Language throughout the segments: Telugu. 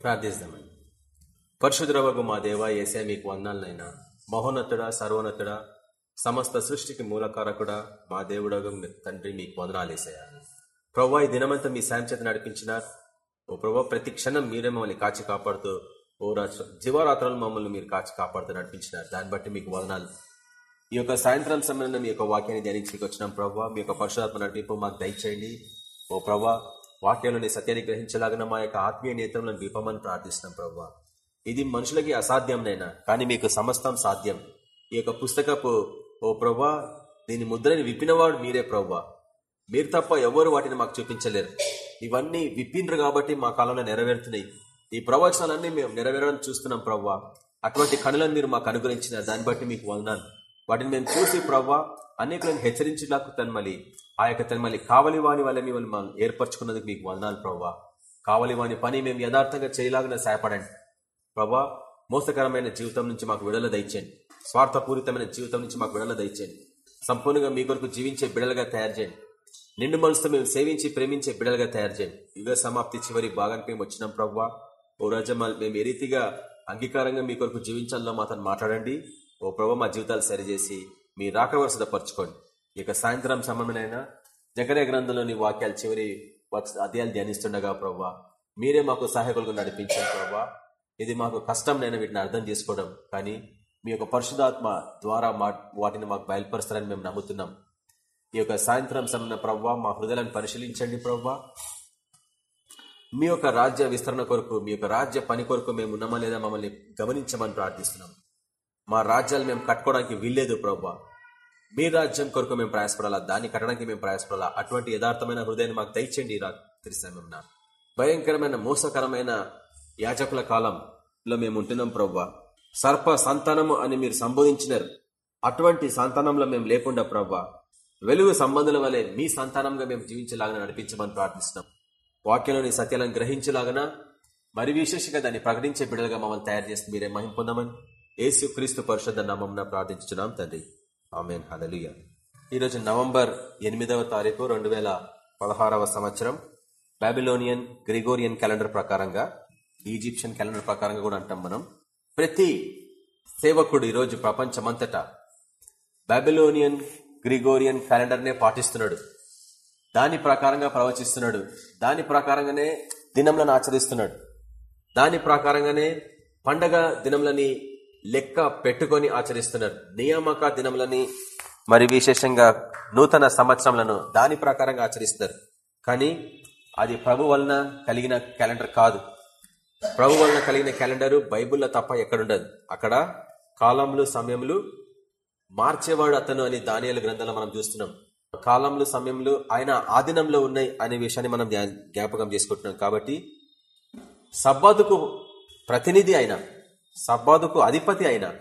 ప్రార్థిస్తామని పరశుద్రవకు మా దేవ ఏసే మీకు వందాలనైనా మహోన్నతుడ సర్వోన్నతుడ సమస్త సృష్టికి మూలకారకుడా మా దేవుడగు తండ్రి మీకు వందనాలేసయా ప్రవ్వా ఈ దినమంతా మీ సాయం చేత నడిపించిన ఓ ప్రభా ప్రతి క్షణం మీరే మమ్మల్ని కాచి కాపాడుతూ ఓ రాత్ర జీవరాత్రులు మమ్మల్ని మీరు కాచి కాపాడుతూ నడిపించినారు దాన్ని బట్టి మీకు వదనాలు. ఈ యొక్క సాయంత్రం సమయంలో మీ యొక్క వాక్యాన్ని ధ్యానించి వచ్చినాం. ప్రభావ మీ యొక్క పరశురాత్మ నడిపింపు మాకు దయచేయండి. ఓ ప్రభా వాక్యంలోని సత్యాన్ని గ్రహించలాగిన మా యొక్క ఆత్మీయ నేత్రంలో దీపమని ప్రార్థిస్తున్నాం ప్రభావ. ఇది మనుషులకి అసాధ్యంనైనా కానీ మీకు సమస్తం సాధ్యం. ఈ యొక్క పుస్తకపు ఓ ప్రభా దీని ముద్రని విప్పినవాడు మీరే ప్రభా మీరు తప్ప ఎవరు వాటిని మాకు చూపించలేరు. ఇవన్నీ విప్పిండ్రు కాబట్టి మా కాలంలో నెరవేరుతున్నాయి. ఈ ప్రవచనాలన్నీ మేము నెరవేరడం చూస్తున్నాం ప్రవ్వా అటువంటి కనులను మీరు మాకు అనుగ్రహించిన దాన్ని బట్టి మీకు వందాను వాటిని మేము చూసి ప్రవ్వా అనేకులను హెచ్చరించడానికి తన్మలి. ఆ యొక్క తనమల్లి కావలి వాని వల్ల మిమ్మల్ని ఏర్పరచుకున్నందుకు మీకు వందాలు ప్రభావ కావలి వాని పని మేము యథార్థంగా చేయలాగిన సహాయపడండి. ప్రభా మోసకరమైన జీవితం నుంచి మాకు విడుదల దయచేయండి. స్వార్థపూరితమైన జీవితం నుంచి మాకు విడుదల దయచేయండి. సంపూర్ణంగా మీ కొరకు జీవించే బిడలుగా తయారు చేయండి. నిండు మనసుతో మేము సేవించి ప్రేమించే బిడలుగా తయారు చేయండి. యుగ సమాప్తి చివరి భాగానికి మేము వచ్చినాం ప్రవ్వా ఓ రాజమ్మ మేము ఏ రీతిగా అంగీకారంగా మీ కొరకు జీవించాలో మాతో మాట్లాడండి. ఓ ప్రభు మా జీవితాలు సరిచేసి మీ రాకవరుస ఈ ఇక సాయంత్రం సమయమైన జగరే గ్రంథంలోని వాక్యాలు చివరి అధ్యాయాలు ధ్యానిస్తుండగా ప్రవ్వా మీరే మాకు సహాయకులుగా నడిపించారు ప్రవ్వా. ఇది మాకు కష్టం నేను వీటిని అర్థం చేసుకోవడం కానీ మీ యొక్క పరిశుధాత్మ ద్వారా మా వాటిని మాకు బయలుపరుస్తారని మేము నమ్ముతున్నాం. ఈ యొక్క సాయంత్రం సమయం ప్రవ్వా మా హృదయాలను పరిశీలించండి ప్రవ్వా. మీ యొక్క రాజ్య విస్తరణ కొరకు మీ యొక్క రాజ్య పని కొరకు మేము ఉన్నామా లేదా మమ్మల్ని గమనించమని ప్రార్థిస్తున్నాం. మా రాజ్యాలు మేము కట్టుకోవడానికి వీల్లేదు ప్రవ్వా. మీ రాజ్యం కొరకు మేము ప్రయాసపడాలా? దాన్ని కట్టడానికి మేము ప్రయాసపడాలా? అటువంటి యథార్థమైన హృదయాన్ని మాకు దయచేయండి రాత్రి సమయం భయంకరమైన మోసకరమైన యాచకుల కాలంలో మేము ఉంటున్నాం ప్రవ్వా. సర్ప సంతానము అని మీరు సంబోధించినారు. అటువంటి సంతానంలో మేము లేకుండా ప్రవ్వా. వెలుగు సంబంధుల వలె మీ సంతానంగా మేము జీవించేలాగా నడిపించమని ప్రార్థిస్తున్నాం. వాక్యంలోని సత్యాలను గ్రహించేలాగన? మరి విశేషంగా దాన్ని ప్రకటించే బిడ్డలుగా మమ్మల్ని తయారు చేసి మీరే మహిం పొందమని ఏసు క్రీస్తు పరిషత్ నామం ప్రార్థించున్నాం తండ్రి. ఆమెన్. హలలియ ఈరోజు నవంబర్ ఎనిమిదవ తారీఖు రెండు వేల పదహారవ సంవత్సరం. బాబిలోనియన్ గ్రిగోరియన్ క్యాలెండర్ ప్రకారంగా ఈజిప్షియన్ క్యాలెండర్ ప్రకారంగా కూడా అంటాం మనం. ప్రతి సేవకుడు ఈరోజు ప్రపంచమంతటా బాబిలోనియన్ గ్రిగోరియన్ క్యాలెండర్ నే పాటిస్తున్నాడు. దాని ప్రకారంగా ప్రవచిస్తున్నాడు. దాని ప్రకారంగానే దినంలను ఆచరిస్తున్నాడు. దాని ప్రకారంగానే పండగ దినంలని లెక్క పెట్టుకొని ఆచరిస్తున్నారు. నియామక దినములని మరి విశేషంగా నూతన సంవత్సరంలను దాని ప్రకారంగా ఆచరిస్తారు. కానీ అది ప్రభు వలన కలిగిన క్యాలెండర్ కాదు. ప్రభు వలన కలిగిన క్యాలెండర్ బైబుల్లో తప్ప ఎక్కడుండదు. అక్కడ కాలంలో సమయములు మార్చేవాడు అతను అని దానియాల గ్రంథంలో మనం చూస్తున్నాం. కాలంలో సమయంలో ఆయన ఆధీనంలో ఉన్నాయి అనే విషయాన్ని మనం జ్ఞాపకం చేసుకుంటున్నాం. కాబట్టి సబ్బాదుకు ప్రతినిధి అయినా సబ్బాదుకు అధిపతి ఆయన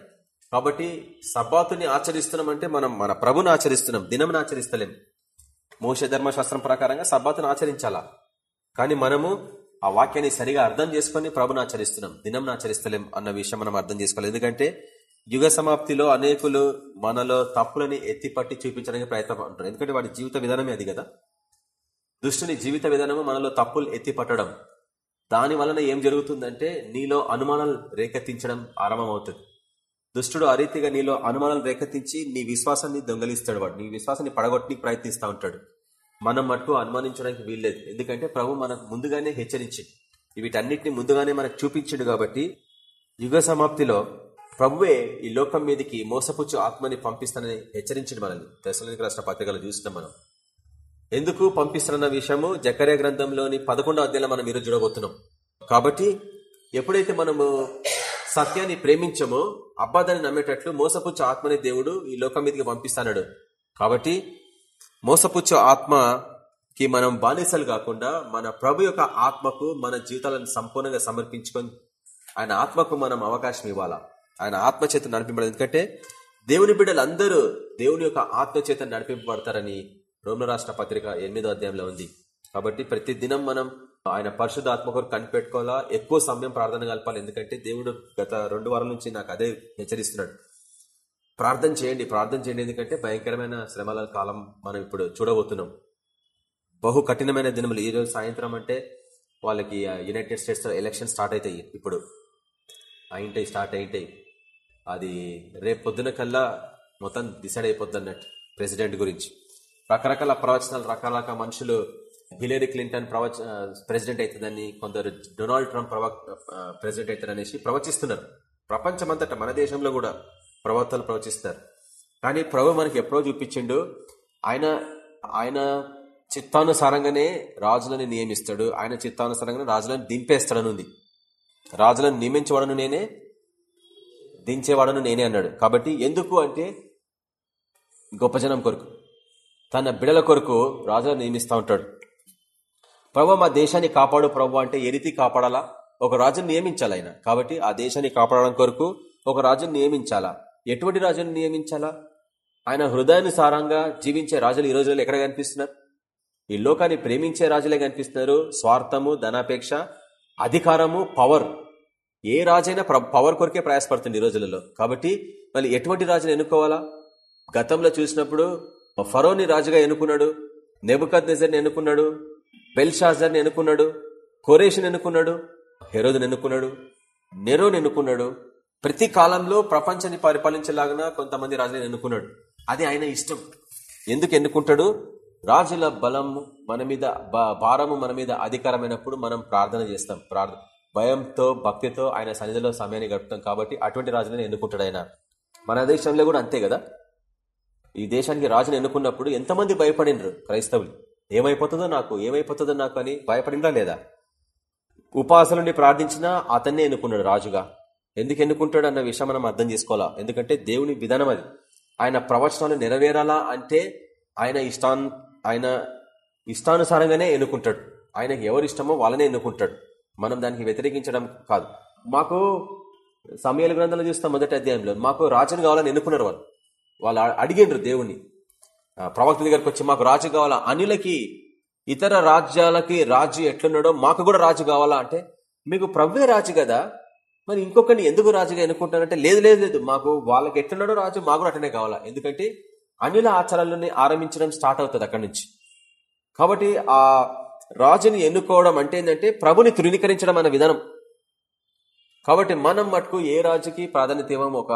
కాబట్టి సబ్బాతుని ఆచరిస్తున్నామంటే మనం మన ప్రభుని ఆచరిస్తున్నాం దినం ఆచరిస్తలేం. మోస ధర్మశాస్త్రం ప్రకారంగా సబ్బాతును ఆచరించాలా? కానీ మనము ఆ వాక్యాన్ని సరిగా అర్థం చేసుకుని ప్రభుని ఆచరిస్తున్నాం దినం ఆచరిస్తలేం అన్న విషయం మనం అర్థం చేసుకోవాలి. ఎందుకంటే యుగ సమాప్తిలో అనేకులు మనలో తప్పులని ఎత్తిపట్టి చూపించడానికి ప్రయత్నం అంటారు. ఎందుకంటే వాడి జీవిత విధానమే అది కదా. దుష్టుని జీవిత విధానము మనలో తప్పులు ఎత్తిపట్టడం. దాని వలన ఏం జరుగుతుందంటే నీలో అనుమానాలు రేకెత్తించడం ఆరంభమవుతుంది. దుష్టుడు ఆ రీతిగా నీలో అనుమానాలు రేకెత్తించి నీ విశ్వాసాన్ని దొంగలిస్తాడు వాడు. నీ విశ్వాసాన్ని పడగొట్టడానికి ప్రయత్నిస్తూ ఉంటాడు. మనం మటుకు అనుమానించడానికి వీల్లేదు. ఎందుకంటే ప్రభు మనకు ముందుగానే హెచ్చరించింది. వీటన్నిటిని ముందుగానే మనకు చూపించిండు కాబట్టి యుగ సమాప్తిలో ప్రభువే ఈ లోకం మీదకి మోసపుచ్చు ఆత్మని పంపిస్తానని హెచ్చరించింది మనల్ని. దశలనికి రాష్ట్ర పత్రికలు చూసినాం మనం. ఎందుకు పంపిస్తున్న విషయము జకరే గ్రంథంలోని పదకొండవ అధ్యాయంలో మనం ఈరోజు చూడబోతున్నాం. కాబట్టి ఎప్పుడైతే మనము సత్యాన్ని ప్రేమించమో అబ్బాదాన్ని నమ్మేటట్లు మోసపుచ్చు ఆత్మని దేవుడు ఈ లోకం మీదకి పంపిస్తాడు కాబట్టి మోసపుచ్చు ఆత్మకి మనం బానిసలు కాకుండా మన ప్రభు యొక్క ఆత్మకు మన జీవితాలను సంపూర్ణంగా సమర్పించుకొని ఆయన ఆత్మకు మనం అవకాశం ఇవ్వాలా? ఆయన ఆత్మచేత నడిపించబడదు ఎందుకంటే దేవుని బిడ్డలు అందరూ దేవుని యొక్క ఆత్మచేత నడిపింపబడతారని రోమ రాష్ట్ర పత్రిక ఎనిమిదో అధ్యాయంలో ఉంది. కాబట్టి ప్రతి దినం మనం ఆయన పరిశుద్ధ కొరకు కనిపెట్టుకోవాలా? ఎక్కువ సమయం ప్రార్థన కలపాలి. ఎందుకంటే దేవుడు గత రెండు వారాల నుంచి నాకు అదే హెచ్చరిస్తున్నాడు. ప్రార్థన చేయండి ప్రార్థన చేయండి. ఎందుకంటే భయంకరమైన శ్రమల కాలం మనం ఇప్పుడు చూడబోతున్నాం. బహు కఠినమైన దినములు. ఈ రోజు సాయంత్రం అంటే వాళ్ళకి యునైటెడ్ స్టేట్స్ ఎలక్షన్ స్టార్ట్ అవుతాయి ఇప్పుడు. అయింటాయి స్టార్ట్ అయింటాయి. అది రేపు పొద్దున కల్లా మొత్తం డిసైడ్ అయిపోద్ది అన్నట్టు ప్రెసిడెంట్ గురించి. రకరకాల ప్రవచనాలు రకరకాల మనుషులు హిలరీ క్లింటన్ ప్రవచ ప్రెసిడెంట్ అవుతుందని కొందరు డొనాల్డ్ ట్రంప్ ప్రవ ప్రెసిడెంట్ అవుతారనేసి ప్రవచిస్తున్నారు. ప్రపంచమంతటా మన దేశంలో కూడా ప్రవక్తలు ప్రవచిస్తారు. కానీ ప్రభు మనకి ఎప్పుడో చూపించిండు ఆయన ఆయన చిత్తానుసారంగానే రాజులని నియమిస్తాడు ఆయన చిత్తానుసారంగానే రాజులను దింపేస్తాడని ఉంది రాజులను నియమించేవాడను నేనే దించేవాడను నేనే అన్నాడు. కాబట్టి ఎందుకు అంటే గొప్ప జనం కొరకు. తన బిడల కొరకు రాజులను నియమిస్తూ ఉంటాడు. ప్రభు మా దేశాన్ని కాపాడు ప్రభు అంటే ఏ రీతి కాపాడాలా? ఒక రాజును నియమించాలి ఆయన? కాబట్టి ఆ దేశాన్ని కాపాడడం కొరకు ఒక రాజును నియమించాలా? ఎటువంటి రాజును నియమించాలా? ఆయన హృదయానుసారంగా జీవించే రాజులు ఈ రోజుల్లో ఎక్కడ కనిపిస్తున్నారు? ఈ లోకాన్ని ప్రేమించే రాజులే కనిపిస్తున్నారు. స్వార్థము ధనాపేక్ష అధికారము పవర్. ఏ రాజైనా పవర్ కొరకే ప్రయాసపడుతుంది ఈ రోజులలో. కాబట్టి మళ్ళీ ఎటువంటి రాజును ఎన్నుకోవాలా? గతంలో చూసినప్పుడు ఫరోని రాజుగా ఎన్నుకున్నాడు? నెబుకద్ నెజర్ని ఎన్నుకున్నాడు? బెల్షాజర్ని ఎన్నుకున్నాడు? కొరేషన్ ఎన్నుకున్నాడు? హెరోదుని ఎన్నుకున్నాడు? నెరోని ఎన్నుకున్నాడు? ప్రతి కాలంలో ప్రపంచాన్ని పరిపాలించేలాగా కొంతమంది రాజులను ఎన్నుకున్నాడు. అది ఆయన ఇష్టం. ఎందుకు ఎన్నుకుంటాడు? రాజుల బలము మన మీద భారము మన మీద అధికారమైనప్పుడు మనం ప్రార్థన చేస్తాం. ప్రార్థన భయంతో భక్తితో ఆయన సన్నిధిలో సమయాన్ని గడుపుతాం కాబట్టి అటువంటి రాజులను ఎన్నుకుంటాడు ఆయన. మన దేశంలో కూడా అంతే కదా? ఈ దేశానికి రాజుని ఎన్నుకున్నప్పుడు ఎంతమంది భయపడినరు క్రైస్తవులు? ఏమైపోతుందో నాకు ఏమైపోతుందో నాకు అని భయపడిందా లేదా? ఉపాసలుండి ప్రార్థించినా అతన్నే ఎన్నుకున్నాడు రాజుగా. ఎందుకు ఎన్నుకుంటాడు అన్న విషయం మనం అర్థం చేసుకోవాలా? ఎందుకంటే దేవుని విధానం అది. ఆయన ప్రవచనాలు నెరవేరాలా అంటే ఆయన ఇష్టాన్ ఆయన ఇష్టానుసారంగానే ఎన్నుకుంటాడు. ఆయనకి ఎవరు ఇష్టమో వాళ్ళనే ఎన్నుకుంటాడు. మనం దానికి వ్యతిరేకించడం కాదు. మాకు సమయాల గ్రంథాలు చూస్తాం మొదటి అధ్యాయంలో. మాకు రాజును కావాలని ఎన్నుకున్నారు వాళ్ళు. వాళ్ళు అడిగిండ్రు దేవుణ్ణి. ప్రవక్త దగ్గరకు వచ్చి మాకు రాజు కావాలా? అనిలకి ఇతర రాజ్యాలకి రాజు ఎట్లున్నాడో మాకు కూడా రాజు కావాలా అంటే మీకు ప్రవ్వే రాజు కదా? మరి ఇంకొకరిని ఎందుకు రాజుగా ఎన్నుకుంటానంటే లేదు లేదు లేదు మాకు వాళ్ళకి ఎట్లున్నాడో రాజు మాకు కూడా అటనే కావాలా. ఎందుకంటే అనిల ఆచారాలని ఆరంభించడం స్టార్ట్ అవుతుంది అక్కడి నుంచి. కాబట్టి ఆ రాజుని ఎన్నుకోవడం అంటే ఏంటంటే ప్రభుని తృణీకరించడం అనే విధానం. కాబట్టి మనం మటుకు ఏ రాజుకి ప్రాధాన్యత ఇవ్వం ఒక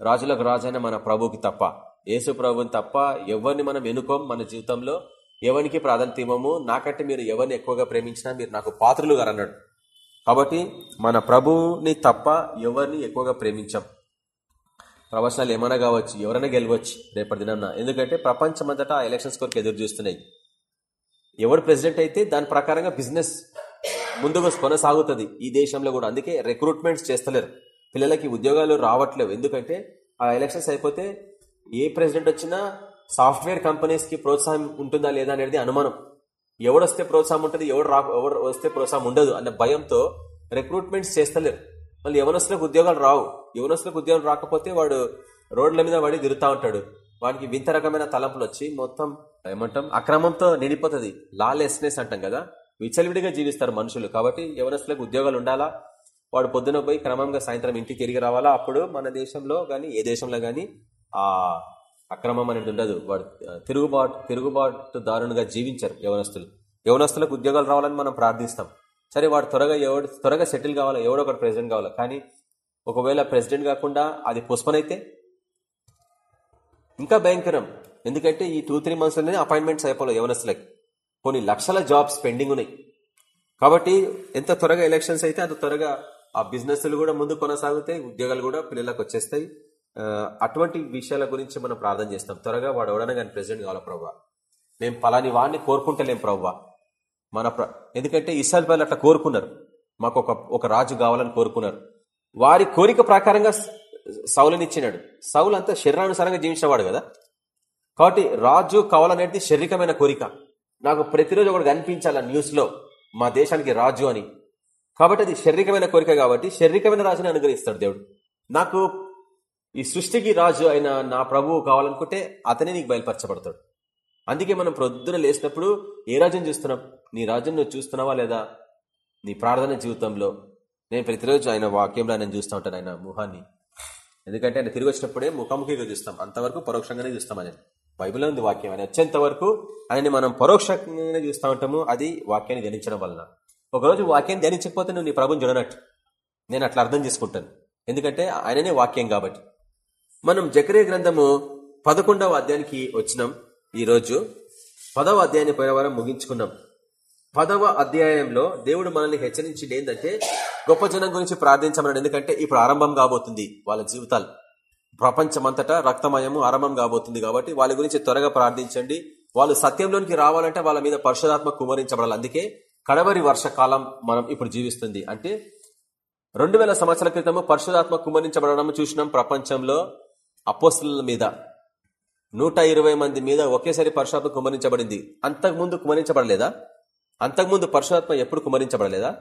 రాజులకు రాజైన మన ప్రభుకి తప్ప. యేసు ప్రభుని తప్ప ఎవరిని మనం ఎన్నుకోం మన జీవితంలో? ఎవరికి ప్రాధాన్యత ఇవ్వము నాకంటే మీరు ఎవరిని ఎక్కువగా ప్రేమించినా మీరు నాకు పాత్రలు అన్నాడు కాబట్టి మన ప్రభుని తప్ప ఎవరిని ఎక్కువగా ప్రేమించాం. ప్రవచనాలు ఏమైనా కావచ్చు ఎవరైనా గెలవచ్చు రేపటి దినం ఎందుకంటే ప్రపంచమంతటా ఎలక్షన్స్ కొరకు ఎదురు చూస్తున్నాయి. ఎవరు ప్రెసిడెంట్ అయితే దాని ప్రకారంగా బిజినెస్ ముందుకు కొనసాగుతుంది. ఈ దేశంలో కూడా. అందుకే రిక్రూట్మెంట్స్ చేస్తలేరు. పిల్లలకి ఉద్యోగాలు రావట్లేవు. ఎందుకంటే ఆ ఎలక్షన్స్ అయిపోతే ఏ ప్రెసిడెంట్ వచ్చినా సాఫ్ట్వేర్ కంపెనీస్కి ప్రోత్సాహం ఉంటుందా లేదా అనేది అనుమానం. ఎవడొస్తే ప్రోత్సాహం ఉంటుంది ఎవడు రా ఎవరు వస్తే ప్రోత్సాహం ఉండదు అన్న భయంతో రిక్రూట్మెంట్స్ చేస్తలేరు. మళ్ళీ యవనస్తులకు ఉద్యోగాలు రావు. యవనస్తులకు ఉద్యోగాలు రాకపోతే వాడు రోడ్ల మీద పడి తిరుగుతూ ఉంటాడు. వాడికి వింత రకమైన తలంపులు వచ్చి మొత్తం ఏమంటాం అక్రమంతో నిండిపోతుంది. లాలెస్నెస్ అంటాం కదా. విచలివిడిగా జీవిస్తారు మనుషులు. కాబట్టి యవనస్తులకు ఉద్యోగాలు ఉండాలా? వాడు పొద్దున పోయి క్రమంగా సాయంత్రం ఇంటికి తిరిగి రావాలా? అప్పుడు మన దేశంలో కానీ ఏ దేశంలో కానీ ఆ అక్రమం అనేది ఉండదు. వాడు తిరుగుబాటు తిరుగుబాటు దారుణంగా జీవించారు యవనస్తులు. యవనస్తులకు ఉద్యోగాలు రావాలని మనం ప్రార్థిస్తాం. సరే వాడు త్వరగా ఎవడు త్వరగా సెటిల్ కావాలా? ఎవడో ఒకటి ప్రెసిడెంట్ కావాలా? కానీ ఒకవేళ ప్రెసిడెంట్ కాకుండా అది పుష్పనైతే ఇంకా భయంకరం. ఎందుకంటే ఈ టూ త్రీ మంత్స్లోనే అపాయింట్మెంట్స్ అయిపోలేదు యవనస్తులకి. కొన్ని లక్షల జాబ్స్ పెండింగ్ ఉన్నాయి. కాబట్టి ఎంత త్వరగా ఎలక్షన్స్ అయితే అంత త్వరగా ఆ బిజినెస్లు కూడా ముందు కొనసాగుతాయి ఉద్యోగాలు కూడా పిల్లలకు వచ్చేస్తాయి. అటువంటి విషయాల గురించి మనం ప్రార్థన చేస్తాం. త్వరగా వాడు ఎవడన్నా కానీ ప్రెసిడెంట్ కావాలి ప్రభావ మేము పలాని వాడిని కోరుకుంటలేం ప్రభావ మన ఎందుకంటే ఇసాల్ పైలు అట్లా కోరుకున్నారు. మాకు ఒక ఒక రాజు కావాలని కోరుకున్నారు. వారి కోరిక ప్రకారంగా సౌలనిచ్చినాడు. సౌలు అంతా శరీరానుసారంగా జీవించినవాడు కదా. కాబట్టి రాజు కావాలనేది శారీరకమైన కోరిక. నాకు ప్రతిరోజు ఒకటి కనిపించాల న్యూస్లో మా దేశానికి రాజు అని. కాబట్టి అది శారీరకమైన కోరిక కాబట్టి శారీరకమైన రాజుని అనుగ్రహిస్తాడు దేవుడు. నాకు ఈ సృష్టికి రాజు అయిన నా ప్రభువు కావాలనుకుంటే అతనే నీకు బయలుపరచబడతాడు. అందుకే మనం ప్రొద్దున లేచినప్పుడు ఏ రాజ్యం చూస్తున్నాం? నీ రాజ్యం నువ్వు చూస్తున్నావా లేదా? నీ ప్రార్థన జీవితంలో నేను ప్రతిరోజు ఆయన వాక్యంలో ఆయన చూస్తూ ఉంటాను ఆయన ముఖాన్ని. ఎందుకంటే ఆయన తిరిగి వచ్చినప్పుడే ముఖాముఖిగా చూస్తాం. అంతవరకు పరోక్షంగానే చూస్తాం ఆయన బైబిల్లో ఉంది వాక్యం. ఆయన వచ్చేంత వరకు ఆయన్ని మనం పరోక్షంగానే చూస్తూ ఉంటాము. అది వాక్యాన్ని గణించడం వలన. ఒకరోజు వాక్యం ధ్యానించకపోతే నువ్వు నీ ప్రభుని చూడనట్టు. నేను అట్లా అర్థం చేసుకుంటాను. ఎందుకంటే ఆయననే వాక్యం కాబట్టి. మనం జకరే గ్రంథము పదకొండవ అధ్యాయానికి వచ్చినాం. ఈరోజు పదవ అధ్యాయాన్ని పోయిన వారం ముగించుకున్నాం. పదవ అధ్యాయంలో దేవుడు మనల్ని హెచ్చరించింది ఏంటంటే గొప్ప జనం గురించి ప్రార్థించమన్నాడు ఎందుకంటే ఇప్పుడు ఆరంభం కాబోతుంది వాళ్ళ జీవితాలు. ప్రపంచమంతటా రక్తమయము ఆరంభం కాబోతుంది కాబట్టి వాళ్ళ గురించి త్వరగా ప్రార్థించండి. వాళ్ళు సత్యంలోనికి రావాలంటే వాళ్ళ మీద పరిశుధాత్మ కుమరించబడాలి అందుకే కడవరి వర్షకాలం మనం ఇప్పుడు జీవిస్తుంది. అంటే రెండు వేల సంవత్సరాల క్రితము పరిశుధాత్మ కుమరించబడడం చూసినాం ప్రపంచంలో అపోస్తుల మీద. నూట మంది మీద ఒకేసారి పరశురాత్మ కుమరించబడింది అంతకుముందు కుమరించబడలేదా అంతకుముందు పరశురాత్మ ఎప్పుడు కుమరించబడలేదా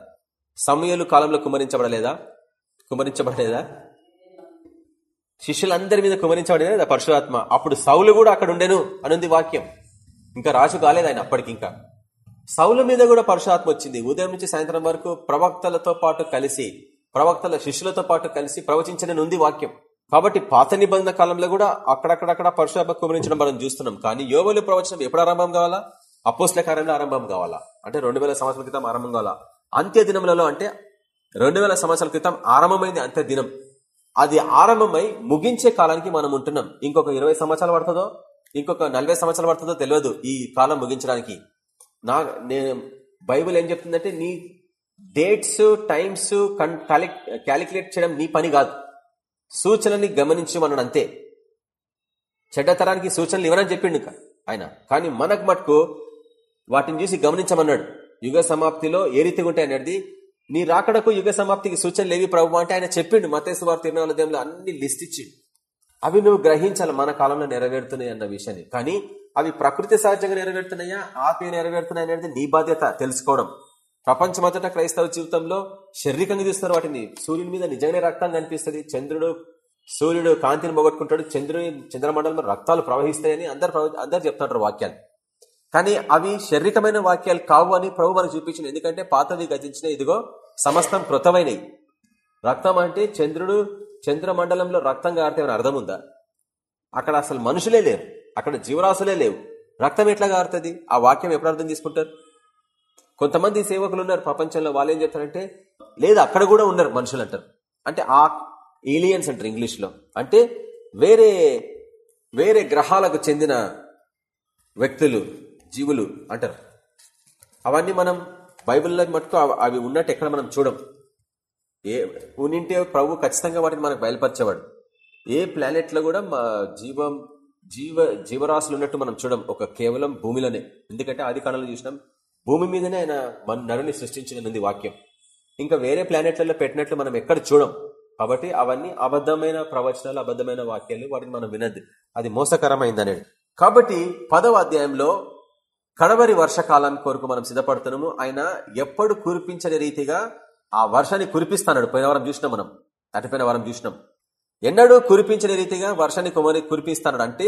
సమయలు కాలంలో కుమరించబడలేదా కుమరించబడలేదా శిష్యులందరి మీద కుమరించబడలేదా పరశురాత్మ అప్పుడు సౌలు కూడా అక్కడ ఉండేను అనుంది వాక్యం. ఇంకా రాజు కాలేదు ఆయన అప్పటికి ఇంకా సౌలు మీద కూడా పరుషాత్మ వచ్చింది. ఉదయం నుంచి సాయంత్రం వరకు ప్రవక్తలతో పాటు కలిసి ప్రవక్తల శిష్యులతో పాటు కలిసి ప్రవచించడం ఉంది వాక్యం. కాబట్టి పాత నిబంధన కాలంలో కూడా అక్కడక్కడక్కడ పరుషాత్మ కుమరించడం మనం చూస్తున్నాం. కానీ యోవలు ప్రవచనం ఎప్పుడు ఆరంభం కావాలా? అపోస్ల కార్యంలో ఆరంభం కావాలా? అంటే రెండు సంవత్సరాల క్రితం ఆరంభం కావాలా? అంత్య దినములలో అంటే రెండు సంవత్సరాల క్రితం ఆరంభమైంది అంత్య దినం. అది ఆరంభమై ముగించే కాలానికి మనం ఉంటున్నాం. ఇంకొక ఇరవై సంవత్సరాలు పడుతుందో ఇంకొక నలభై సంవత్సరాలు పడుతుందో తెలియదు ఈ కాలం ముగించడానికి. నా నేను బైబుల్ ఏం చెప్తుందంటే నీ డేట్స్ టైమ్స్ క్యాలిక్యులేట్ చేయడం నీ పని కాదు. సూచనని గమనించమన్నాడు అంతే. చెడ్డతరానికి సూచనలు ఇవ్వనని చెప్పిండు ఆయన. కానీ మనకు మటుకు వాటిని చూసి గమనించమన్నాడు. యుగ సమాప్తిలో ఏ రీతిగా ఉంటాయి అనేది నీ రాకడకు యుగ సమాప్తికి సూచనలు ఏవి ప్రభు అంటే ఆయన చెప్పిండు. మతేసు వారి తిరునాల అన్ని లిస్ట్ ఇచ్చిండు. అవి నువ్వు గ్రహించాలి మన కాలంలో నెరవేరుతున్నాయి అన్న విషయాన్ని. కానీ అవి ప్రకృతి సహజంగా నెరవేరుతున్నాయా? ఆత్మీయ నెరవేరుతున్నాయి అనేది నీ బాధ్యత తెలుసుకోవడం. ప్రపంచమంతటా క్రైస్తవ జీవితంలో శారీరకంగా చూస్తారు వాటిని. సూర్యుని మీద నిజంగానే రక్తం కనిపిస్తుంది. చంద్రుడు సూర్యుడు కాంతిని పోగొట్టుకుంటాడు. చంద్రుని చంద్రమండలంలో రక్తాలు ప్రవహిస్తాయని అందరు అందరు చెప్తుంటారు వాక్యాలు. కానీ అవి శారీరకమైన వాక్యాలు కావు అని ప్రభు మనకు చూపించింది. ఎందుకంటే పాతవి గజించిన ఇదిగో సమస్తం కృతమైనవి. రక్తం అంటే చంద్రుడు చంద్రమండలంలో రక్తం గారితే అర్థం ఉందా? అక్కడ అసలు మనుషులే లేరు. అక్కడ జీవరాశులే లేవు. రక్తం ఎట్లా కారుతుంది ఆ వాక్యం ఎప్పుడు అర్థం తీసుకుంటారు కొంతమంది సేవకులు ఉన్నారు ప్రపంచంలో వాళ్ళు ఏం చెప్తారంటే లేదు అక్కడ కూడా ఉన్నారు మనుషులు అంటారు అంటే ఆ ఏలియన్స్ అంటారు ఇంగ్లీష్లో. అంటే వేరే వేరే గ్రహాలకు చెందిన వ్యక్తులు జీవులు అంటారు. అవన్నీ మనం బైబిల్లో మటుకు అవి ఉన్నట్టు ఎక్కడ మనం చూడం. ఏ ఉనింటే ప్రభు ఖచ్చితంగా వాటిని మనకు బయలుపరిచేవాడు. ఏ ప్లానెట్లో కూడా మా జీవం జీవ జీవరాశులు ఉన్నట్టు మనం చూడం ఒక కేవలం భూమిలోనే. ఎందుకంటే ఆది కాలంలో చూసినాం భూమి మీదనే ఆయన మన నరుని సృష్టించినది వాక్యం. ఇంకా వేరే ప్లానెట్లలో పెట్టినట్లు మనం ఎక్కడ చూడం? కాబట్టి అవన్నీ అబద్ధమైన ప్రవచనాలు అబద్ధమైన వాక్యాలు వాటిని మనం వినద్దు. అది మోసకరమైందనేది. కాబట్టి పదవ అధ్యాయంలో కడవరి వర్షకాలం కొరకు మనం సిద్ధపడుతున్నాము. ఆయన ఎప్పుడు కురిపించని రీతిగా ఆ వర్షాన్ని కురిపిస్తాడు పోయిన వారం చూసినాం మనం. అటుపోయిన వారం చూసినాం. ఎన్నడూ కురిపించని రీతిగా వర్షాన్ని కుమరి కురిపిస్తాడు అంటే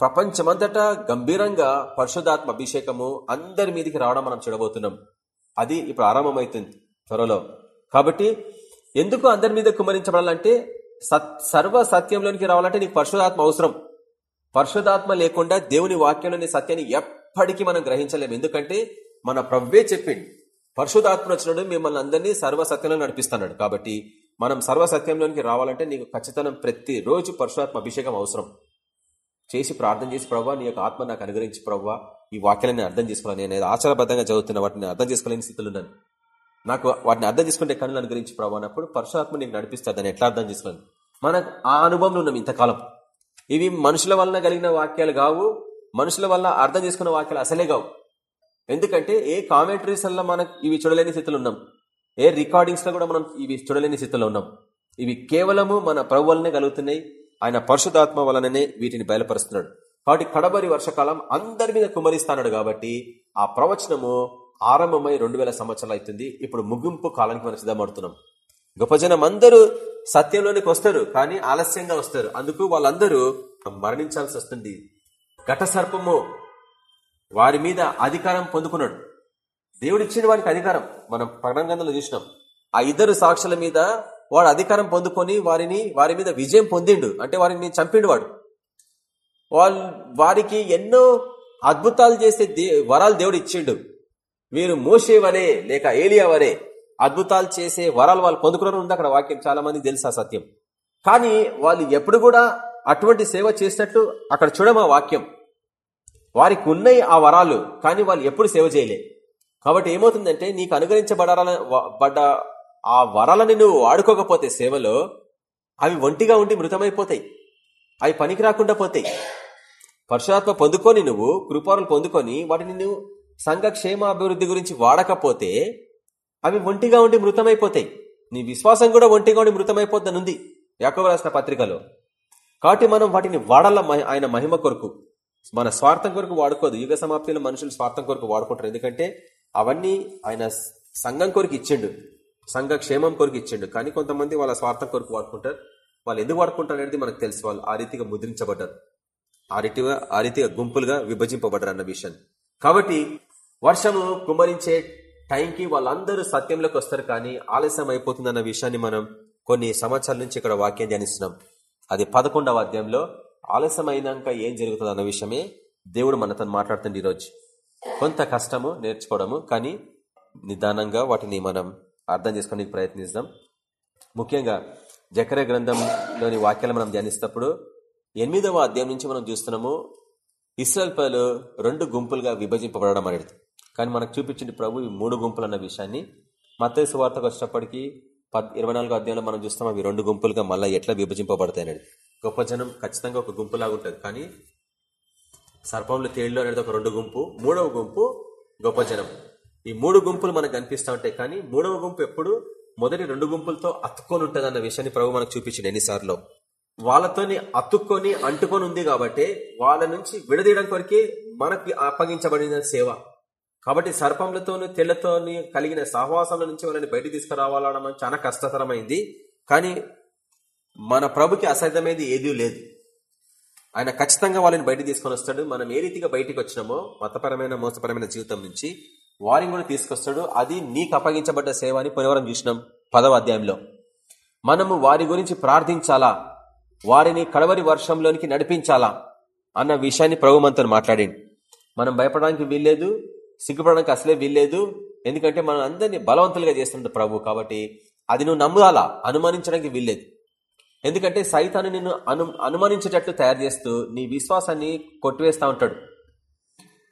ప్రపంచమంతటా గంభీరంగా పరిశుధాత్మ అభిషేకము అందరి మీదకి రావడం మనం చూడబోతున్నాం. అది ఇప్పుడు ఆరంభమవుతుంది త్వరలో. కాబట్టి ఎందుకు అందరి మీద కుమరించబడాలంటే సర్వ సత్యంలోనికి రావాలంటే నీకు పరిశుధాత్మ అవసరం. పరిశుధాత్మ లేకుండా దేవుని వాక్యంలోని సత్యాన్ని ఎప్పటికీ మనం గ్రహించలేము ఎందుకంటే మన ప్రవ్వే చెప్పిండు పరిశుధాత్మ వచ్చినడు మిమ్మల్ని అందరినీ సర్వసత్యంలో నడిపిస్తున్నాడు. కాబట్టి మనం సర్వసత్యంలోనికి రావాలంటే నీకు ఖచ్చితంగా ప్రతి రోజు పరశురాత్మ అభిషేకం అవసరం. చేసి ప్రార్థన చేసి ప్రవ్వా నీ యొక్క ఆత్మ నాకు అనుగ్రహించి ప్రవ్వా ఈ వాక్యాలను అర్థం చేసుకోవాలి. నేను ఆచారబద్ధంగా చదువుతున్న వాటిని అర్థం చేసుకోలేని స్థితిలో ఉన్నాను. నాకు వాటిని అర్థం చేసుకుంటే కనులు అనుగ్రహించి ప్రవ్వా అన్నప్పుడు పరశురాత్మ నీకు నడిపిస్తుంది దాన్ని ఎట్లా అర్థం చేసుకోవాలి మనకు ఆ అనుభవంలో ఉన్నాం ఇంతకాలం. ఇవి మనుషుల వలన కలిగిన వాక్యాలు కావు. మనుషుల వల్ల అర్థం చేసుకున్న వాక్యాలు అసలే కావు. ఎందుకంటే ఏ కామెంటరీస్ వల్ల మనకు ఇవి చూడలేని స్థితిలో ఉన్నాం. ఏ రికార్డింగ్స్లో కూడా మనం ఇవి చూడలేని స్థితిలో ఉన్నాం. ఇవి కేవలము మన ప్రభువలనే కలుగుతున్నాయి. ఆయన పరిశుధాత్మ వలననే వీటిని బయలుపరుస్తున్నాడు. కాబట్టి కడబరి వర్షకాలం అందరి మీద కుమరిస్తాడు కాబట్టి ఆ ప్రవచనము ఆరంభమై రెండు వేల సంవత్సరాలు అవుతుంది. ఇప్పుడు ముగింపు కాలానికి మనం సిద్ధమవుతున్నాం గొప్ప జనం అందరూ సత్యంలోనికి వస్తారు కానీ ఆలస్యంగా వస్తారు. అందుకు వాళ్ళందరూ మరణించాల్సి వస్తుంది. ఘట వారి మీద అధికారం పొందుకున్నాడు. దేవుడు ఇచ్చిన వారికి అధికారం. మనం ప్రకటన చూసినాం. ఆ ఇద్దరు సాక్షుల మీద వాడు అధికారం పొందుకొని వారిని వారి మీద విజయం పొందిండు. అంటే వారిని చంపిండు వాడు. వాళ్ళు వారికి ఎన్నో అద్భుతాలు చేసే వరాలు దేవుడు ఇచ్చిండు వీరు మోసేవరే లేక ఏలియావరే అద్భుతాలు చేసే వరాలు వాళ్ళు పొందుకున్నారు ఉంది అక్కడ వాక్యం. చాలా మంది తెలుసు ఆ సత్యం. కానీ వాళ్ళు ఎప్పుడు కూడా అటువంటి సేవ చేసినట్టు అక్కడ చూడమా వాక్యం. వారికి ఉన్నాయి ఆ వరాలు కానీ వాళ్ళు ఎప్పుడు సేవ చేయలే. కాబట్టి ఏమవుతుందంటే నీకు అనుగ్రహించబడాల బడ్డ ఆ వరాలని నువ్వు వాడుకోకపోతే సేవలో అవి ఒంటిగా ఉండి మృతమైపోతాయి. అవి పనికి రాకుండా పోతాయి. పరశురాత్మ పొందుకొని నువ్వు కృపారులు పొందుకొని వాటిని నువ్వు సంఘ అభివృద్ధి గురించి వాడకపోతే అవి ఒంటిగా ఉండి మృతమైపోతాయి. నీ విశ్వాసం కూడా ఒంటిగా ఉండి మృతమైపోద్దనుంది యాకవ రాసిన పత్రికలో. కాబట్టి మనం వాటిని వాడాల ఆయన మహిమ కొరకు మన స్వార్థం కొరకు వాడుకోదు. యుగ సమాప్తిలో మనుషులు స్వార్థం కొరకు వాడుకుంటారు. ఎందుకంటే అవన్నీ ఆయన సంఘం కొరకు ఇచ్చిండు. సంఘ క్షేమం కొరకు ఇచ్చిండు. కానీ కొంతమంది వాళ్ళ స్వార్థం కొరకు వాడుకుంటారు. వాళ్ళు ఎందుకు వాడుకుంటారు అనేది మనకు తెలుసు. వాళ్ళు ఆ రీతిగా ముద్రించబడ్డారు. ఆ రీతిగా ఆ రీతిగా గుంపులుగా విభజింపబడ్డారు అన్న విషయాన్ని. కాబట్టి వర్షము కుమరించే టైంకి వాళ్ళందరూ సత్యంలోకి వస్తారు కానీ ఆలస్యం అయిపోతుందన్న విషయాన్ని మనం కొన్ని సంవత్సరాల నుంచి ఇక్కడ వాక్యం ధ్యానిస్తున్నాం. అది పదకొండవ అధ్యాయంలో ఆలస్యం అయినాక ఏం జరుగుతుంది అన్న విషయమే దేవుడు మనతో మాట్లాడుతుంది ఈరోజు. కొంత కష్టము నేర్చుకోవడము కానీ నిదానంగా వాటిని మనం అర్థం చేసుకోవడానికి ప్రయత్నిస్తాం. ముఖ్యంగా జకర గ్రంథంలోని వాక్యాలు మనం ధ్యానిస్తప్పుడు ఎనిమిదవ అధ్యాయం నుంచి మనం చూస్తున్నాము ఇస్రాయల్ పదలు రెండు గుంపులుగా విభజింపబడడం అనేది. కానీ మనకు చూపించింది ప్రభు ఈ మూడు గుంపులు అన్న విషయాన్ని. మత్తయ్య వార్తకు వచ్చినప్పటికీ ఇరవై నాలుగో అధ్యాయంలో మనం చూస్తాం అవి రెండు గుంపులుగా మళ్ళీ ఎట్లా విభజింపబడతాయి అనేది. గొప్ప జనం ఖచ్చితంగా ఒక గుంపులాగా ఉంటుంది. కానీ సర్పంలో తేళ్ళు అనేది ఒక రెండు గుంపు మూడవ గుంపు గొప్ప జనం. ఈ మూడు గుంపులు మనకు కనిపిస్తూ ఉంటాయి కానీ మూడవ గుంపు ఎప్పుడు? మొదటి రెండు గుంపులతో అతుక్కొని ఉంటుంది అన్న విషయాన్ని ప్రభు మనకు చూపించింది ఎన్నిసార్లు. వాళ్ళతోని అతుక్కొని అంటుకొని ఉంది కాబట్టి వాళ్ళ నుంచి విడదీయడం కొరికే మనకి అప్పగించబడిన సేవ. కాబట్టి సర్పములతోనూ తెల్లతోని కలిగిన సహవాసాల నుంచి వాళ్ళని బయట తీసుకురావాలడం చాలా కష్టతరమైంది. కానీ మన ప్రభుకి అసాధ్యమైంది ఏదీ లేదు. ఆయన ఖచ్చితంగా వాళ్ళని బయట తీసుకొని వస్తాడు. మనం ఏ రీతిగా బయటికి వచ్చినామో మతపరమైన మోసపరమైన జీవితం నుంచి వారిని కూడా తీసుకొస్తాడు. అది నీకు అప్పగించబడ్డ సేవ అని పునవరం చూసినాం పదవ అధ్యాయంలో. మనము వారి గురించి ప్రార్థించాలా? వారిని కడవరి వర్షంలోనికి నడిపించాలా? అన్న విషయాన్ని ప్రభు మనతో మాట్లాడింది మనం భయపడడానికి వీల్లేదు సిగ్గుపడడానికి అసలే వీల్లేదు. ఎందుకంటే మనం అందరినీ బలవంతులుగా చేస్తుంటాడు ప్రభు కాబట్టి అది నువ్వు నమ్మాలా అనుమానించడానికి వీల్లేదు. ఎందుకంటే సైతాన్ని నిన్ను అను అనుమానించేటట్లు తయారు చేస్తూ నీ విశ్వాసాన్ని కొట్టివేస్తూ ఉంటాడు.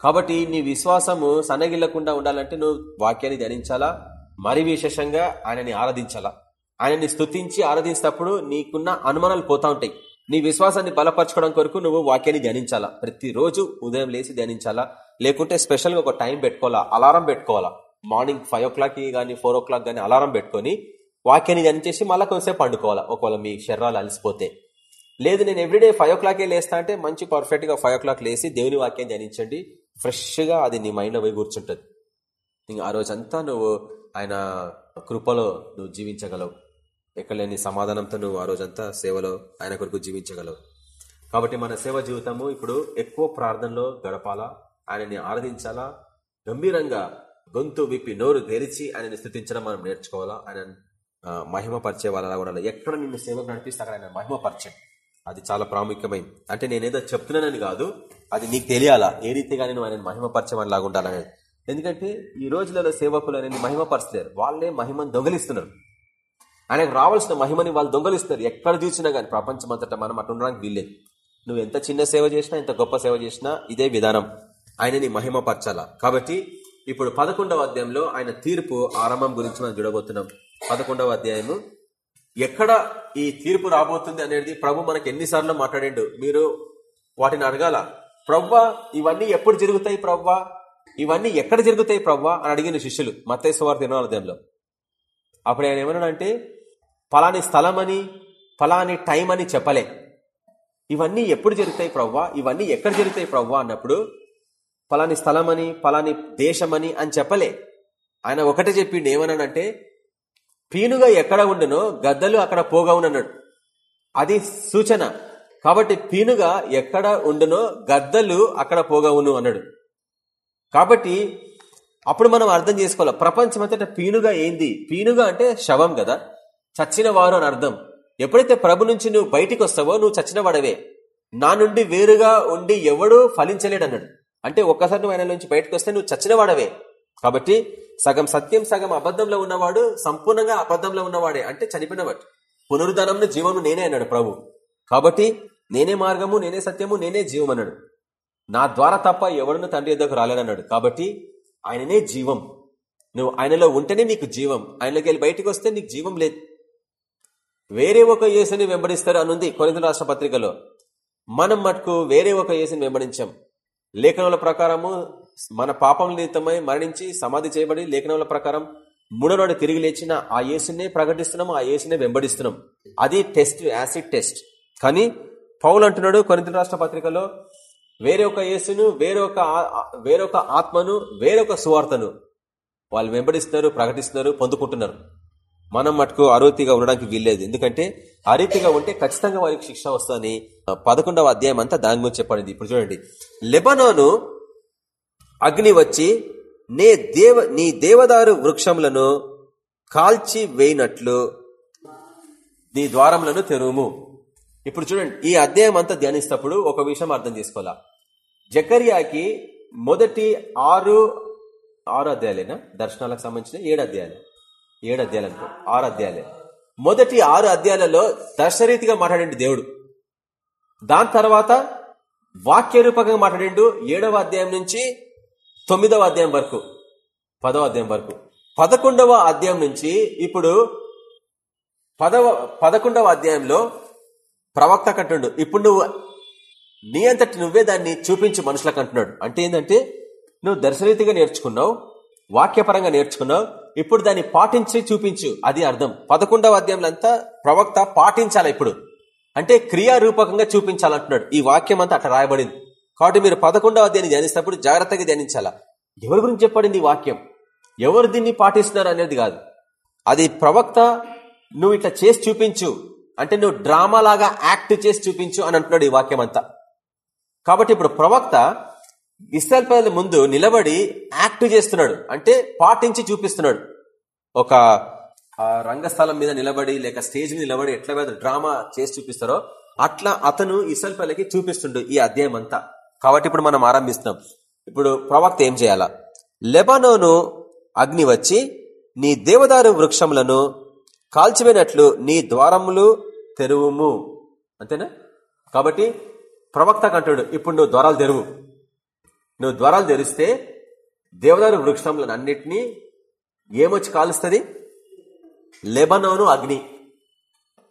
కాబట్టి నీ విశ్వాసము సన్నగిల్లకుండా ఉండాలంటే నువ్వు వాక్యాన్ని ధ్యానించాలా? మరి విశేషంగా ఆయనని ఆరాధించాలా? ఆయనని స్థుతించి ఆరాధించినప్పుడు నీకున్న అనుమానాలు పోతా ఉంటాయి. నీ విశ్వాసాన్ని బలపరచుకోవడం కొరకు నువ్వు వాక్యాన్ని ధ్యానించాలా? ప్రతిరోజు ఉదయం లేచి ధ్యానించాలా? లేకుంటే స్పెషల్గా ఒక టైం పెట్టుకోవాలా? అలారం పెట్టుకోవాలా? మార్నింగ్ ఫైవ్ ఓ క్లాక్కి కానీ ఫోర్ ఓ క్లాక్ కానీ అలారం పెట్టుకొని వాక్యాన్ని ధ్యానించేసి మళ్ళీ కొంతసేపు పండుకోవాలా? ఒకవేళ మీ శరీరాలు అలసిపోతే. లేదు నేను ఎవ్రీడే ఫైవ్ ఓ క్లాకే లేస్తా అంటే మంచి పర్ఫెక్ట్గా ఫైవ్ ఓ క్లాక్ లేసి దేవుని వాక్యం ధ్యానించండి. ఫ్రెష్గా అది నీ మైండ్లో పోయి కూర్చుంటుంది. ఇంకా ఆ రోజంతా నువ్వు ఆయన కృపలో నువ్వు జీవించగలవు. ఎక్కడ లేని సమాధానంతో నువ్వు ఆ రోజంతా సేవలో ఆయన కొరకు జీవించగలవు. కాబట్టి మన సేవ జీవితము ఇప్పుడు ఎక్కువ ప్రార్థనలో గడపాలా? ఆయనని ఆరాధించాలా? గంభీరంగా గొంతు విప్పి నోరు తెరిచి ఆయనని స్థుతించడం మనం నేర్చుకోవాలా? ఆయన మహిమపరిచే వాళ్ళ కూడా ఎక్కడ నిన్ను సేవకు నడిపిస్తే అక్కడ ఆయన మహిమపరచండి అది చాలా ప్రాముఖ్యమైంది. అంటే నేనేదో చెప్తున్నానని కాదు అది నీకు తెలియాలా? ఏ రీతిగా నేను ఆయన మహిమపరచమనిలాగా ఉండాలనేది ఎందుకంటే ఈ రోజులలో సేవకులు అనేది మహిమపరచలేరు వాళ్ళే మహిమను దొంగలిస్తున్నారు. ఆయనకు రావాల్సిన మహిమని వాళ్ళు దొంగలిస్తారు ఎక్కడ చూసినా కానీ ప్రపంచమంతటా మనం అటు ఉండడానికి వీల్లేదు. నువ్వు ఎంత చిన్న సేవ చేసినా ఎంత గొప్ప సేవ చేసినా ఇదే విధానం. ఆయనని మహిమపరచాలా? కాబట్టి ఇప్పుడు పదకొండవ అధ్యాయంలో ఆయన తీర్పు ఆరంభం గురించి మనం చూడబోతున్నాం. పదకొండవ అధ్యాయము. ఎక్కడ ఈ తీర్పు రాబోతుంది అనేది ప్రభు మనకి ఎన్నిసార్లు మాట్లాడిండు. మీరు వాటిని అడగాల. ప్రవ్వా ఇవన్నీ ఎప్పుడు జరుగుతాయి ప్రవ్వా? ఇవన్నీ ఎక్కడ జరుగుతాయి ప్రవ్వా? అని అడిగిన శిష్యులు మత్తేశ్వర దినాలయంలో అప్పుడు ఆయన ఏమన్నాడంటే ఫలాని స్థలం అని ఫలాని టైం అని చెప్పలే. ఇవన్నీ ఎప్పుడు జరుగుతాయి ప్రవ్వా? ఇవన్నీ ఎక్కడ జరుగుతాయి ప్రవ్వా? అన్నప్పుడు ఫలాని స్థలం అని ఫలాని దేశమని అని చెప్పలే. ఆయన ఒకటే చెప్పిండు ఏమన్నాడంటే పీనుగా ఎక్కడ ఉండునో గద్దలు అక్కడ పోగవునన్నాడు అది సూచన. కాబట్టి పీనుగా ఎక్కడ ఉండునో గద్దలు అక్కడ పోగవును అన్నాడు. కాబట్టి అప్పుడు మనం అర్థం చేసుకోవాలి ప్రపంచం అంతటా పీనుగా ఏంది? పీనుగా అంటే శవం కదా చచ్చిన వారు అని అర్థం. ఎప్పుడైతే ప్రభు నుంచి నువ్వు బయటికి వస్తావో నువ్వు చచ్చిన వాడవే నా నుండి వేరుగా ఉండి ఎవడు ఫలించలేడు అన్నాడు అంటే ఒక్కసారి నువ్వు ఆయన నుంచి బయటకు వస్తే నువ్వు చచ్చిన వాడవే కాబట్టి సగం సత్యం సగం అబద్ధంలో ఉన్నవాడు సంపూర్ణంగా అబద్ధంలో ఉన్నవాడే. అంటే చనిపోయినవాడు. పునరుద్ధరణం జీవము నేనే అన్నాడు ప్రభు. కాబట్టి నేనే మార్గము నేనే సత్యము నేనే జీవం అన్నాడు. నా ద్వారా తప్ప ఎవడను తండ్రి ఎద్దకు రాలేనన్నాడు కాబట్టి ఆయననే జీవం. నువ్వు ఆయనలో ఉంటేనే నీకు జీవం. ఆయనలోకి వెళ్ళి బయటకు వస్తే నీకు జీవం లేదు. వేరే ఒక యేసుని వెంబడిస్తారు అనుంది కొరింత రాష్ట్ర పత్రికలో. మనం మటుకు వేరే ఒక యేసుని వెంబడించాం. లేఖనముల ప్రకారము మన పాపం నిమిత్తమై మరణించి సమాధి చేయబడి లేఖనముల ప్రకారం మూడో నాడు తిరిగి లేచిన ఆ యేసునే ప్రకటిస్తున్నాం ఆ యేసునే వెంబడిస్తున్నాం అది టెస్ట్ యాసిడ్ టెస్ట్. కానీ పౌలు అంటున్నాడు కొరింత రాష్ట్ర పత్రికలో వేరే ఒక యేసును వేరొక వేరొక ఆత్మను వేరొక సువార్తను వాళ్ళు వెంబడిస్తున్నారు ప్రకటిస్తున్నారు పొందుకుంటున్నారు. మనం మటుకు అరోతిగా ఉండడానికి వీల్లేదు. ఎందుకంటే అరీతిగా ఉంటే ఖచ్చితంగా వారికి శిక్ష వస్తుందని పదకొండవ అధ్యాయం అంతా దాని గురించి చెప్పండి ఇప్పుడు చూడండి. లెబనోను అగ్ని వచ్చి నే దేవ నీ దేవదారు వృక్షములను కాల్చి వేయినట్లు నీ ద్వారములను తెరువుము ఇప్పుడు చూడండి ఈ అధ్యాయం అంతా ధ్యానిస్తప్పుడు ఒక విషయం అర్థం చేసుకోవాలా? జకర్యాకి మొదటి ఆరు ఆరు అధ్యాయాలేనా? దర్శనాలకు సంబంధించిన ఏడు అధ్యాయాలు. ఏడు అధ్యాయాలు అనుకో ఆరు అధ్యాయాలే. మొదటి ఆరు అధ్యాయాలలో దర్శరీతిగా మాట్లాడండి దేవుడు. దాని తర్వాత వాక్యరూపకంగా మాట్లాడిండు. ఏడవ అధ్యాయం నుంచి తొమ్మిదవ అధ్యాయం వరకు పదవ అధ్యాయం వరకు. పదకొండవ అధ్యాయం నుంచి ఇప్పుడు పదవ పదకొండవ అధ్యాయంలో ప్రవక్త కంటుండు ఇప్పుడు నువ్వు నీ అంతటి నువ్వే దాన్ని చూపించు మనుషులకు అంటున్నాడు. అంటే ఏంటంటే నువ్వు దర్శనరీతిగా నేర్చుకున్నావు వాక్యపరంగా నేర్చుకున్నావు ఇప్పుడు దాన్ని పాటించి చూపించు. అది అర్థం. పదకొండవ అధ్యాయంలో అంతా ప్రవక్త పాటించాలి ఇప్పుడు? అంటే క్రియారూపకంగా చూపించాలంటున్నాడు. ఈ వాక్యం అంతా అట్లా రాయబడింది. కాబట్టి మీరు పదకొండవ అధ్యాయాన్ని ధ్యానిస్తున్నప్పుడు జాగ్రత్తగా ధ్యానించాలా? ఎవరి గురించి చెప్పబడింది వాక్యం? ఎవరు దీన్ని పాటిస్తున్నారు అనేది కాదు. అది ప్రవక్త నువ్వు ఇట్లా చేసి చూపించు. అంటే నువ్వు డ్రామా లాగా యాక్ట్ చేసి చూపించు అని అంటున్నాడు ఈ వాక్యం అంతా. కాబట్టి ఇప్పుడు ప్రవక్త ఇస్రాయల్ ప్రజల ముందు నిలబడి యాక్ట్ చేస్తున్నాడు. అంటే పాటించి చూపిస్తున్నాడు. ఒక రంగస్థలం మీద నిలబడి లేక స్టేజ్ మీద నిలబడి ఎట్లా డ్రామా చేసి చూపిస్తారో అట్లా అతను ఇస్రాయల్ చూపిస్తుండు ఈ అధ్యాయం అంతా. కాబట్టి ఇప్పుడు మనం ఆరంభిస్తున్నాం. ఇప్పుడు ప్రవక్త ఏం చేయాలా? లెబనోను అగ్ని వచ్చి నీ దేవదారు వృక్షములను కాల్చిపోయినట్లు నీ ద్వారములు తెరువుము. అంతేనా? కాబట్టి ప్రవక్త కంటుడు ఇప్పుడు నువ్వు ద్వారాలు తెరువు. నువ్వు ద్వారాలు తెరిస్తే దేవదారు వృక్షములను అన్నిటినీ ఏమొచ్చి కాలుస్తుంది? లెబనోను అగ్ని.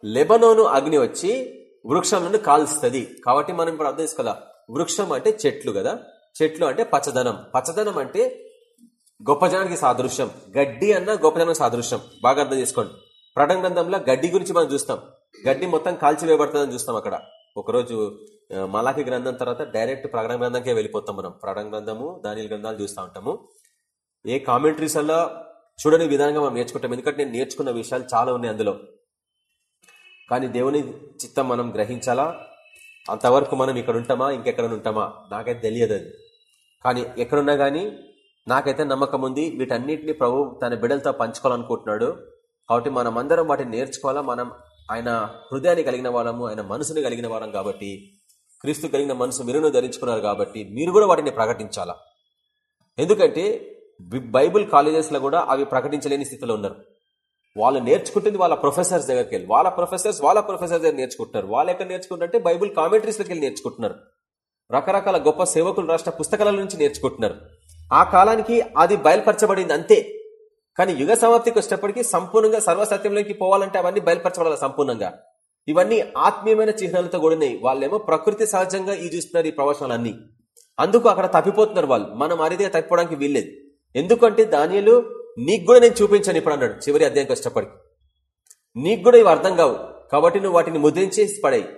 లెబనోను అగ్ని వచ్చి వృక్షములను కాలుస్తుంది. కాబట్టి మనం ఇప్పుడు అర్థం చేసుకోవాలా? వృక్షం అంటే చెట్లు కదా? చెట్లు అంటే పచ్చదనం. పచ్చదనం అంటే గొప్పజనానికి సాదృశ్యం. గడ్డి అన్న గొప్పజనం సాదృశ్యం. బాగా అర్థం చేసుకోండి. ప్రటం గ్రంథంలో గడ్డి గురించి మనం చూస్తాం. గడ్డి మొత్తం కాల్చివేయబడుతుందని చూస్తాం అక్కడ. ఒకరోజు మలాఖి గ్రంథం తర్వాత డైరెక్ట్ ప్రకటన గ్రంథంకే వెళ్ళిపోతాం మనం. ప్రకటన గ్రంథము దాని గ్రంథాలు చూస్తూ ఉంటాము. ఏ కామెంటరీస్ అలా చూడని విధానంగా మనం నేర్చుకుంటాం. ఎందుకంటే నేను నేర్చుకున్న విషయాలు చాలా ఉన్నాయి అందులో. కానీ దేవుని చిత్తం మనం గ్రహించాలా? అంతవరకు మనం ఇక్కడ ఉంటామా ఇంకెక్కడ ఉంటామా? నాకైతే తెలియదు అది. కానీ ఎక్కడున్నా కానీ నాకైతే నమ్మకం ఉంది వీటన్నిటిని ప్రభు తన బిడ్డలతో పంచుకోవాలనుకుంటున్నాడు. కాబట్టి మనం అందరం వాటిని నేర్చుకోవాలా? మనం ఆయన హృదయాన్ని కలిగిన వాళ్ళము ఆయన మనసుని కలిగిన వాళ్ళం కాబట్టి క్రీస్తు కలిగిన మనసు మీరును ధరించుకున్నారు కాబట్టి మీరు కూడా వాటిని ప్రకటించాలా? ఎందుకంటే బైబుల్ కాలేజెస్లో కూడా అవి ప్రకటించలేని స్థితిలో ఉన్నారు. వాళ్ళు నేర్చుకుంటుంది వాళ్ళ ప్రొఫెసర్స్ దగ్గరికి వెళ్ళి. వాళ్ళ ప్రొఫెసర్స్ వాళ్ళ ప్రొఫెసర్ దగ్గర నేర్చుకుంటున్నారు వాళ్ళు ఎక్కడ నేర్చుకుంటారంటే బైబుల్ కామెంటరీస్లోకి వెళ్ళి నేర్చుకుంటున్నారు. రకరకాల గొప్ప సేవకులు రాష్ట్ర పుస్తకాల నుంచి నేర్చుకుంటున్నారు. ఆ కాలానికి అది బయలుపరచబడింది అంతే. కానీ యుగ సమాప్తికి వచ్చేటప్పటికి సంపూర్ణంగా సర్వసత్యంలోకి పోవాలంటే అవన్నీ బయలుపరచబడాలి సంపూర్ణంగా. ఇవన్నీ ఆత్మీయమైన చిహ్నాలతో కూడినాయి వాళ్ళేమో ప్రకృతి సహజంగా ఈ చూస్తున్నారు ఈ ప్రవచనాలన్నీ. అందుకు అక్కడ తప్పిపోతున్నారు వాళ్ళు. మనం అరిదిగా తప్పిపోవడానికి వీల్లేదు. ఎందుకంటే దానిలో నీకు కూడా నేను చూపించాను ఇప్పుడు అన్నాడు. చివరి అధ్యాయం కష్టపడికి నీకు కూడా ఇవి అర్థం కావు. కాబట్టి నువ్వు వాటిని ముద్రించేసి పడాయి.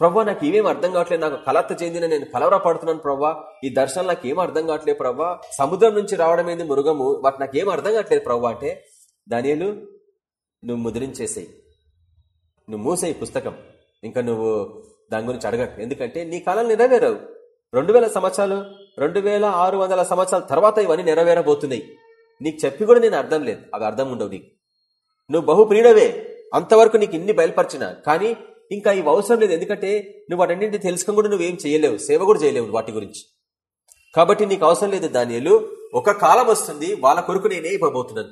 ప్రవ్వా నాకు ఇవేం అర్థం కావట్లేదు. నాకు కలత్త చెందిన నేను కలవర పడుతున్నాను ప్రవ్వా. ఈ దర్శనం నాకు ఏం అర్థం కావట్లేదు ప్రవ్వా. సముద్రం నుంచి రావడం ఏంది? మృగము. వాటి నాకు ఏం అర్థం కావట్లేదు ప్రవ్వా అంటే దానియలు నువ్వు ముద్రించేసేయి. నువ్వు మూసేయి పుస్తకం. ఇంకా నువ్వు దాని గురించి అడగకు. ఎందుకంటే నీ కాలం నెరవేరవు. రెండు వేల సంవత్సరాలు రెండు వేల ఆరు వందల సంవత్సరాల తర్వాత ఇవన్నీ నెరవేరబోతున్నాయి. నీకు చెప్పి కూడా నేను అర్థం లేదు. అవి అర్థం ఉండవు నీకు. నువ్వు బహు అంతవరకు నీకు ఇన్ని బయలుపరిచిన. కానీ ఇంకా ఇవి అవసరం లేదు. ఎందుకంటే నువ్వు వాటన్నింటినీ తెలుసుకొని కూడా నువ్వేం చేయలేవు. సేవ కూడా చేయలేవు వాటి గురించి. కాబట్టి నీకు అవసరం లేదు దానియలు. ఒక కాలం వస్తుంది. వాళ్ళ కొరకు నేనే ఇవ్వబోతున్నాను.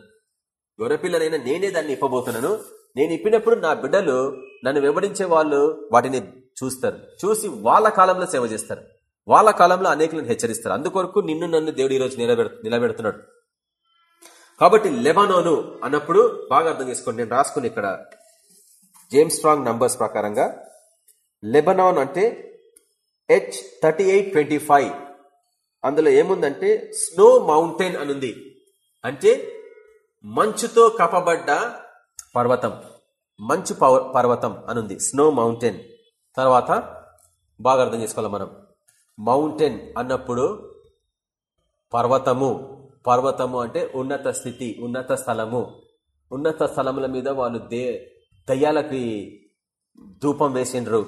గొర్రెపిల్లనైనా నేనే దాన్ని ఇప్పబోతున్నాను నేను ఇప్పినప్పుడు నా బిడ్డలు నన్ను వెంబడించే వాళ్ళు వాటిని చూస్తారు. చూసి వాళ్ళ కాలంలో సేవ చేస్తారు. వాళ్ళ కాలంలో అనేకులను హెచ్చరిస్తారు. అందుకొరకు నిన్ను నన్ను దేవుడు ఈరోజు నిలబెడుతున్నాడు. కాబట్టి లెబనోను అన్నప్పుడు బాగా అర్థం చేసుకోండి. నేను రాసుకుని ఇక్కడ జేమ్స్ స్ట్రాంగ్ నంబర్స్ ప్రకారంగా లెబనాన్ అంటే H thirty eight twenty five అందులో ఏముందంటే స్నో మౌంటైన్ అనుంది. అంటే మంచుతో కప్పబడ్డ పర్వతం. మంచు పర్వతం అనుంది. Snow mountain. తర్వాత బాగా అర్థం చేసుకోవాలి మనం. మౌంటైన్ అన్నప్పుడు పర్వతము పర్వతము అంటే ఉన్నత స్థితి ఉన్నత స్థలము. ఉన్నత స్థలముల మీద వాళ్ళు దే దయ్యాలకి ధూపం వేసిండ్రు.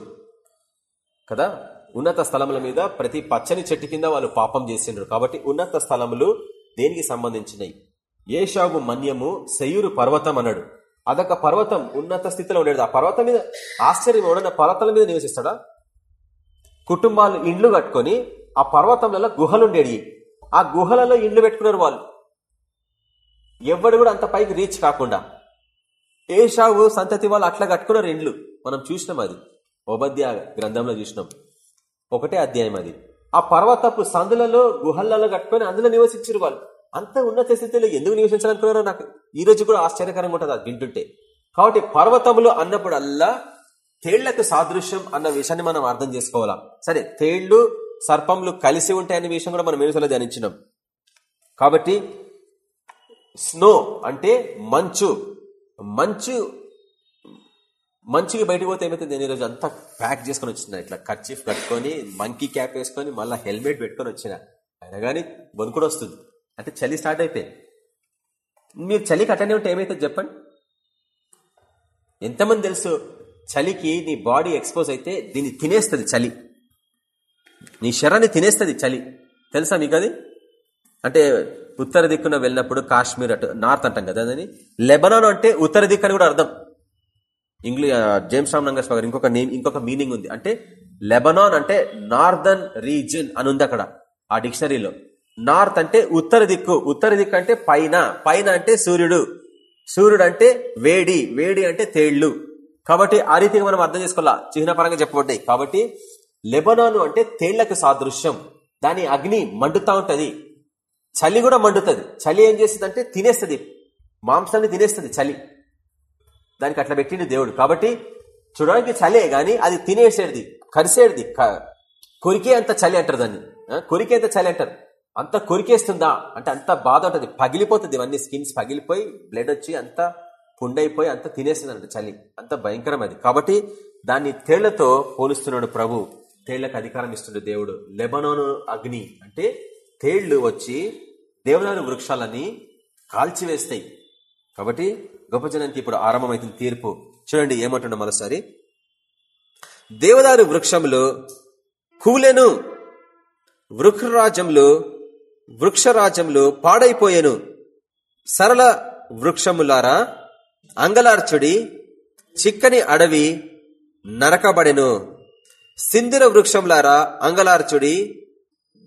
కదా? ఉన్నత స్థలముల మీద ప్రతి పచ్చని చెట్టు కింద వాళ్ళు పాపం చేసిండ్రు. కాబట్టి ఉన్నత స్థలములు దేనికి సంబంధించినవి ఏషాగు మన్యము శయూరు పర్వతం అన్నాడు అదొక పర్వతం ఉన్నత స్థితిలో ఉండేది. ఆ పర్వతం మీద ఆశ్చర్యం ఎవడన్నా పర్వతాల మీద నివసిస్తాడా? కుటుంబాలు ఇండ్లు కట్టుకొని ఆ పర్వతంలో గుహలుండేవి ఆ గుహలలో ఇండ్లు పెట్టుకున్నారు వాళ్ళు. ఎవడు కూడా అంత పైకి రీచ్ కాకుండా. ఏషావు సంతతి వాళ్ళు అట్లా కట్టుకున్నారు ఇండ్లు. మనం చూసినాం అది. ఉపధ్య గ్రంథంలో చూసినాం. ఒకటే అధ్యాయం అది. ఆ పర్వతపు సందులలో గుహలలో కట్టుకొని అందులో నివసించారు వాళ్ళు. అంత ఉన్నత స్థితిలో ఎందుకు నివసించాలనుకున్నారో నాకు ఈ రోజు కూడా ఆశ్చర్యకరంగా ఉంటుంది అది వింటుంటే. కాబట్టి పర్వతములు అన్నప్పుడు అల్లా తేళ్ళకు సాదృశ్యం అన్న విషయాన్ని మనం అర్థం చేసుకోవాలా. సరే తేళ్ళు సర్పంలు కలిసి ఉంటాయనే విషయం కూడా మనం ఏమిసలో ధ్యానించినాం. కాబట్టి స్నో అంటే మంచు. మంచు మంచుకి బయటకు పోతే ఏమైతే నేను ఈరోజు అంతా ప్యాక్ చేసుకుని వచ్చిన. ఇట్లా కర్చీఫ్ కట్టుకొని మంకీ క్యాప్ వేసుకొని మళ్ళీ హెల్మెట్ పెట్టుకొని వచ్చిన. అయినా కానీ వణుకుడు వస్తుంది. అంటే చలి స్టార్ట్ అయిపోయింది. మీరు చలికి అటనే ఉంటే ఏమైతుంది చెప్పండి? ఎంతమంది తెలుసు? చలికి నీ బాడీ ఎక్స్పోజ్ అయితే దీన్ని తినేస్తుంది చలి. నీ శరాన్ని తినేస్తుంది చలి. తెలుసా మీకు అది అంటే ఉత్తర దిక్కున వెళ్ళినప్పుడు కాశ్మీర్ అటు నార్త్ అంటాం కదా అని లెబనాన్ అంటే ఉత్తర దిక్కు అని కూడా అర్థం. ఇంగ్లీ జేమ్స్ రామ్ నంగస్ ఇంకొక నేమ్ ఇంకొక మీనింగ్ ఉంది. అంటే లెబనాన్ అంటే నార్దర్న్ రీజియన్ అని ఉంది అక్కడ ఆ డిక్షనరీలో. నార్త్ అంటే ఉత్తర దిక్కు ఉత్తర దిక్కు అంటే పైన పైన అంటే సూర్యుడు సూర్యుడు అంటే వేడి వేడి అంటే తేళ్ళు కాబట్టి ఆ రీతిగా మనం అర్థం చేసుకోవాలా? చిహ్నపరంగా చెప్పబడ్డాయి. కాబట్టి లెబనాను అంటే తేళ్ళకు సాదృశ్యం. దాని అగ్ని మండుతా ఉంటుంది. చలి కూడా మండుతుంది. చలి ఏం చేస్తుంది అంటే తినేస్తుంది. మాంసాన్ని తినేస్తుంది చలి. దానికి అట్లా పెట్టింది దేవుడు. కాబట్టి చూడడానికి చలే కానీ అది తినేసేది కరిసేది కొరికే అంత చలి అంటారు దాన్ని. కొరికే అంత చలి అంటారు. అంత కొరికేస్తుందా? అంటే అంత బాధ ఉంటుంది. పగిలిపోతుంది ఇవన్నీ స్కిన్స్ పగిలిపోయి బ్లడ్ వచ్చి అంత పుండైపోయి అంత తినేస్తుంది చలి. అంత భయంకరం అది కాబట్టి దాన్ని తేళ్ళతో పోలుస్తున్నాడు ప్రభు. తేళ్ళకు అధికారం ఇస్తుండే దేవుడు. లెబనోను అగ్ని అంటే తేళ్ళు వచ్చి దేవదారు వృక్షాలని కాల్చివేస్తాయి. కాబట్టి గొప్ప జనానికి ఇప్పుడు ఆరంభమైతుంది తీర్పు. చూడండి ఏమంటుండ మరోసారి. దేవదారు వృక్షములు కూలెను వృక్షరాజ్యములు వృక్షరాజ్యములు పాడైపోయేను. సరళ వృక్షములారా అంగలార్చుడి చిక్కని అడవి నరకబడెను. సింధుర వృక్షంలారా అంగలార్చుడి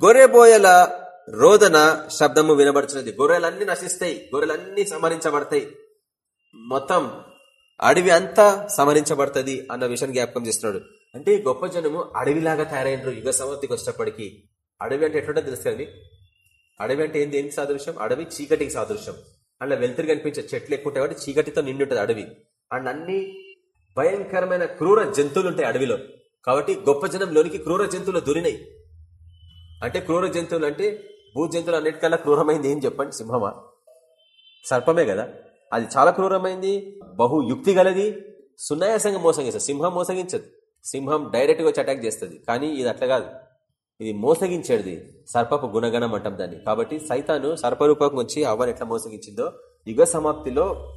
గొర్రెబోయల రోదన శబ్దము వినబడుచున్నది. గొర్రెలన్నీ నశిస్తాయి. గొర్రెలన్నీ సమరించబడతాయి మొత్తం అడవి అంతా సమరించబడుతుంది అన్న విషయాన్ని జ్ఞాపకం చేస్తున్నాడు. అంటే గొప్ప జనము అడవిలాగా తయారైనరు యుగ సమాప్తికి వచ్చేటప్పటికి. అడవి అంటే ఎట్లుంటే తెలుసు అడవి అంటే ఏంది? ఏంటి సాదృశ్యం? అడవి చీకటికి సాదృశ్యం. అలా వెళ్తురు కనిపించే చెట్లు ఎక్కువ ఉంటాయి కాబట్టి చీకటితో నిండి ఉంటుంది అడవి. అండ్ అన్ని భయంకరమైన క్రూర జంతువులు ఉంటాయి అడవిలో. కాబట్టి గొప్ప జనంలోనికి క్రూర జంతువులు దొరినాయి అంటే క్రూర జంతువులు అంటే భూ జంతువులు అన్నిటికల్లా క్రూరమైంది ఏం చెప్పండి సింహమా? సర్పమే కదా. అది చాలా క్రూరమైంది బహు యుక్తి గలది సున్నాయాసంగా మోసగించదు సింహం మోసగించదు. సింహం డైరెక్ట్గా వచ్చి అటాక్ చేస్తుంది. కానీ ఇది అట్లా కాదు. ఇది మోసగించేది సర్పపు గుణగణం అంటాం దాన్ని. కాబట్టి సైతాను సర్పరూపకం వచ్చి అవ్వని ఎట్లా మోసగించిందో యుగ సమాప్తిలో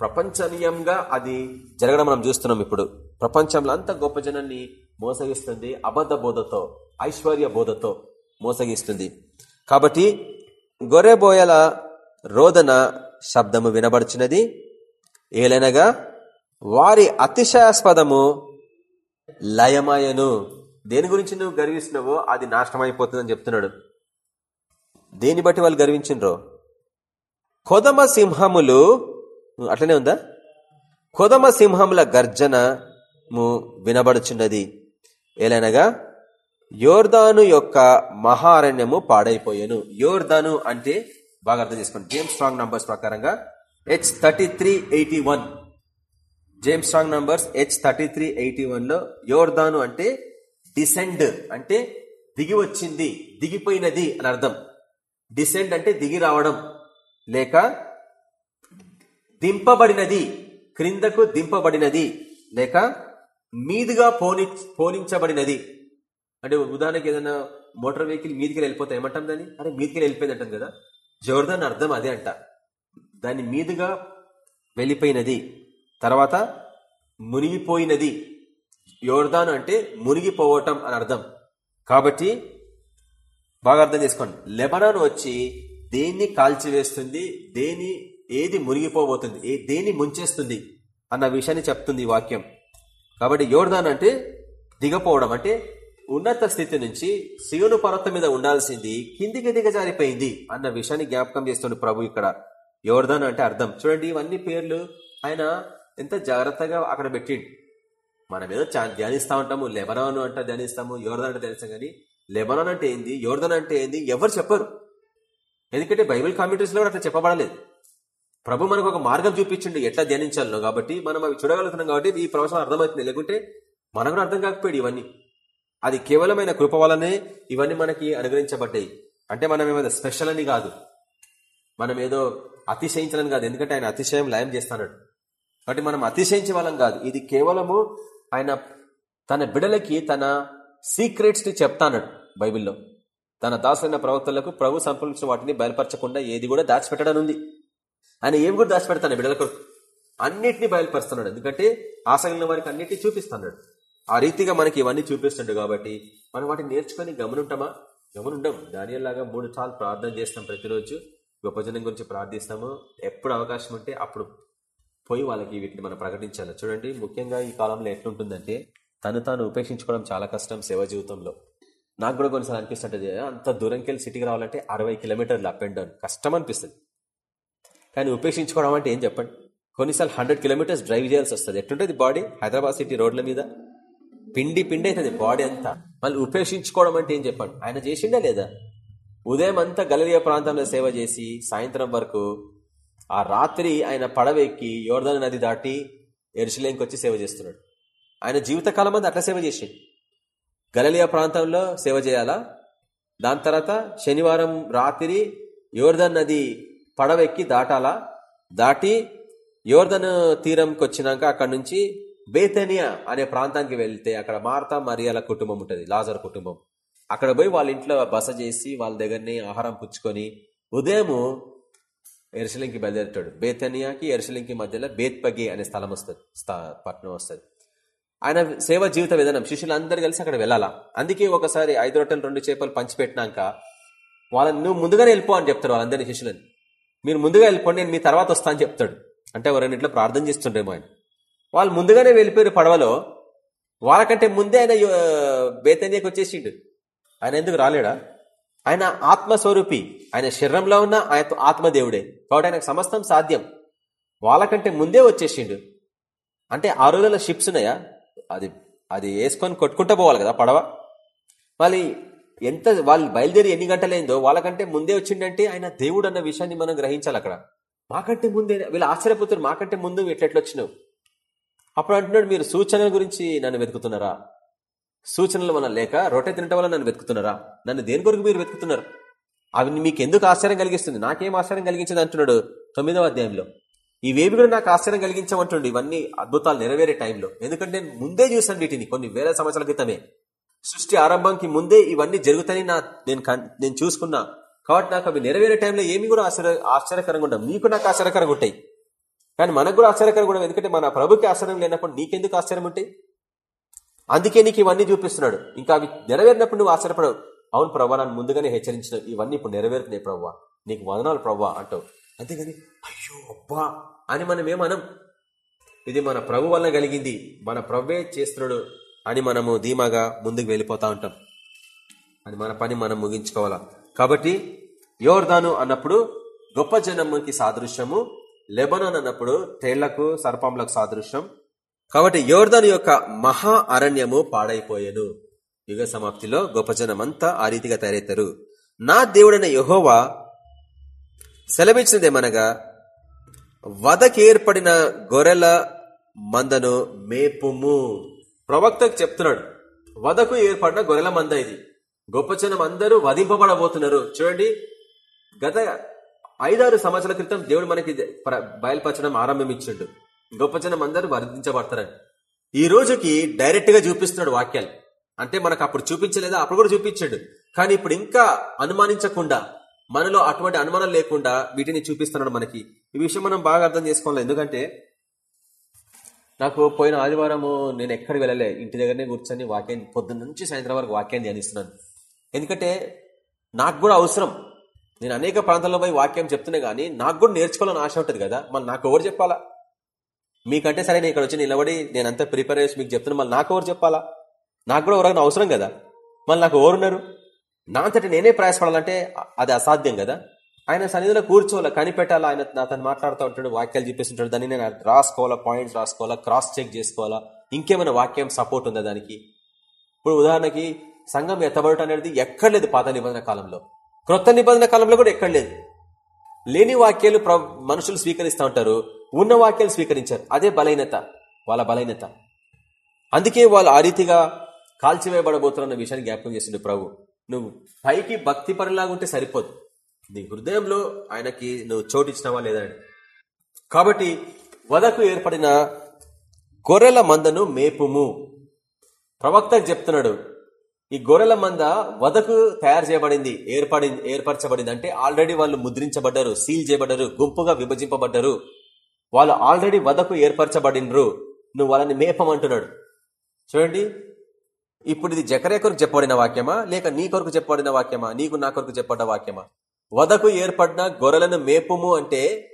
ప్రపంచనీయంగా అది జరగడం మనం చూస్తున్నాం ఇప్పుడు. ప్రపంచంలో అంత గొప్ప జనాన్ని మోసగిస్తుంది అబద్ధ బోధతో ఐశ్వర్య బోధతో మోసగిస్తుంది. కాబట్టి గొర్రెబోయల రోదన శబ్దము వినబడిచినది. ఏలైనగా వారి అతిశయాస్పదము లయమయను. దేని గురించి నువ్వు గర్విస్తున్నావో అది నాశనం అయిపోతుందని చెప్తున్నాడు. దేని బట్టి వాళ్ళు గర్వించిండ్రో? కొదమ సింహములు అట్లనే ఉందా? కొదమ సింహముల గర్జనము వినబడుచున్నది. ఏలనగా యోర్దాను యొక్క మహారణ్యము పాడైపోయాను. యోర్దాను అంటే బాగా అర్థం చేసుకోండి. జేమ్స్ స్ట్రాంగ్ నంబర్స్ ప్రకారంగా H thirty three eighty one James Strong numbers H thirty three eighty వన్లో యోర్దాను అంటే డిసెండ్ అంటే దిగి వచ్చింది దిగిపోయినది అని అర్థం. డిసెండ్ అంటే దిగి రావడం. లేక దింపబడినది క్రిందకు దింపబడినది లేక మీదుగా పోని పోనించబడినది. అంటే ఉదాహరణకి ఏదైనా మోటార్ వెహికల్ మీదికి వెళ్ళిపోతే ఏమంటాం దాన్ని? అరే మీదికి వెళ్ళిపోయింది అంటాం కదా. జోర్దాన్ అర్థం అదే అంట. దాని మీదుగా వెళ్ళిపోయినది. తర్వాత మునిగిపోయినది. యోర్దాన్ అంటే మునిగిపోవటం అని అర్థం. కాబట్టి బాగా అర్థం చేసుకోండి. లెబనాన్ వచ్చి దేన్ని కాల్చివేస్తుంది? దేని ఏది మునిగిపోబోతుంది? ఏ దేని ముంచేస్తుంది? అన్న విషయాన్ని చెప్తుంది వాక్యం. కాబట్టి యోర్దాన్ అంటే దిగపోవడం అంటే ఉన్నత స్థితి నుంచి శివును పర్వతం మీద ఉండాల్సింది కిందికి దిగజారిపోయింది అన్న విషయాన్ని జ్ఞాపకం చేస్తుంది ప్రభు ఇక్కడ. యోర్దాన్ అంటే అర్థం. చూడండి ఇవన్నీ పేర్లు ఆయన ఎంత జాగ్రత్తగా అక్కడ పెట్టిండు. మనం ఏదో ధ్యానిస్తా ఉంటాము లెబనాన్ అంటే ధ్యానిస్తాము యోర్ధన్ అంటే తెలుసు కానీ లెబనాన్ అంటే ఏంది యోర్ధన్ అంటే ఏంది ఎవరు చెప్పరు. ఎందుకంటే బైబిల్ కామెంటరీస్లో కూడా అట్లా చెప్పబడలేదు. ప్రభు మనకు ఒక మార్గం చూపించండి. ఎట్లా ధ్యానించాలనో కాబట్టి మనం అవి చూడగలుగుతున్నాం కాబట్టి ఈ ప్రవచనం అర్థమవుతుంది. లేకుంటే మనకు కూడా అర్థం కాకపోయాడు ఇవన్నీ. అది కేవలమైన కృప వలనే ఇవన్నీ మనకి అనుగ్రహించబడ్డాయి. అంటే మనం ఏమైనా స్పెషల్ అని కాదు. మనం ఏదో అతిశయించాలని కాదు. ఎందుకంటే ఆయన అతిశయం లయం చేస్తాడు. కాబట్టి మనం అతిశయించే వాళ్ళం కాదు. ఇది కేవలము ఆయన తన బిడలకి తన సీక్రెట్స్ని చెప్తానడు చెప్తాడు బైబిల్లో. తన దాసైన ప్రవక్తలకు ప్రభు సంపూర్ణ వాటిని బయలుపరచకుండా ఏది కూడా దాచిపెట్టడం ఉంది. ఆయన ఏం కూడా దాచిపెడతాను బిడ్డల కొరకు. అన్నింటినీ బయలుపరుస్తున్నాడు. ఎందుకంటే ఆసక్తి వారికి అన్నింటినీ చూపిస్తున్నాడు. ఆ రీతిగా మనకి ఇవన్నీ చూపిస్తుండే కాబట్టి మనం వాటిని నేర్చుకొని గమనుంటామా? గమనుండం. దానిలాగా మూడు సార్లు ప్రార్థన చేస్తాం ప్రతిరోజు. గొప్ప జనం గురించి ప్రార్థిస్తాము. ఎప్పుడు అవకాశం ఉంటే అప్పుడు పోయి వాళ్ళకి వీటిని మనం ప్రకటించాలి. చూడండి ముఖ్యంగా ఈ కాలంలో ఎట్లుంటుందంటే తను తాను ఉపేక్షించుకోవడం చాలా కష్టం సేవ జీవితంలో. నాకు కూడా కొన్నిసార్లు అనిపిస్తుంటుంది అంత దూరంకి వెళ్ళి సిటీకి రావాలంటే అరవై కిలోమీటర్లు అప్ అండ్ డౌన్. కష్టం అనిపిస్తుంది. కానీ ఉపేక్షించుకోవడం అంటే ఏం చెప్పండి? కొన్నిసార్లు హండ్రెడ్ కిలోమీటర్స్ డ్రైవ్ చేయాల్సి వస్తుంది. ఎట్లుంటుంది బాడీ హైదరాబాద్ సిటీ రోడ్ల మీద? పిండి పిండి అవుతుంది బాడీ అంతా. మళ్ళీ ఉపేక్షించుకోవడం అంటే ఏం చెప్పండి? ఆయన చేసిండే లేదా? ఉదయం అంతా గలలియా ప్రాంతంలో సేవ చేసి సాయంత్రం వరకు ఆ రాత్రి ఆయన పడవ ఎక్కి యోర్ధన నది దాటి ఎరుసలేంకి వచ్చి సేవ చేస్తున్నాడు. ఆయన జీవితకాలం అంతా అట్లా సేవ చేసి గలలియా ప్రాంతంలో సేవ చేయాలా? దాని తర్వాత శనివారం రాత్రి యోర్ధన్ నది పడవెక్కి దాటాలా? దాటి యోర్ధన తీరంకి వచ్చినాక అక్కడ నుంచి బేతనియా అనే ప్రాంతానికి వెళ్తే అక్కడ మార్తా మరియాల కుటుంబం ఉంటుంది లాజర్ కుటుంబం. అక్కడ పోయి వాళ్ళ ఇంట్లో బస చేసి వాళ్ళ దగ్గరని ఆహారం పుచ్చుకొని ఉదయము ఎరుసలింకి బయలుదేరుతాడు. బేతనియాకి ఎరుసలింకి మధ్యలో బేత్పగి అనే స్థలం వస్తుంది పట్టణం వస్తుంది. ఆయన సేవ జీవిత విధానం శిష్యులందరూ కలిసి అక్కడ వెళ్ళాలా? అందుకే ఒకసారి ఐదు రొట్టెలు రెండు చేపలు పంచిపెట్టినాక వాళ్ళని నువ్వు ముందుగానే వెళ్ళిపో అని చెప్తారు వాళ్ళందరినీ శిష్యులని. మీరు ముందుగా వెళ్ళిపోండి నేను మీ తర్వాత వస్తా అని చెప్తాడు. అంటే ఎవరైనా ప్రార్థన చేస్తుండేమో ఆయన వాళ్ళు ముందుగానే వెళ్ళిపోయారు పడవలో. వాళ్ళకంటే ముందే ఆయన బేతన్యకు వచ్చేసిండు. ఆయన ఎందుకు రాలేడా? ఆయన ఆత్మస్వరూపి. ఆయన శరీరంలో ఉన్న ఆయన ఆత్మదేవుడే. కాబట్టి ఆయనకు సమస్తం సాధ్యం. వాళ్ళకంటే ముందే వచ్చేసిండు. అంటే ఆ రోజుల్లో షిప్స్ ఉన్నాయా? అది అది వేసుకొని కొట్టుకుంటూ పోవాలి కదా పడవ. మళ్ళీ ఎంత వాళ్ళు బయలుదేరి ఎన్ని గంటలైందో వాళ్ళకంటే ముందే వచ్చిండంటే ఆయన దేవుడు అన్న విషయాన్ని మనం గ్రహించాలి అక్కడ. మాకంటే ముందే వీళ్ళు ఆశ్చర్యపోతున్నారు మాకంటే ముందు ఎట్లెట్లొచ్చినావు అప్పుడు అంటున్నాడు మీరు సూచనల గురించి నన్ను వెతుకుతున్నారా? సూచనలు మన లేక రొట్టె తినటం వల్ల నన్ను వెతుకుతున్నారా? నన్ను దేని కొరకు మీరు వెతుకుతున్నారు? అవి మీకు ఎందుకు ఆశ్చర్యం కలిగిస్తుంది? నాకేం ఆశ్చర్యం కలిగించింది అంటున్నాడు తొమ్మిదవ అధ్యాయంలో. ఇవేవి కూడా నాకు ఆశ్చర్యం కలిగించమంటుండే ఇవన్నీ అద్భుతాలు నెరవేరే టైంలో. ఎందుకంటే నేను ముందే చూసాను వీటిని కొన్ని వేల సంవత్సరాల క్రితమే. సృష్టి ఆరంభంకి ముందే ఇవన్నీ జరుగుతాయని నా నేను నేను చూసుకున్నా. కాబట్టి నాకు అవి నెరవేరే టైంలో ఏమి కూడా ఆశ్చర్య ఆశ్చర్యకరంగా ఉండవు. మీకు నాకు ఆశ్చర్యకరంగా ఉంటాయి. కానీ మనకు కూడా ఆశ్చర్యకరంగా ఉండవు. ఎందుకంటే మన ప్రభుకి ఆశ్చర్యం లేనప్పుడు నీకెందుకు ఆశ్చర్యం ఉంటాయి? అందుకే నీకు ఇవన్నీ చూపిస్తున్నాడు. ఇంకా అవి నెరవేరినప్పుడు నువ్వు ఆశ్చర్యపడవు. అవును ప్రభా నన్ను ముందుగానే హెచ్చరించిన ఇవన్నీ ఇప్పుడు నెరవేరుతున్నాయి ప్రవ్వా. నీకు వదనాలు ప్రవ్వా అంటావు. అంతేగాని అయ్యో అబ్బా అని మనం ఏమనం? ఇది మన ప్రభు వల్ల కలిగింది. మన ప్రవ్వే చేస్తున్నాడు. అని మనము ధీమాగా ముందుకు వెళ్ళిపోతా ఉంటాం. అని మన పని మనం ముగించుకోవాలా. కాబట్టి యోర్దాను అన్నప్పుడు గొప్ప జనముకి సాదృశ్యము లెబనాన్ అన్నప్పుడు తేళ్ళకు సర్పంలకు సాదృశ్యం. కాబట్టి యోర్దాను యొక్క మహా అరణ్యము పాడైపోయాను. యుగ సమాప్తిలో గొప్ప జనమంతా ఆ రీతిగా తయారవుతారు. నా దేవుడైన యహోవా సెలవిచ్చినదేమనగా వదకేర్పడిన గొర్రెల మందను మేపుము. ప్రవక్తకు చెప్తున్నాడు వధకు ఏర్పడిన గొర్రెల మంద ఇది. గొప్ప జనం అందరూ వధింపబడబోతున్నారు. చూడండి గత ఐదారు సంవత్సరాల క్రితం దేవుడు మనకి బయలుపరచడం ఆరంభం గొప్ప జనం అందరూ వర్ధించబడతారని ఈ రోజుకి డైరెక్ట్గా చూపిస్తున్నాడు వాక్యాలు. అంటే మనకు అప్పుడు చూపించలేదా? అప్పుడు కూడా చూపించాడు. కానీ ఇప్పుడు ఇంకా అనుమానించకుండా మనలో అటువంటి అనుమానం లేకుండా వీటిని చూపిస్తున్నాడు మనకి. ఈ విషయం మనం బాగా అర్థం చేసుకోవాలి. ఎందుకంటే నాకు పోయిన ఆదివారము నేను ఎక్కడికి వెళ్ళలే. ఇంటి దగ్గరనే కూర్చొని వాక్యం పొద్దున్న నుంచి సాయంత్రం వరకు వాక్యాన్ని ధ్యానిస్తున్నాను. ఎందుకంటే నాకు కూడా అవసరం. నేను అనేక ప్రాంతాల్లో పోయి వాక్యం చెప్తున్నా కానీ నాకు కూడా నేర్చుకోవాలని ఆశ ఉంటుంది కదా. మళ్ళీ నాకు ఎవరు చెప్పాలా? మీకంటే సరే నేను ఇక్కడ వచ్చి నిలబడి నేను అంతా ప్రిపేర్ చేసి మీకు చెప్తున్నా మళ్ళీ నాకు ఎవరు చెప్పాలా? నాకు కూడా ఎవరైనా అవసరం కదా. మళ్ళీ నాకు ఎవరున్నారు? నా అంతటి నేనే ప్రయాసపడాలంటే అది అసాధ్యం కదా. ఆయన సన్నిధిలో కూర్చోవాలి కనిపెట్టాలా? ఆయన అతను మాట్లాడుతూ ఉంటాడు వాక్యాలు చెప్పేస్తుంటాడు దాన్ని నేను రాసుకోవాలా? పాయింట్స్ రాసుకోవాలా? క్రాస్ చెక్ చేసుకోవాలా? ఇంకేమైనా వాక్యం సపోర్ట్ ఉందా దానికి? ఇప్పుడు ఉదాహరణకి సంఘం ఎత్తబడటం అనేది ఎక్కడ లేదు పాత నిబంధన కాలంలో. క్రొత్త నిబంధన కాలంలో కూడా ఎక్కడ లేదు. లేని వాక్యాలు మనుషులు స్వీకరిస్తూ ఉంటారు. ఉన్న వాక్యాలు స్వీకరించారు. అదే బలహీనత. వాళ్ళ బలహీనత. అందుకే వాళ్ళు ఆ రీతిగా కాల్చివేయబడబోతున్న విషయాన్ని జ్ఞాపకం చేసిండు ప్రభు. నువ్వు పైకి భక్తి ఉంటే సరిపోదు. నీ హృదయంలో ఆయనకి నువ్వు చోటిచ్చినవా లేదా కాబట్టి వదకు ఏర్పడిన గొర్రెల మందను మేపుము. ప్రవక్తకు చెప్తున్నాడు ఈ గొర్రెల మంద వదకు తయారు చేయబడింది ఏర్పడి ఏర్పరచబడింది. అంటే ఆల్రెడీ వాళ్ళు ముద్రించబడ్డారు సీల్ చేయబడ్డారు గుంపుగా విభజింపబడ్డారు. వాళ్ళు ఆల్రెడీ వదకు ఏర్పరచబడినరు. నువ్వు వాళ్ళని మేపమంటున్నాడు. చూడండి ఇప్పుడు ఇది జకరే కొరకు చెప్పబడిన వాక్యమా లేక నీ కొరకు చెప్పబడిన వాక్యమా నీకు నా కొరకు చెప్పబడ్డ వాక్యమా? వదకు ఏర్పడిన గొర్రెలను మేపుము అంటే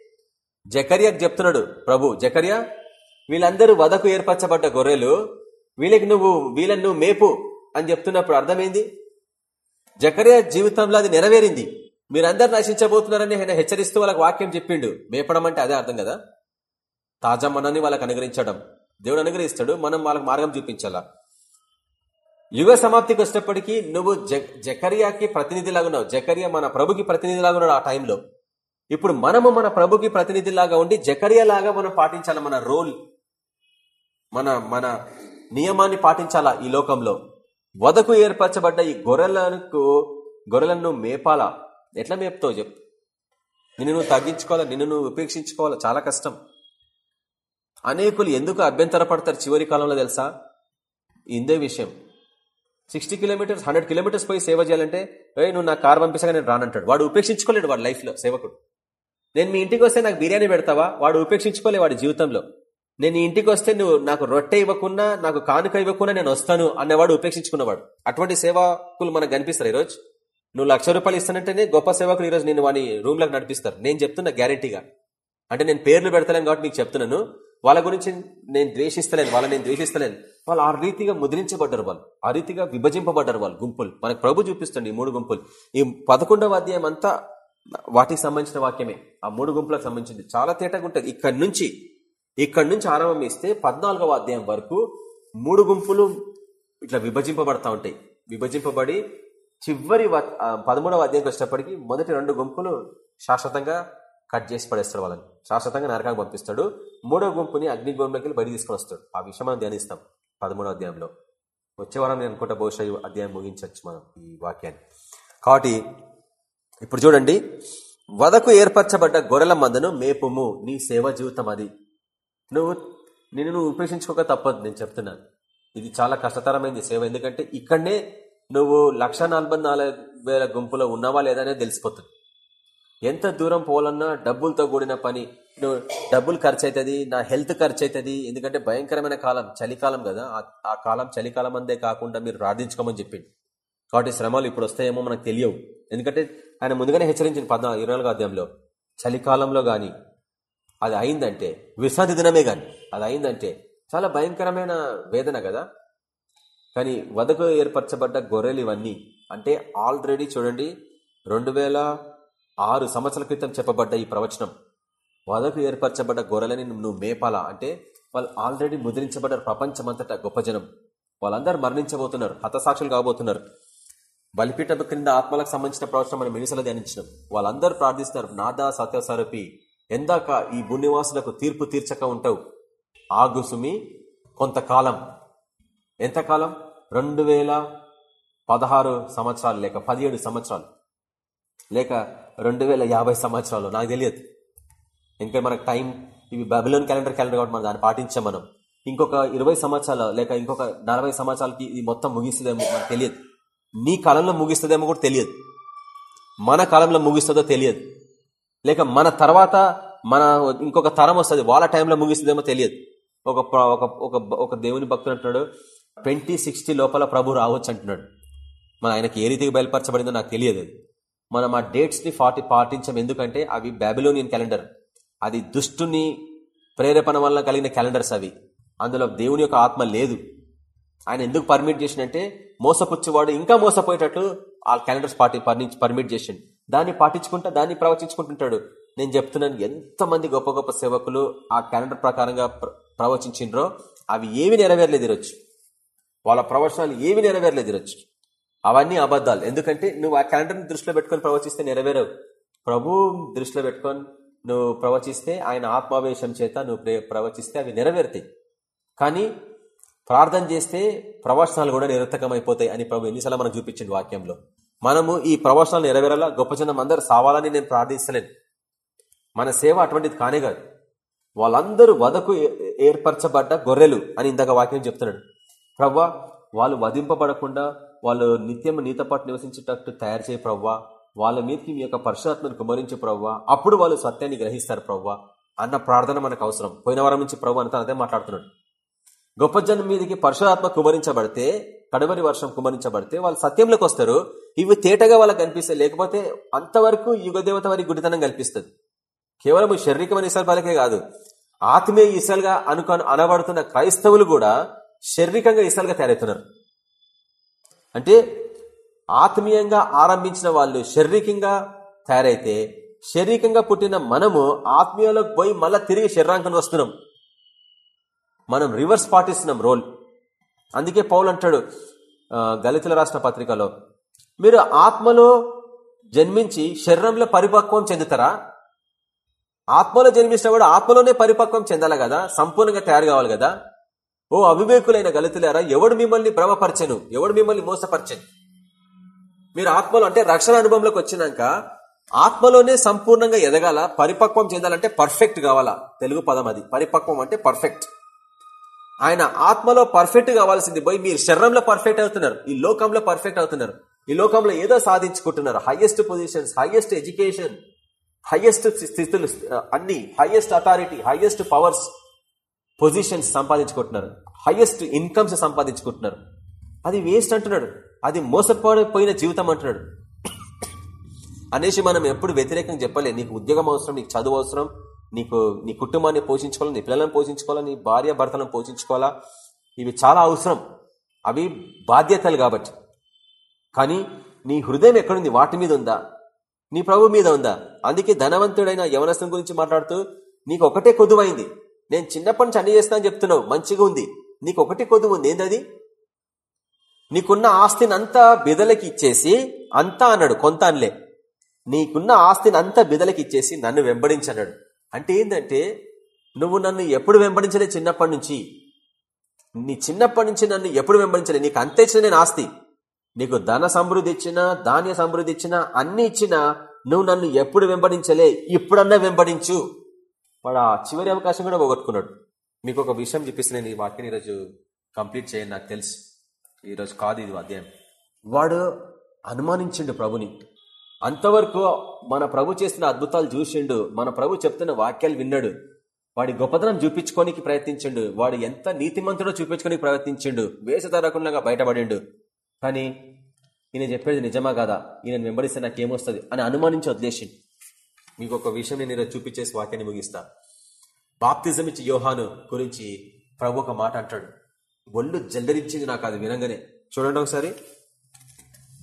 జకర్యాకు చెప్తున్నాడు ప్రభు జకర్యా వీళ్ళందరూ వదకు ఏర్పరచబడ్డ గొర్రెలు వీళ్ళకి నువ్వు వీళ్ళని నువ్వు మేపు అని చెప్తున్నప్పుడు అర్థమైంది? జకర్యా జీవితంలో అది నెరవేరింది. మీరందరు నశించబోతున్నారని ఆయన హెచ్చరిస్తూ వాళ్ళకి వాక్యం చెప్పిండు. మేపడం అంటే అదే అర్థం కదా? తాజా మనని వాళ్ళకి అనుగ్రహించడం. దేవుడు అనుగ్రహిస్తాడు మనం వాళ్ళకి మార్గం చూపించాలా? యుగ సమాప్తికి వచ్చేటప్పటికీ నువ్వు జకరియాకి ప్రతినిధిలాగా ఉన్నావు. జకరియా మన ప్రభుకి ప్రతినిధిలాగా ఉన్నాడు ఆ టైంలో. ఇప్పుడు మనము మన ప్రభుకి ప్రతినిధిలాగా ఉండి జకరియా లాగా మనం పాటించాల? మన రోల్ మన మన నియమాన్ని పాటించాలా ఈ లోకంలో? వదకు ఏర్పరచబడ్డ ఈ గొర్రెలకు గొర్రెలను మేపాలా? ఎట్లా మేపుతావు చెప్పు. నిన్ను నువ్వు తగ్గించుకోవాలా? నిన్ను నువ్వు ఉపేక్షించుకోవాలా? చాలా కష్టం. అనేకులు ఎందుకు అభ్యంతర పడతారు చివరి కాలంలో తెలుసా? ఇందే విషయం. సిక్స్టీ కిలోమీటర్స్ హండ్రెడ్ కిలోమీటర్స్ పోయి సేవ చేయాలంటే నువ్వు నా కార్ పంపిస్తాగా నేను రానంటాడు. వాడు ఉపేక్షించుకోలేడు వాడు లైఫ్లో సేవకుడు. నేను మీ ఇంటికి వస్తే నాకు బిర్యానీ పెడతావా? వాడు ఉపేక్షించుకోలే వాడి జీవితంలో. నేను ఇంటికి వస్తే నువ్వు నాకు రొట్టె ఇవ్వకుండా నాకు కానుక ఇవ్వకుండా నేను వస్తాను అన్నవాడు ఉపేక్షించుకున్నవాడు. అటువంటి సేవకులు మనకు కనిపిస్తారు ఈరోజు. నువ్వు లక్ష రూపాయలు ఇస్తానంటేనే గొప్ప సేవకులు ఈరోజు నేను వాని రూమ్లోకి నడిపిస్తారు. నేను చెప్తున్నా గ్యారంటీగా. అంటే నేను పేర్లు పెడతలేను కాబట్టి నీకు చెప్తున్నాను. వాళ్ళ గురించి నేను ద్వేషిస్తలేను వాళ్ళని నేను ద్వేషిస్తలేను. వాళ్ళు ఆ రీతిగా ముద్రించబడ్డారు వాళ్ళు. ఆ రీతిగా విభజింపబడ్డారు వాళ్ళు గుంపులు. మనకు ప్రభు చూపిస్తుంది ఈ మూడు గుంపులు. ఈ పదకొండవ అధ్యాయం అంతా వాటికి సంబంధించిన వాక్యమే. ఆ మూడు గుంపులకు సంబంధించింది. చాలా తేటగా ఉంటుంది. ఇక్కడి నుంచి ఇక్కడి నుంచి ఆరంభం ఇస్తే పద్నాలుగవ అధ్యాయం వరకు మూడు గుంపులు ఇట్లా విభజింపబడతా ఉంటాయి. విభజింపబడి చివరి పదమూడవ అధ్యాయంకి వచ్చేటప్పటికి మొదటి రెండు గుంపులు శాశ్వతంగా కట్ చేసి పడేస్తాడు వాళ్ళని. శాశ్వతంగా నరకానికి పంపిస్తాడు. మూడో గుంపుని అగ్ని గుంపులకి బయట తీసుకొని వస్తాడు. ఆ విషయం మనం ధ్యానిస్తాం. పదమూడో అధ్యాయంలో. వచ్చే వారం నేను అనుకుంటా బహుశా అధ్యాయం ముగించవచ్చు మనం ఈ వాక్యాన్ని. కాబట్టి ఇప్పుడు చూడండి. వదకు ఏర్పరచబడ్డ గొర్రెల మందను మేపుము నీ సేవ జీవితం అది. నువ్వు నిన్ను నువ్వు ఉపేక్షించుకోక తప్పదు నేను చెప్తున్నాను. ఇది చాలా కష్టతరమైంది సేవ ఎందుకంటే ఇక్కడనే నువ్వు లక్ష వేల గుంపులో ఉన్నావా లేదనే తెలిసిపోతుంది. ఎంత దూరం పోవాలన్నా డబ్బులతో కూడిన పని డబ్బులు ఖర్చు అవుతుంది నా హెల్త్ ఖర్చు అవుతుంది ఎందుకంటే భయంకరమైన కాలం చలికాలం కదా. ఆ కాలం చలికాలం అందే కాకుండా మీరు ప్రార్థించుకోమని చెప్పింది కాబట్టి శ్రమలు ఇప్పుడు వస్తాయేమో మనకు తెలియవు. ఎందుకంటే ఆయన ముందుగానే హెచ్చరించింది పద్నాలుగు ఇరవై నాలుగు అధ్యాయంలో చలికాలంలో కానీ అది అయిందంటే విశ్రాంతి దినమే కానీ అది అయిందంటే చాలా భయంకరమైన వేదన కదా. కానీ వదకు ఏర్పరచబడ్డ గొర్రెలు ఇవన్నీ అంటే ఆల్రెడీ చూడండి రెండు వేల ఆరు సంవత్సరాల క్రితం చెప్పబడ్డ ఈ ప్రవచనం. వదకు ఏర్పరచబడ్డ గొర్రెలని నువ్వు మేపాలా? అంటే వాళ్ళు ఆల్రెడీ ముద్రించబడ్డారు ప్రపంచమంతటా గొప్ప జనం. వాళ్ళందరూ మరణించబోతున్నారు హతసాక్షులు కాబోతున్నారు. బలిపీఠ క్రింద ఆత్మలకు సంబంధించిన ప్రవచనం మనం మినిసలో ధ్యానించినాం. వాళ్ళందరూ ప్రార్థిస్తున్నారు నాదా సత్యసారపి ఎందాక ఈ భూనివాసులకు తీర్పు తీర్చక ఉంటావు. ఆగుసుమి కొంతకాలం. ఎంతకాలం? రెండు వేల పదహారు సంవత్సరాలు లేక పదిహేడు సంవత్సరాలు. లేక రెండు వేల యాభై సంవత్సరాలు నాకు తెలియదు. ఇంకా మనకు టైం ఇవి బబిలోన్ క్యాలెండర్ క్యాలెండర్ కాబట్టి మనం దాన్ని పాటించాం మనం. ఇంకొక ఇరవై సంవత్సరాలు లేక ఇంకొక నలభై సంవత్సరాలకి ఇది మొత్తం ముగిస్తుందేమో మనకు తెలియదు. నీ కాలంలో ముగిస్తుందేమో కూడా తెలియదు. మన కాలంలో ముగిస్తుందో తెలియదు. లేక మన తర్వాత మన ఇంకొక తరం వస్తుంది వాళ్ళ టైంలో ముగిస్తుందేమో తెలియదు. ఒక ఒక ఒక ఒక దేవుని భక్తుడు అంటున్నాడు ట్వంటీ సిక్స్టీ లోపల ప్రభు రావచ్చు అంటున్నాడు. మన ఆయనకి ఏ రీతికి బయలుపరచబడిందో నాకు తెలియదు. మనం ఆ డేట్స్ని పాటి ఫార్టీ ఎందుకంటే అవి బ్యాబిలోనియన్ క్యాలెండర్. అది దుష్టుని ప్రేరేపణ వల్ల కలిగిన క్యాలెండర్స్ అవి. అందులో దేవుని యొక్క ఆత్మ లేదు. ఆయన ఎందుకు పర్మిట్ చేసినంటే మోసపుచ్చేవాడు ఇంకా మోసపోయేటట్లు ఆ క్యాలెండర్స్ పాటి పర్మిట్ చేసిండు. దాన్ని పాటించుకుంటా దాన్ని ప్రవచించుకుంటుంటాడు. నేను చెప్తున్నాను ఎంతమంది గొప్ప గొప్ప సేవకులు ఆ క్యాలెండర్ ప్రకారంగా ప్రవచించిండ్రో అవి ఏవి నెరవేరలేదు ఈరోజు. వాళ్ళ ప్రవచనాలు ఏవి నెరవేరలేదు ఈరోజు. అవన్నీ అబద్ధాలు. ఎందుకంటే నువ్వు ఆ క్యాలెండర్ని దృష్టిలో పెట్టుకొని ప్రవచిస్తే నెరవేరవు. ప్రభు దృష్టిలో పెట్టుకొని నువ్వు ప్రవచిస్తే ఆయన ఆత్మావేశం చేత నువ్వు ప్రవచిస్తే అవి నెరవేరుతాయి. కానీ ప్రార్థన చేస్తే ప్రవచనాలు కూడా నిరర్థకమైపోతాయి అని ప్రభు ఎన్నిసార్లు మనం చూపించింది వాక్యంలో. మనము ఈ ప్రవచనాలు నెరవేరాలా? గొప్ప జనం అందరూ సావాలని నేను ప్రార్థిస్తలేను. మన సేవ అటువంటిది కానే కాదు. వాళ్ళందరూ వదకు ఏర్పరచబడ్డ గొర్రెలు అని ఇందాక వాక్యం చెప్తున్నాడు. ప్రవ్వా వాళ్ళు వధింపబడకుండా వాళ్ళు నిత్యం నీతో పాటు నివసించేటట్టు తయారు చేయ ప్రవ్వా. వాళ్ళ మీదకి మీ యొక్క పరిశుధాత్మను కుమరించి ప్రవ్వా. అప్పుడు వాళ్ళు సత్యాన్ని గ్రహిస్తారు ప్రవ్వా. అన్న ప్రార్థన మనకు అవసరం. పోయిన వారం నుంచి ప్రభు అని అదే మాట్లాడుతున్నాడు. గొప్ప జనం మీదకి పరశురాత్మ కుమరించబడితే కడవరి వర్షం కుమరించబడితే వాళ్ళు సత్యంలోకి వస్తారు. ఇవి తేటగా వాళ్ళకి కనిపిస్తాయి. లేకపోతే అంతవరకు యుగదేవత వారి గుడితనం కల్పిస్తుంది. కేవలం శారీరకమైన ఇసల్పాలకే కాదు. ఆత్మీయ ఇసల్గా అనుకొని అనబడుతున్న క్రైస్తవులు కూడా శారీరకంగా ఇసల్గా తయారవుతున్నారు. అంటే ఆత్మీయంగా ఆరంభించిన వాళ్ళు శారీరకంగా తయారైతే శారీరకంగా పుట్టిన మనము ఆత్మీయలోకి పోయి మళ్ళీ తిరిగి శరీరాంకం వస్తున్నాం. మనం రివర్స్ పాటిస్తున్నాం రోల్. అందుకే పౌలు అంటాడు గలితుల రాష్ట్ర పత్రికలో మీరు ఆత్మలో జన్మించి శరీరంలో పరిపక్వం చెందుతారా? ఆత్మలో జన్మించిన కూడా ఆత్మలోనే పరిపక్వం చెందాలి కదా? సంపూర్ణంగా తయారు కావాలి కదా? ఓ అవివేకులైన గలితులారా ఎవడు మిమ్మల్ని భ్రమపరచను? ఎవడు మిమ్మల్ని మోసపరచను? మీరు ఆత్మలో అంటే రక్షణ అనుభవంలోకి వచ్చినాక ఆత్మలోనే సంపూర్ణంగా ఎదగాల పరిపక్వం చెందాలంటే పర్ఫెక్ట్ కావాలా? తెలుగు పదం అది. పరిపక్వం అంటే పర్ఫెక్ట్ ఆయన ఆత్మలో పర్ఫెక్ట్ కావాల్సింది పోయి మీరు శరీరంలో పర్ఫెక్ట్ అవుతున్నారు ఈ లోకంలో పర్ఫెక్ట్ అవుతున్నారు. ఈ లోకంలో ఏదో సాధించుకుంటున్నారు. Highest positions highest education highest స్థితులు అన్ని highest authority highest powers positions సంపాదించుకుంటున్నారు. Highest incomes సంపాదించుకుంటున్నారు. అది వేస్ట్ అంటున్నాడు. అది మోసపోయిన జీవితం అంటున్నాడు. అనేసి మనం ఎప్పుడు వ్యతిరేకంగా చెప్పలే. నీకు ఉద్యోగం అవసరం నీకు చదువు అవసరం నీకు నీ కుటుంబాన్ని పోషించుకోవాలి నీ పిల్లలను పోషించుకోవాలా నీ భార్య భర్తలను పోషించుకోవాలా ఇవి చాలా అవసరం. అవి బాధ్యతలు కాబట్టి. కానీ నీ హృదయం ఎక్కడుంది? వాటి మీద ఉందా? నీ ప్రభు మీద ఉందా? అందుకే ధనవంతుడైన యవనస్థం గురించి మాట్లాడుతూ నీకు ఒకటే కొదువైంది. నేను చిన్నప్పటి నుంచి అన్ని చేస్తానని చెప్తున్నావు. మంచిగా ఉంది. నీకు ఒకటే కొదువు ఉంది. ఏంటది నీకున్న ఆస్తిని అంతా బిదలకి ఇచ్చేసి అంతా అన్నాడు కొంత అనలే నీకున్న ఆస్తిని అంతా బిదలకి ఇచ్చేసి నన్ను వెంబడించన్నాడు. అంటే ఏంటంటే నువ్వు నన్ను ఎప్పుడు వెంబడించలే చిన్నప్పటి నుంచి? నీ చిన్నప్పటి నుంచి నన్ను ఎప్పుడు వెంబడించలే? నీకు అంతే ఇచ్చిన నేను ఆస్తి. నీకు ధన సమృద్ధి ఇచ్చినా ధాన్య సమృద్ధి ఇచ్చినా అన్ని ఇచ్చినా నువ్వు నన్ను ఎప్పుడు వెంబడించలే? ఇప్పుడన్నా వెంబడించు. వాడు ఆ చివరి అవకాశం కూడా పోగొట్టుకున్నాడు. మీకు ఒక విషయం చూపిస్తే నేను ఈ వాక్యం ఈరోజు కంప్లీట్ చేయను నాకు తెలుసు. ఈరోజు కాదు ఇది అధ్యాయం. వాడు అనుమానించిండు ప్రభుని. అంతవరకు మన ప్రభు చేసిన అద్భుతాలు చూసిండు మన ప్రభు చెప్తున్న వాక్యాలు విన్నాడు. వాడి గొప్పతనం చూపించుకోనికి ప్రయత్నించిండు వాడు ఎంత నీతిమంతుడో చూపించుకోనికి ప్రయత్నించిండు వేషధారకుండా బయటపడిండు. కానీ ఈయన చెప్పేది నిజమా కాదా? ఈయన వెంబడిస్తే నాకేమొస్తుంది? అని అనుమానించి వదిలేసిండు మీకు ఒక విషయం నేను ఈరోజు చూపించేసి వాక్యాన్ని ముగిస్తా. బాప్తిజం ఇచ్చి యోహాను గురించి ప్రభు ఒక మాట అంటాడు. ఒళ్ళు జల్దరించింది నాకు అది వినంగానే. చూడండి ఒకసారి.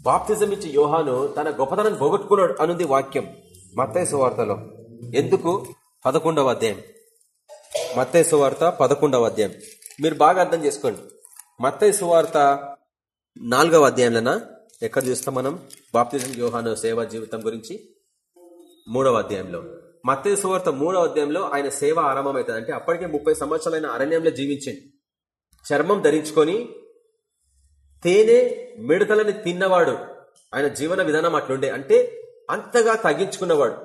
బాప్తిజం ఇచ్చి యోహాను తన గొప్పతనాన్ని పోగొట్టుకున్నాడు అనుంది వాక్యం. మత్తయి సువార్తలో ఎందుకు? పదకొండవ అధ్యాయం. మత్తయి సువార్త పదకొండవ అధ్యాయం. మీరు బాగా అర్థం చేసుకోండి. మత్తయి సువార్త నాలుగవ అధ్యాయంలోనా? ఎక్కడ చూస్తాం మనం? బాప్తిజం యోహాను సేవా జీవితం గురించి. మూడవ అధ్యాయంలో. మత్తయి సువార్త మూడవ అధ్యాయంలో ఆయన సేవ ఆరంభమవుతుంది అంటే అప్పటికే ముప్పై సంవత్సరాలైన అరణ్యంలో జీవించింది చర్మం ధరించుకొని తేనె మిడతలని తిన్నవాడు. ఆయన జీవన విధానం అట్లుండే. అంటే అంతగా తగ్గించుకున్నవాడు.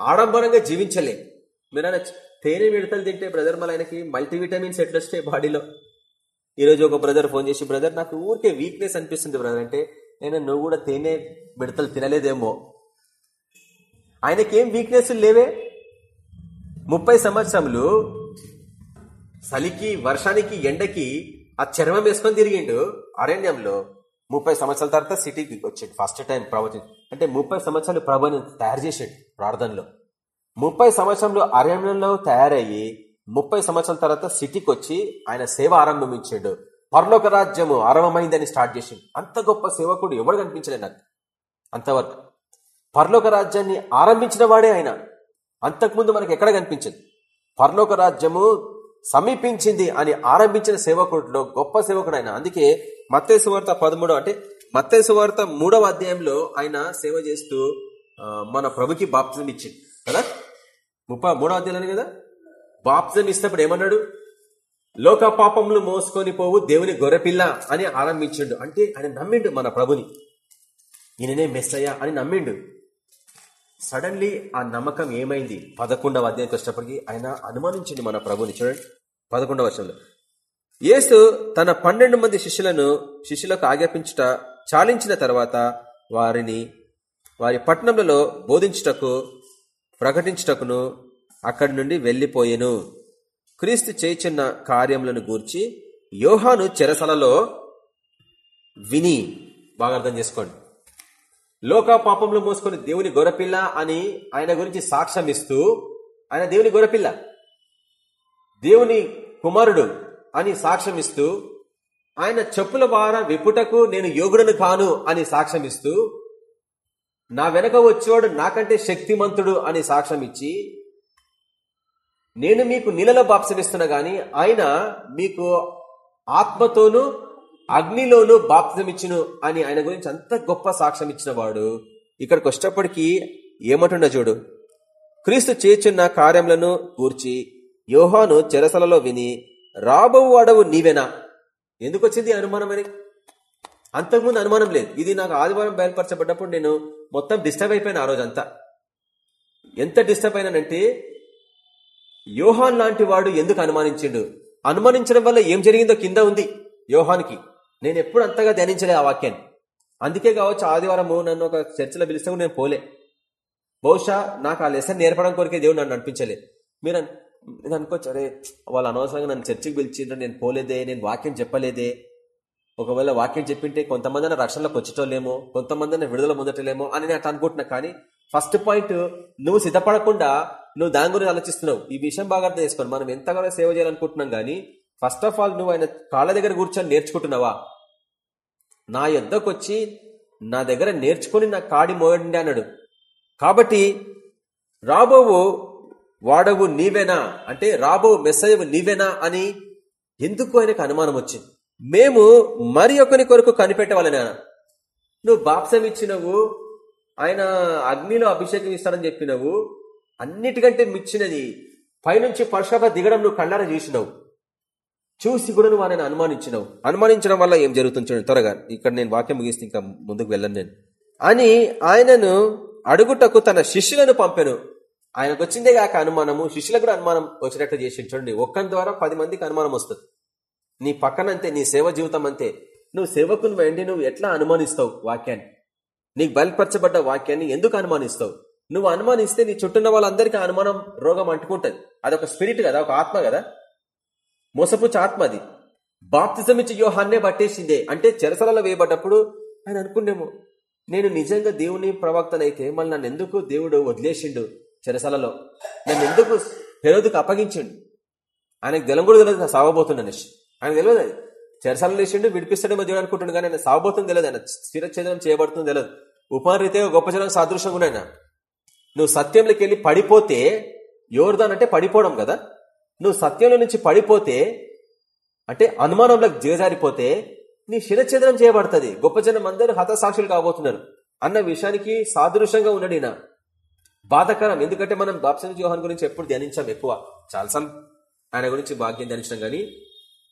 ఆడంబరంగా జీవించలే. మీరు ఆయన తేనె మిడతలు తింటే బ్రదర్ మళ్ళీ ఆయనకి మల్టీవిటమిన్స్ ఎట్లా వస్తాయి బాడీలో? ఈరోజు ఒక బ్రదర్ ఫోన్ చేసి బ్రదర్ నాకు ఊరికే వీక్నెస్ అనిపిస్తుంది బ్రదర్. అంటే నేను నువ్వు కూడా తేనె మిడతలు తినలేదేమో. ఆయనకేం వీక్నెస్ లేవే? ముప్పై సంవత్సరములు చలికి వర్షానికి ఎండకి ఆ చర్మం వేసుకొని తిరిగిండు. అరణ్యంలో ముప్పై సంవత్సరాల తర్వాత సిటీకి వచ్చాడు. ఫస్ట్ టైం ప్రవచన అంటే ముప్పై సంవత్సరాలు ప్రభుని తయారు చేసాడు ప్రార్థనలో. ముప్పై సంవత్సరంలో అరణ్యంలో తయారయ్యి ముప్పై సంవత్సరాల తర్వాత సిటీకి వచ్చి ఆయన సేవ ఆరంభించాడు. పర్లోక రాజ్యము ఆరంభమైందని స్టార్ట్ చేసిండు అంత గొప్ప సేవకుడు ఎవడు కనిపించలేదు నాకు. అంతవరకు. పర్లోక రాజ్యాన్ని ఆరంభించిన వాడే ఆయన. అంతకుముందు మనకు ఎక్కడ కనిపించదు. పర్లోక రాజ్యము సమీపించింది అని ఆరంభించిన సేవకుడిలో గొప్ప సేవకుడు ఆయన. అందుకే మత్తేసు వార్త పదమూడవ అంటే మత్తేసు వార్త మూడవ అధ్యాయంలో ఆయన సేవ చేస్తూ మన ప్రభుకి బాప్తిజం ఇచ్చింది కదా? ముప్పై మూడవ అధ్యాయులు కదా? బాప్తిజం ఇచ్చినప్పుడు ఏమన్నాడు? లోక పాపములు మోసుకొని పోవు దేవుని గొర్రెపిల్ల అని ఆరంభించిండు. అంటే ఆయన నమ్మిండు మన ప్రభుని. ఈయననే మెస్సయ్య అని నమ్మిండు. సడన్లీ ఆ నమ్మకం ఏమైంది? పదకొండవ అధ్యాయంకి వచ్చినప్పటికీ ఆయన అనుమానించండి మన ప్రభుని. చూడండి పదకొండవ వర్షంలో యేసు తన పన్నెండు మంది శిష్యులను శిష్యులకు ఆజ్ఞాపించుట చాలించిన తర్వాత వారిని వారి పట్టణంలో బోధించుటకు ప్రకటించుటకును అక్కడి నుండి వెళ్ళిపోయెను. క్రీస్తు చేయుచున్న కార్యములను గూర్చి యోహాను చెరసలలో విని బాగా అర్థం చేసుకోండి. లోక పాపంలో మోసుకొని దేవుని గొరపిల్ల అని ఆయన గురించి సాక్ష్యం ఇస్తూ ఆయన దేవుని గొరపిల్ల దేవుని కుమారుడు అని సాక్ష్యం ఇస్తూ ఆయన చెప్పుల వార విపుటకు నేను యోగుడను కాను అని సాక్ష్యం ఇస్తూ నా వెనక వచ్చేవాడు నాకంటే శక్తిమంతుడు అని సాక్ష్యం ఇచ్చి నేను మీకు నీళ్ళలో బాప్సమిస్తున్నా గాని ఆయన మీకు ఆత్మతోనూ అగ్నిలోనూ బాప్తిజమిచ్చును అని ఆయన గురించి అంత గొప్ప సాక్ష్యం ఇచ్చిన వాడు ఇక్కడికి వచ్చేటప్పటికీ ఏమంటున్నా చూడు. క్రీస్తు చేచున్న కార్యములను కూర్చి యోహాను చెరసలలో విని రాబో వాడవు నీవేనా? ఎందుకు వచ్చింది అనుమానం అని అంతకుముందు అనుమానం లేదు. ఇది నాకు ఆదివారం బయలుపరచబడ్డప్పుడు నేను మొత్తం డిస్టర్బ్ అయిపోయాను ఆ రోజంతా. ఎంత డిస్టర్బ్ అయినానంటే యోహాన్ లాంటి వాడు ఎందుకు అనుమానించిండు? అనుమానించడం వల్ల ఏం జరిగిందో కింద ఉంది యోహానికి. నేను ఎప్పుడు అంతగా ధ్యానించలే ఆ వాక్యాన్ని. అందుకే కావచ్చు ఆదివారము నన్ను ఒక చర్చలో పిలిస్తే నేను పోలే. బహుశా నాకు ఆ లెసన్ నేర్పడం కొరికే దేవుడు నన్ను నడిపించలే మీరు నేను అనుకోవచ్చు అరే వాళ్ళు అనవసరంగా నన్ను చర్చికి పిలిచిండ్రు నేను పోలేదే నేను వాక్యం చెప్పలేదే. ఒకవేళ వాక్యం చెప్పింటే కొంతమంది రక్షణలోకి వచ్చేటోళ్ళేమో కొంతమంది విడుదల ముందటలేమో అని నేను అనుకుంటున్నా. కానీ ఫస్ట్ పాయింట్ నువ్వు సిద్ధపడకుండా నువ్వు దాని గురించి ఆలోచిస్తున్నావు. ఈ విషయం బాగా అర్థం చేసుకోండి. మనం ఎంతగానో సేవ చేయాలనుకుంటున్నాం కానీ ఫస్ట్ ఆఫ్ ఆల్ నువ్వు ఆయన కాళ్ళ దగ్గర కూర్చొని నేర్చుకుంటున్నావా? నా యుద్ధకొచ్చి నా దగ్గర నేర్చుకుని నా కాడి మోయండి అన్నాడు. కాబట్టి రాబోవు వాడవు నీవేనా? అంటే రాబో మెస్సయవు నీవేనా అని ఎందుకు ఆయనకు అనుమానం వచ్చింది? మేము మరి ఒకరి కొరకు కనిపెట్టవాలని? నువ్వు బాప్సం ఇచ్చినవు ఆయన అగ్నిలో అభిషేకం ఇస్తానని చెప్పినవు అన్నిటికంటే మిచ్చినది పైనుంచి పరుషాప దిగడం నువ్వు కళ్ళారా చూసినావు. చూసి కూడా నువ్వు ఆయన అనుమానించినావు. అనుమానించడం వల్ల ఏం జరుగుతుంది చూడండి త్వరగా. ఇక్కడ నేను వాక్యం ముగిస్తే ఇంకా ముందుకు వెళ్ళను నేను. అని ఆయనను అడుగుటకు తన శిష్యులను పంపెను. ఆయనకు వచ్చిందే కాక అనుమానము శిష్యులకు కూడా అనుమానం వచ్చినట్టు చేసి చూడండి ఒక్కని ద్వారా పది మందికి అనుమానం వస్తుంది. నీ పక్కనంతే నీ సేవ జీవితం అంతే. నువ్వు సేవకుని వెండి నువ్వు ఎట్లా అనుమానిస్తావు వాక్యాన్ని? నీకు బయలుపరచబడ్డ వాక్యాన్ని ఎందుకు అనుమానిస్తావు? నువ్వు అనుమానిస్తే నీ చుట్టూన్న వాళ్ళందరికీ అనుమానం రోగం అంటుకుంటది. అదొక స్పిరిట్ కదా ఒక ఆత్మ కదా? మోసపుచ్చ ఆత్మ అది. బాప్తిజం ఇచ్చే యోహాన్నే పట్టేసిందే. అంటే చెరసలలో వేయబడ్డప్పుడు ఆయన అనుకునేమో నేను నిజంగా దేవుని ప్రవక్తనైతే మళ్ళీ నన్ను ఎందుకు దేవుడు వదిలేసిండు చెరసలలో? నన్ను ఎందుకు హెరోదుకు అప్పగించిండు? ఆయనకు తెలంగుడు తెలియదు సాగబోతుండ ఆయన తెలియదు అది. చెరసలలో వేసిండు విడిపిస్తాడేమో దేవుడు అనుకుంటుండే కానీ ఆయన సాగబోతుంది తెలియదు ఆయన స్థిరఛేదనం చేయబడుతుంది తెలియదు ఉపరీతే గొప్ప జనం సాదృశ్యంగా ఉన్నాయన నువ్వు సత్యంలోకి వెళ్ళి పడిపోతే యోర్దాన్ అంటే పడిపోవడం కదా? నువ్వు సత్యంలో నుంచి పడిపోతే అంటే అనుమానంలోకి దిగజారిపోతే నీ శిరఛేదనం చేయబడుతుంది. గొప్ప జనం అందరూ హతసాక్షులు కాబోతున్నారు. అన్న విషయానికి సాదృశ్యంగా ఉన్నాడు ఈయన. బాధకరం. ఎందుకంటే మనం బాప్సన జోహన్ గురించి ఎప్పుడు ధ్యానించాం ఎక్కువ. చాలాసార్లు ఆయన గురించి భాగ్యం ధ్యానించడం కానీ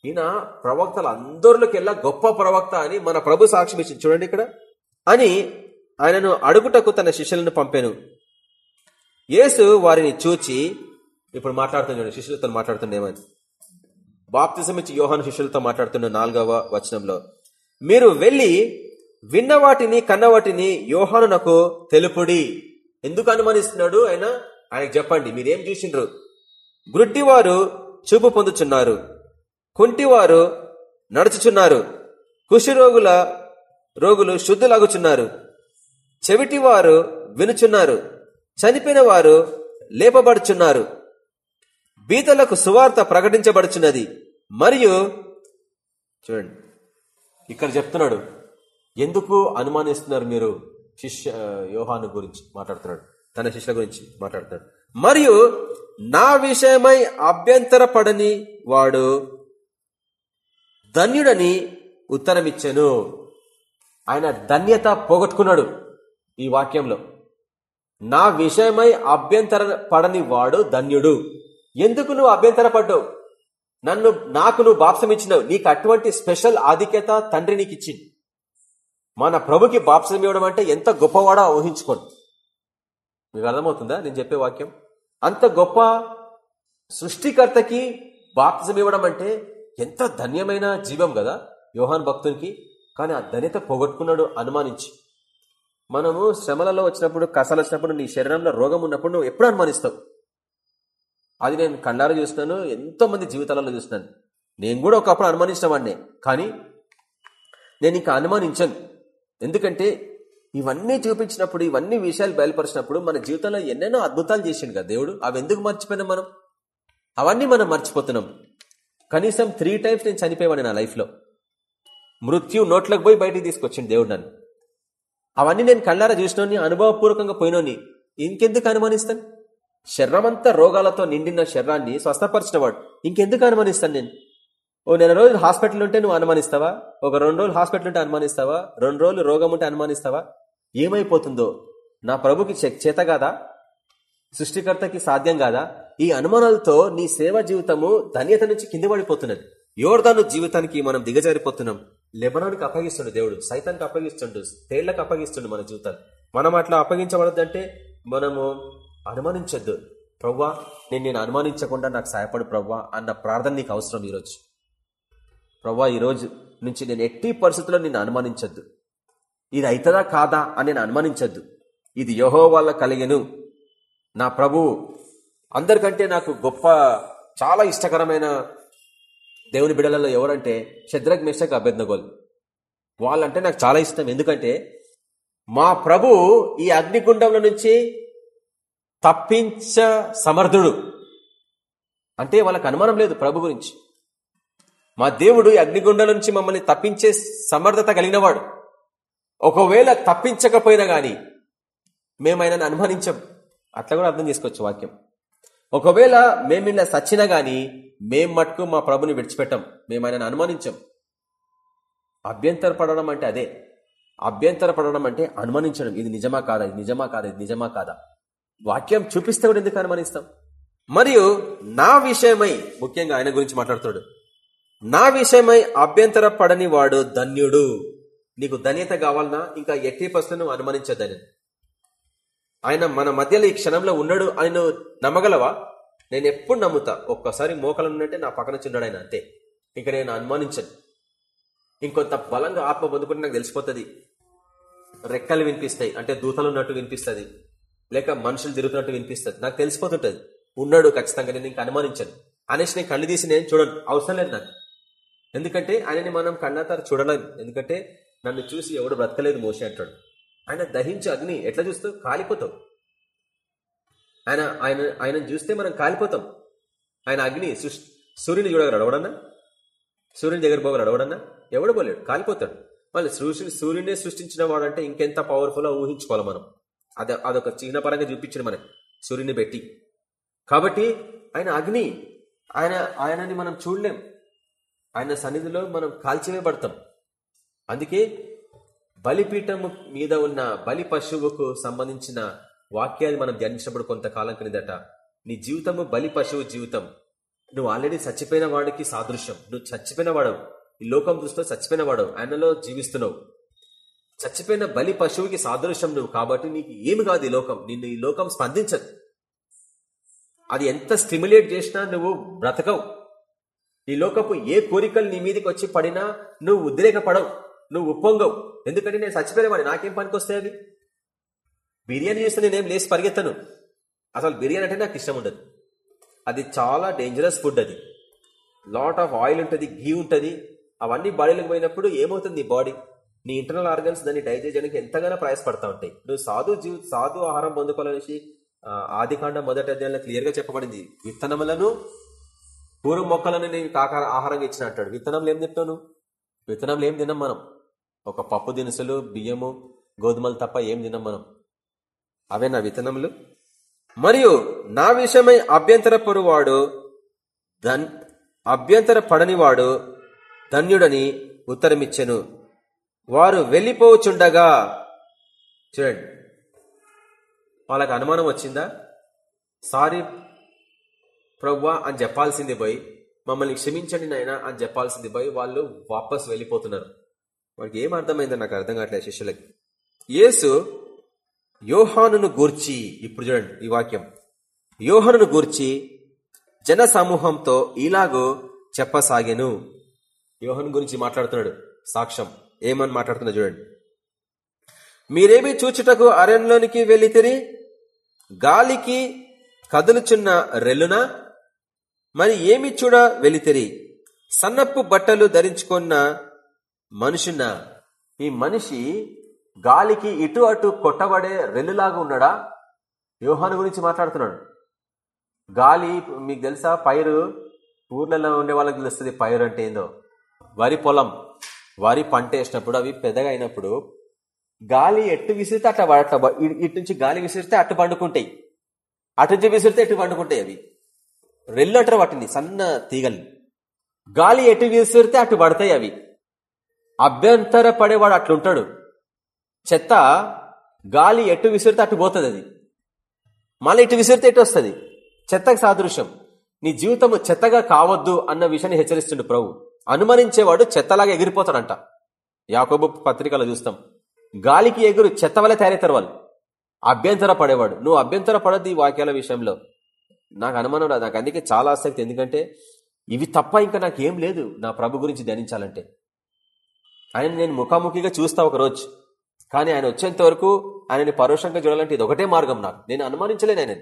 ఈయన ప్రవక్తలు అందరిలోకెల్లా గొప్ప ప్రవక్త అని మన ప్రభు సాక్ష్యం ఇచ్చింది చూడండి ఇక్కడ. అని ఆయనను అడుగుటకు తన శిష్యులను పంపాను. యేసు వారిని చూచి ఇప్పుడు మాట్లాడుతున్నాడు శిష్యులతో మాట్లాడుతుండేమని బాప్తిజం ఇచ్చి యోహాను శిష్యులతో మాట్లాడుతున్న నాలుగవ వచనంలో. మీరు వెళ్ళి విన్న వాటిని కన్న వాటిని యోహానునకు తెలుపుడి. ఎందుకు అనుమానిస్తున్నాడు ఆయన? ఆయనకు చెప్పండి మీరేం చూసిండ్రు? గ్రుడ్డివారు చూపు పొందుచున్నారు కుంటివారు నడుచుచున్నారు కుషిరోగుల రోగులు శుద్ధులాగుచున్నారు చెవిటివారు వినుచున్నారు చనిపోయిన వారు లేపబడుచున్నారు. పీతలకు సువార్త ప్రకటించబడుచున్నది. మరియు చూడండి ఇక్కడ చెప్తున్నాడు ఎందుకు అనుమానిస్తున్నారు మీరు? శిష్య యోహాను గురించి మాట్లాడుతున్నాడు తన శిష్యుల గురించి మాట్లాడుతున్నాడు. మరియు నా విషయమై అభ్యంతరపడని వాడు ధన్యుడని ఉత్తరమిచ్చాను. ఆయన ధన్యత పోగొట్టుకున్నాడు ఈ వాక్యంలో. నా విషయమై అభ్యంతర పడని వాడు ధన్యుడు. ఎందుకు నువ్వు అభ్యంతరపడ్డావు నన్ను నాకు నువ్వు బాప్సం ఇచ్చినావు. నీకు అటువంటి స్పెషల్ ఆధిక్యత తండ్రి నీకు ఇచ్చింది. మన ప్రభుకి బాప్సం ఇవ్వడం అంటే ఎంత గొప్పవాడో ఊహించుకోండి. మీకు అర్థమవుతుందా నేను చెప్పే వాక్యం? అంత గొప్ప సృష్టికర్తకి బాప్సం ఇవ్వడం అంటే ఎంత ధన్యమైన జీవం కదా యోహాన్ భక్తునికి. కానీ ఆ ధన్యత పోగొట్టుకున్నాడు అనుమానించి. మనము శ్రమలలో వచ్చినప్పుడు కసాలు వచ్చినప్పుడు నీ శరీరంలో రోగం ఉన్నప్పుడు నువ్వు ఎప్పుడు అనుమానిస్తావు? అది నేను కళ్ళారు చూస్తున్నాను ఎంతో మంది జీవితాలలో చూస్తున్నాను నేను కూడా ఒకప్పుడు అనుమానించిన వాడినే కానీ నేను ఇంకా అనుమానించను. ఎందుకంటే ఇవన్నీ చూపించినప్పుడు ఇవన్నీ విషయాలు బయలుపరిచినప్పుడు మన జీవితంలో ఎన్నెన్నో అద్భుతాలు చేసిండు కదా దేవుడు. అవి ఎందుకు మర్చిపోయినాం మనం? అవన్నీ మనం మర్చిపోతున్నాం. కనీసం త్రీ టైమ్స్ నేను చనిపోయేవాడిని నా లైఫ్లో. మృత్యు నోట్లకు పోయి బయటికి తీసుకొచ్చిండు దేవుడు నన్ను. అవన్నీ నేను కళ్ళారా చూసినోని అనుభవపూర్వకంగా పోయినోని ఇంకెందుకు అనుమానిస్తాను? శరీరమంతా రోగాలతో నిండిన శరీరాన్ని స్వస్థపరిచినవాడు. ఇంకెందుకు అనుమానిస్తాను నేను? ఓ నెల రోజులు హాస్పిటల్ ఉంటే నువ్వు అనుమానిస్తావా? ఒక రెండు రోజులు హాస్పిటల్ ఉంటే అనుమానిస్తావా? రెండు రోజులు రోగం ఉంటే అనుమానిస్తావా? ఏమైపోతుందో? నా ప్రభుకి చేత కాదా? సృష్టికర్తకి సాధ్యం కాదా? ఈ అనుమానాలతో నీ సేవ జీవితము ధన్యత నుంచి కింద పడిపోతున్నది. యోర్దాను జీవితానికి మనం దిగజారిపోతున్నాం. లెబనాన్కి అప్పగిస్తుండు దేవుడు. సైతానికి అప్పగిస్తుండు. తేళ్ళకు అప్పగిస్తుండు మన జీవితాలు మనం అట్లా అప్పగించబడద్దంటే మనము అనుమానించద్దు. ప్రవ్వా నేను నేను అనుమానించకుండా నాకు సహాయపడు ప్రవ్వా అన్న ప్రార్థన నీకు అవసరం ఈరోజు. ప్రవ్వా ఈరోజు నుంచి నేను ఎట్టి పరిస్థితుల్లో నేను అనుమానించద్దు. ఇది అవుతుందా కాదా అని నేను అనుమానించద్దు. ఇది యహో వల్ల కలిగెను. నా ప్రభువు అందరికంటే నాకు గొప్ప చాలా ఇష్టకరమైన దేవుని బిడలలో ఎవరంటే శద్రగ్ మేషక్ అభ్యర్థగోల్ వాళ్ళంటే నాకు చాలా ఇష్టం. ఎందుకంటే మా ప్రభు ఈ అగ్నిగుండంలో నుంచి తప్పించ సమర్థుడు. అంటే వాళ్ళకి అనుమానం లేదు ప్రభు గురించి. మా దేవుడు ఈ అగ్నిగుండం నుంచి మమ్మల్ని తప్పించే సమర్థత కలిగినవాడు. ఒకవేళ తప్పించకపోయినా గాని మేము ఆయనను అనుమానించం. అట్లా కూడా అర్థం చేసుకోవచ్చు వాక్యం. ఒకవేళ మేము ఇలా సచ్చినా గాని మేం మట్టుకు మా ప్రభుని విడిచిపెట్టాం. మేము ఆయనను అనుమానించాం. అభ్యంతర పడడం అంటే అదే. అభ్యంతర పడడం అంటే అనుమానించడం. ఇది నిజమా కాదా? ఇది నిజమా కాదా? ఇది నిజమా కాదా? వాక్యం చూపిస్తే కూడా ఎందుకు అనుమానిస్తాం? మరియు నా విషయమై ముఖ్యంగా ఆయన గురించి మాట్లాడుతాడు నా విషయమై అభ్యంతర పడని వాడు ధన్యుడు. నీకు ధన్యత కావాలన్నా ఇంకా ఎట్టి పస్తును అనుమానించదని ఆయన మన మధ్యలో ఈ క్షణంలో ఉన్నాడు ఆయన నమ్మగలవా? నేను ఎప్పుడు నమ్ముతా. ఒక్కసారి మోకలు ఉన్నట్టే నా పక్కన చిన్నాడు ఆయన అంతే. ఇంకా నేను అనుమానించను. ఇంకొంత బలంగా ఆత్మ పొందుకుంటే నాకు తెలిసిపోతుంది. రెక్కలు వినిపిస్తాయి. అంటే దూతలు ఉన్నట్టు వినిపిస్తుంది. లేక మనుషులు తిరుగుతున్నట్టు వినిపిస్తుంది. నాకు తెలిసిపోతుంటది. ఉన్నాడు ఖచ్చితంగా నేను ఇంకా అనుమానించను. అనేసి నేను కళ్ళు తీసి నేను చూడను. అవసరం లేదు నాకు. ఎందుకంటే ఆయనని మనం కళ్ళతారు చూడలేదు ఎందుకంటే నన్ను చూసి ఎవడు బ్రతకలేదు మోసే అంటాడు. ఆయన దహించి అగ్ని ఎట్లా చూస్తావు కాలిపోతావు. ఆయన ఆయన ఆయన చూస్తే మనం కాలిపోతాం. ఆయన అగ్ని సూర్యుని చూడగలడు ఎవడన్నా? సూర్యుని దగ్గర పోగలడు ఎవడన్నా? ఎవడు పోలేడు. కాలిపోతాడు. మళ్ళీ సృష్టి సూర్యునే సృష్టించిన వాడంటే ఇంకెంత పవర్ఫుల్గా ఊహించుకోవాలి మనం. అది అదొక చిహ్నపరంగా చూపించాడు మనకి. సూర్యుని పెట్టి కాబట్టి ఆయన అగ్ని. ఆయన ఆయనని మనం చూడలేం. ఆయన సన్నిధిలో మనం కాల్చివేయబడతాం అందుకే బలిపీఠము మీద ఉన్న బలి పశువుకు సంబంధించిన వాక్యాలు మనం ధ్యానించినప్పుడు కొంతకాలం క్రిందట నీ జీవితము బలి పశువు జీవితం. నువ్వు ఆల్రెడీ చచ్చిపోయిన వాడికి సాదృశ్యం. నువ్వు చచ్చిపోయిన వాడవు. ఈ లోకం దృష్టిలో చచ్చిపోయిన వాడవు. ఆయనలో జీవిస్తున్నావు. చచ్చిపోయిన బలి పశువుకి సాదృశ్యం నువ్వు కాబట్టి నీకు ఏమి కాదు ఈ లోకం. నిన్ను ఈ లోకం స్పందించదు. అది ఎంత స్టిమ్యులేట్ చేసినా నువ్వు బ్రతకవు. ఈ లోకపు ఏ కోరికలు నీ మీదకి వచ్చి పడినా నువ్వు ఉద్రేకపడవు. నువ్వు ఉప్పొంగవు. ఎందుకంటే నేను చచ్చిపోయినవాడి నాకేం పనికొస్తాయి అవి? బిర్యానీ చేస్తే నేనేం లేచి పరిగెత్తను. అసలు బిర్యానీ అంటే నాకు ఇష్టం ఉండదు. అది చాలా డేంజరస్ ఫుడ్ అది. లాట్ ఆఫ్ ఆయిల్ ఉంటుంది ఘీ ఉంటుంది. అవన్నీ బాడీలోకి పోయినప్పుడు ఏమవుతుంది బాడీ? నీ ఇంటర్నల్ ఆర్గన్స్ దాన్ని డైజెస్ట్ చేయడానికి ఎంతగానో ప్రయాసపడతా ఉంటాయి. నువ్వు సాధు జీవి సాధు ఆహారం పొందుకోవాలనేసి ఆది కాండ మొదటి అధ్యాయంలో క్లియర్గా చెప్పబడింది. విత్తనములను పూర్వ మొక్కలను నేను కాక ఆహారంగా ఇచ్చిన అంటాడు. విత్తనంలో ఏం తింటావు విత్తనంలో ఏం తినం మనం? ఒక పప్పు దినుసులు బియ్యము గోధుమలు తప్ప ఏం తినం మనం? అవే నా విత్తనములు. మరియు నా విషయమై అభ్యంతర పొరువాడు దన్ అభ్యంతర పడనివాడు ధన్యుడని ఉత్తరమిచ్చెను. వారు వెళ్ళిపోవచ్చుండగా. చూడండి. వాళ్ళకి అనుమానం వచ్చిందా? సారీ ప్రవ్వా అని చెప్పాల్సింది పోయి మమ్మల్ని క్షమించండి నాయన అని చెప్పాల్సింది పోయి వాళ్ళు వాపస్ వెళ్ళిపోతున్నారు. వాళ్ళకి ఏం అర్థమైందో నాకు అర్థం కావట్లేదు శిష్యులకి. యేసు యోహానును గూర్చి ఇప్పుడు చూడండి ఈ వాక్యం. యోహానును గూర్చి జన సమూహంతో ఇలాగూ చెప్పసాగెను. యోహన్ గురించి మాట్లాడుతున్నాడు సాక్ష్యం. ఏమని మాట్లాడుతున్నా చూడండి. మీరేమి చూచుటకు అరణ్యంలోనికి వెళ్ళితిరి గాలికి కదులుచున్న రెల్లున? మరి ఏమి చూడ వెళితిరి సన్నప్పు బట్టలు ధరించుకున్న మనుషున ఈ మనిషి గాలికి ఇటు అటు కొట్టబడే రెల్లులాగా ఉన్నాడా? వ్యూహాన్ని గురించి మాట్లాడుతున్నాడు. గాలి మీకు తెలుసా పైరు? ఊర్లలో ఉండే వాళ్ళకి తెలుస్తుంది పైరు అంటే ఏందో? వరి పొలం. వరి పంట వేసినప్పుడు అవి పెద్దగా అయినప్పుడు గాలి ఎట్టు విసిరితే అట్లా అట్లా ఇటు నుంచి గాలి విసిరితే అట్టు పండుకుంటాయి. అటు నుంచి విసిరితే ఎటు పండుకుంటాయి అవి. రెల్లు అంటారు వాటిని సన్న తీగలు గాలి ఎటు విసిరితే అటు పడతాయి అవి. అభ్యంతర పడేవాడు అట్లుంటాడు. చెత్త గాలి ఎటు విసిరితే అటు పోతుంది అది. మళ్ళీ ఇటు విసిరితే ఎటు వస్తుంది. చెత్తకు సాదృశ్యం. నీ జీవితము చెత్తగా కావద్దు అన్న విషయాన్ని హెచ్చరిస్తుండు ప్రభు. అనుమానించేవాడు చెత్తలాగా ఎగిరిపోతాడంట. యాకోబు పత్రికలో చూస్తాం. గాలికి ఎగురు చెత్త వల్ల తయారవుతారు వాళ్ళు అభ్యంతర పడేవాడు. నువ్వు అభ్యంతర పడద్దు ఈ వాక్యాల విషయంలో. నాకు అనుమానం రాదు. నాకు అందుకే చాలా ఆసక్తి. ఎందుకంటే ఇవి తప్ప ఇంకా నాకేం లేదు నా ప్రభు గురించి ధ్యానించాలంటే. ఆయన నేను ముఖాముఖిగా చూస్తా ఒక రోజు కానీ ఆయన వచ్చేంత వరకు ఆయనని పరోక్షంగా చూడాలంటే ఇది ఒకటే మార్గం నాకు. నేను అనుమానించలేను ఆయన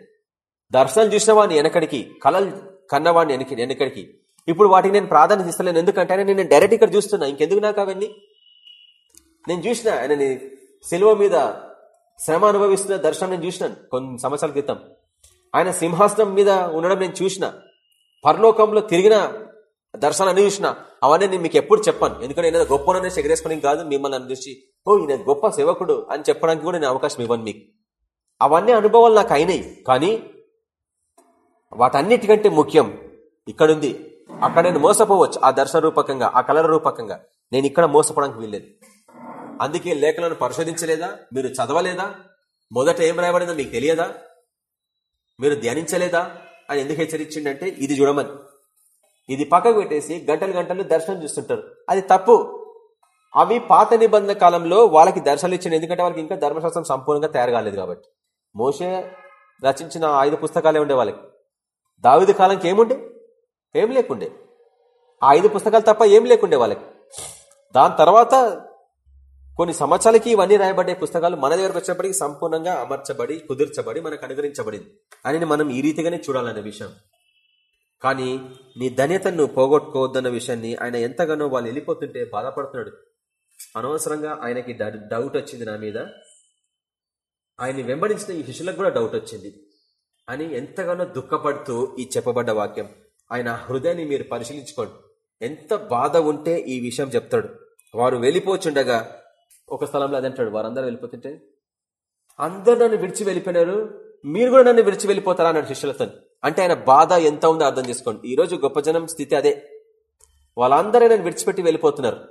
దర్శనాలు చూసిన వాడిని వెనకడికి కళలు కన్నవాడిని వెనక వెనకడికి. ఇప్పుడు వాటికి నేను ప్రాధాన్యత ఇస్తలేను. ఎందుకంటే ఆయన నేను డైరెక్ట్ ఇక్కడ చూస్తున్నా. ఇంకెందుకు నాకు అవన్నీ? నేను చూసిన ఆయనని సెలవు మీద శ్రమ అనుభవిస్తున్న దర్శనం నేను చూసినాను కొన్ని సంవత్సరాల క్రితం. ఆయన సింహాసనం మీద ఉండడం నేను చూసిన. పరలోకంలో తిరిగిన దర్శనాన్ని చూసిన. అవన్నీ నేను మీకు ఎప్పుడు చెప్పాను. ఎందుకంటే నేను గొప్పననే ఎగరేసుకోవడానికి కాదు మిమ్మల్ని చూసి ఓ ఈయన గొప్ప సేవకుడు అని చెప్పడానికి కూడా నేను అవకాశం ఇవ్వను మీకు. అవన్నీ అనుభవాలు నాకు అయినాయి. కానీ వాటన్నిటికంటే ముఖ్యం ఇక్కడుంది. అక్కడ నేను మోసపోవచ్చు ఆ దర్శన రూపకంగా ఆ కలర రూపకంగా. నేను ఇక్కడ మోసపోవడానికి వీల్లేదు. అందుకే లేఖలను పరిశోధించలేదా? మీరు చదవలేదా? మొదట ఏం రాయబడిందో మీకు తెలియదా? మీరు ధ్యానించలేదా? అని ఎందుకు హెచ్చరించిండంటే ఇది చూడమని. ఇది పక్కకు పెట్టేసి గంటలు గంటలు దర్శనం చూస్తుంటారు. అది తప్పు. అవి పాత నిబంధన కాలంలో వాళ్ళకి దర్శనాలు ఇచ్చింది. ఎందుకంటే వాళ్ళకి ఇంకా ధర్మశాస్త్రం సంపూర్ణంగా తయారు కాలేదు కాబట్టి. మోసే రచించిన ఐదు పుస్తకాలే ఉండే వాళ్ళకి. దావిది కాలంకి ఏముండే? ఏం లేకుండే. ఆ ఐదు పుస్తకాలు తప్ప ఏం లేకుండే వాళ్ళకి. దాని తర్వాత కొన్ని సంవత్సరాలకి ఇవన్నీ రాయబడే పుస్తకాలు మన దగ్గరకు వచ్చినప్పటికీ సంపూర్ణంగా అమర్చబడి కుదిర్చబడి మనకు అనుగ్రహించబడింది. అని మనం ఈ రీతిగానే చూడాలనే విషయం. కానీ నీ ధన్యతను పోగొట్టుకోవద్దన్న విషయాన్ని ఆయన ఎంతగానో వాళ్ళు వెళ్ళిపోతుంటే బాధపడుతున్నాడు. అనవసరంగా ఆయనకి డౌట్ వచ్చింది నా మీద. ఆయన్ని వెంబడించిన ఈ శిష్యులకు కూడా డౌట్ వచ్చింది. అని ఎంతగానో దుఃఖపడుతూ ఈ చెప్పబడ్డ వాక్యం. ఆయన హృదయాన్ని మీరు పరిశీలించుకోండి. ఎంత బాధ ఉంటే ఈ విషయం చెప్తాడు. వారు వెళ్ళిపోచుండగా ఒక స్థలంలో అది అంటాడు వారందరూ వెళ్ళిపోతుంటే? అందరు నన్ను విడిచి వెళ్ళిపోయినారు. మీరు కూడా నన్ను విడిచి వెళ్ళిపోతారా? అన్నాడు శిష్యులతో అంటే ఆయన బాధ ఎంత ఉందో అర్థం చేసుకోండి. ఈ రోజు గొప్ప జనం స్థితి అదే. వాళ్ళందరూ ఆయన విడిచిపెట్టి వెళ్ళిపోతున్నారు.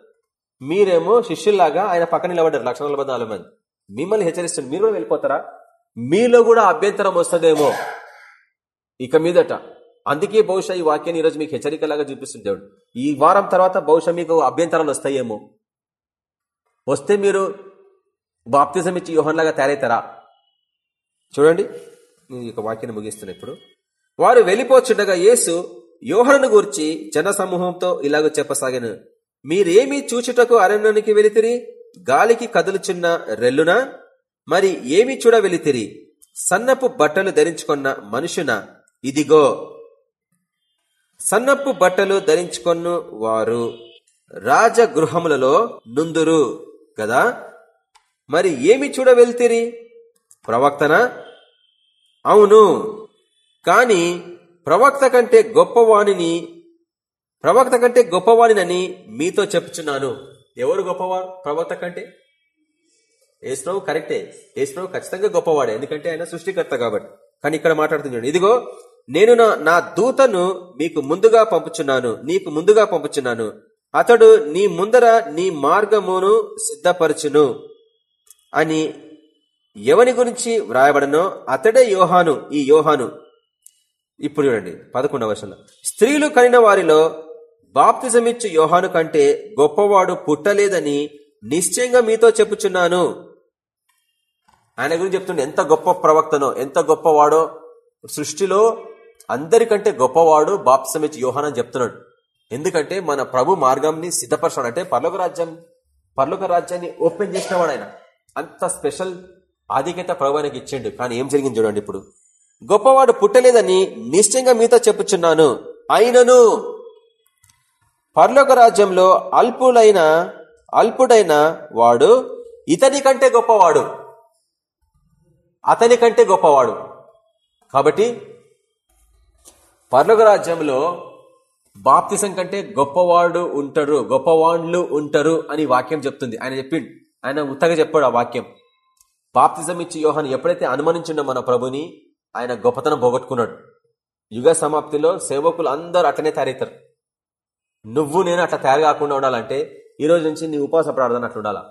మీరేమో శిష్యుల్లాగా ఆయన పక్కన నిలబడ్డారు లక్ష నలభై నాలుగు మంది. మిమ్మల్ని హెచ్చరిస్తుంది మీరు కూడా వెళ్ళిపోతారా? మీలో కూడా అభ్యంతరం వస్తుందేమో. ఇక మీదట అందుకే బహుశా ఈ వాక్యాన్ని ఈరోజు మీకు హెచ్చరికలాగా చూపిస్తుంది దేవుడు. ఈ వారం తర్వాత బహుశా మీకు అభ్యంతరాలు వస్తాయేమో. వస్తే మీరు బాప్తిజం ఇచ్చి యోహన్లాగా తయారవుతారా చూడండి నేను ఈ వాక్యాన్ని ముగిస్తున్నా ఇప్పుడు. వారు వెళ్ళిపోచుండగా యేసు యోహనను గూర్చి జన సమూహంతో ఇలాగ చెప్పసాగాను. మీరేమి చూచుటకు అరణ్యానికి వెళితిరి? గాలికి కదులుచున్న రెల్లునా? మరి ఏమి చూడ వెళితిరి సన్నపు బట్టలు ధరించుకున్న మనుషున? ఇదిగో సన్నపు బట్టలు ధరించుకొను వారు. రాజగృహములలో నుందురు కదా? మరి ఏమి చూడ వెళ్తిరి ప్రవక్తన? అవును. కాని ప్రవక్త కంటే గొప్పవాణిని ప్రవక్త కంటే గొప్పవాణినని మీతో చెప్పుచున్నాను. ఎవరు గొప్పవారు? ప్రవక్త కంటే? ఏసుప్రభు కరెక్టే. ఏసుప్రభు ఖచ్చితంగా గొప్పవాడే. ఎందుకంటే ఆయన సృష్టికర్త కాబట్టి. కానీ ఇక్కడ మాట్లాడుతున్నాడు. ఇదిగో నేను నా దూతను మీకు ముందుగా పంపుచున్నాను నీకు ముందుగా పంపుచున్నాను. అతడు నీ ముందర నీ మార్గమును సిద్ధపరచును అని ఎవని గురించి వ్రాయబడనో అతడే యోహాను ఈ యోహాను. ఇప్పుడు చూడండి పదకొండవ వర్షంలో స్త్రీలు కనిన వారిలో బాప్తిజమిచ్చు యోహాను కంటే గొప్పవాడు పుట్టలేదని నిశ్చయంగా మీతో చెప్పుచున్నాను. ఆయన గురించి చెప్తుండే ఎంత గొప్ప ప్రవక్తనో ఎంత గొప్పవాడో సృష్టిలో అందరికంటే గొప్పవాడు బాప్తిజమిచ్చు యోహాన్ అని చెప్తున్నాడు. ఎందుకంటే మన ప్రభు మార్గంని సిద్ధపరచాడు. అంటే పర్లోక రాజ్యం పర్లోక రాజ్యాన్ని ఓపెన్ చేసినవాడు ఆయన. అంత స్పెషల్ ఆధిక్యత ప్రభు ఆయనకి ఇచ్చిండు. కానీ ఏం జరిగింది చూడండి ఇప్పుడు. గొప్పవాడు పుట్టలేదని నిశ్చయంగా మీతో చెప్పుచున్నాను. అయినను పర్లోక రాజ్యంలో అల్పులైన అల్పుడైన వాడు ఇతని కంటే గొప్పవాడు. అతని కంటే గొప్పవాడు. కాబట్టి పర్లోక రాజ్యంలో బాప్తిసం కంటే గొప్పవాడు ఉంటారు గొప్పవాళ్ళు ఉంటారు అని వాక్యం చెప్తుంది. ఆయన చెప్పిండు. ఆయన ఉత్తగా చెప్పాడు ఆ వాక్యం. బాప్తిజం ఇచ్చి యోహాన్ ఎప్పుడైతే అనుమానించిండో మన ప్రభుని ఆయన గొప్పతనం పోగొట్టుకున్నాడు. యుగ సమాప్తిలో సేవకులు అందరూ అట్లనే తయారవుతారు. నువ్వు నేను అట్లా తయారు కాకుండా ఉండాలంటే ఈ రోజు నుంచి నీ ఉపవాస ప్రార్థన అట్లుండాలా?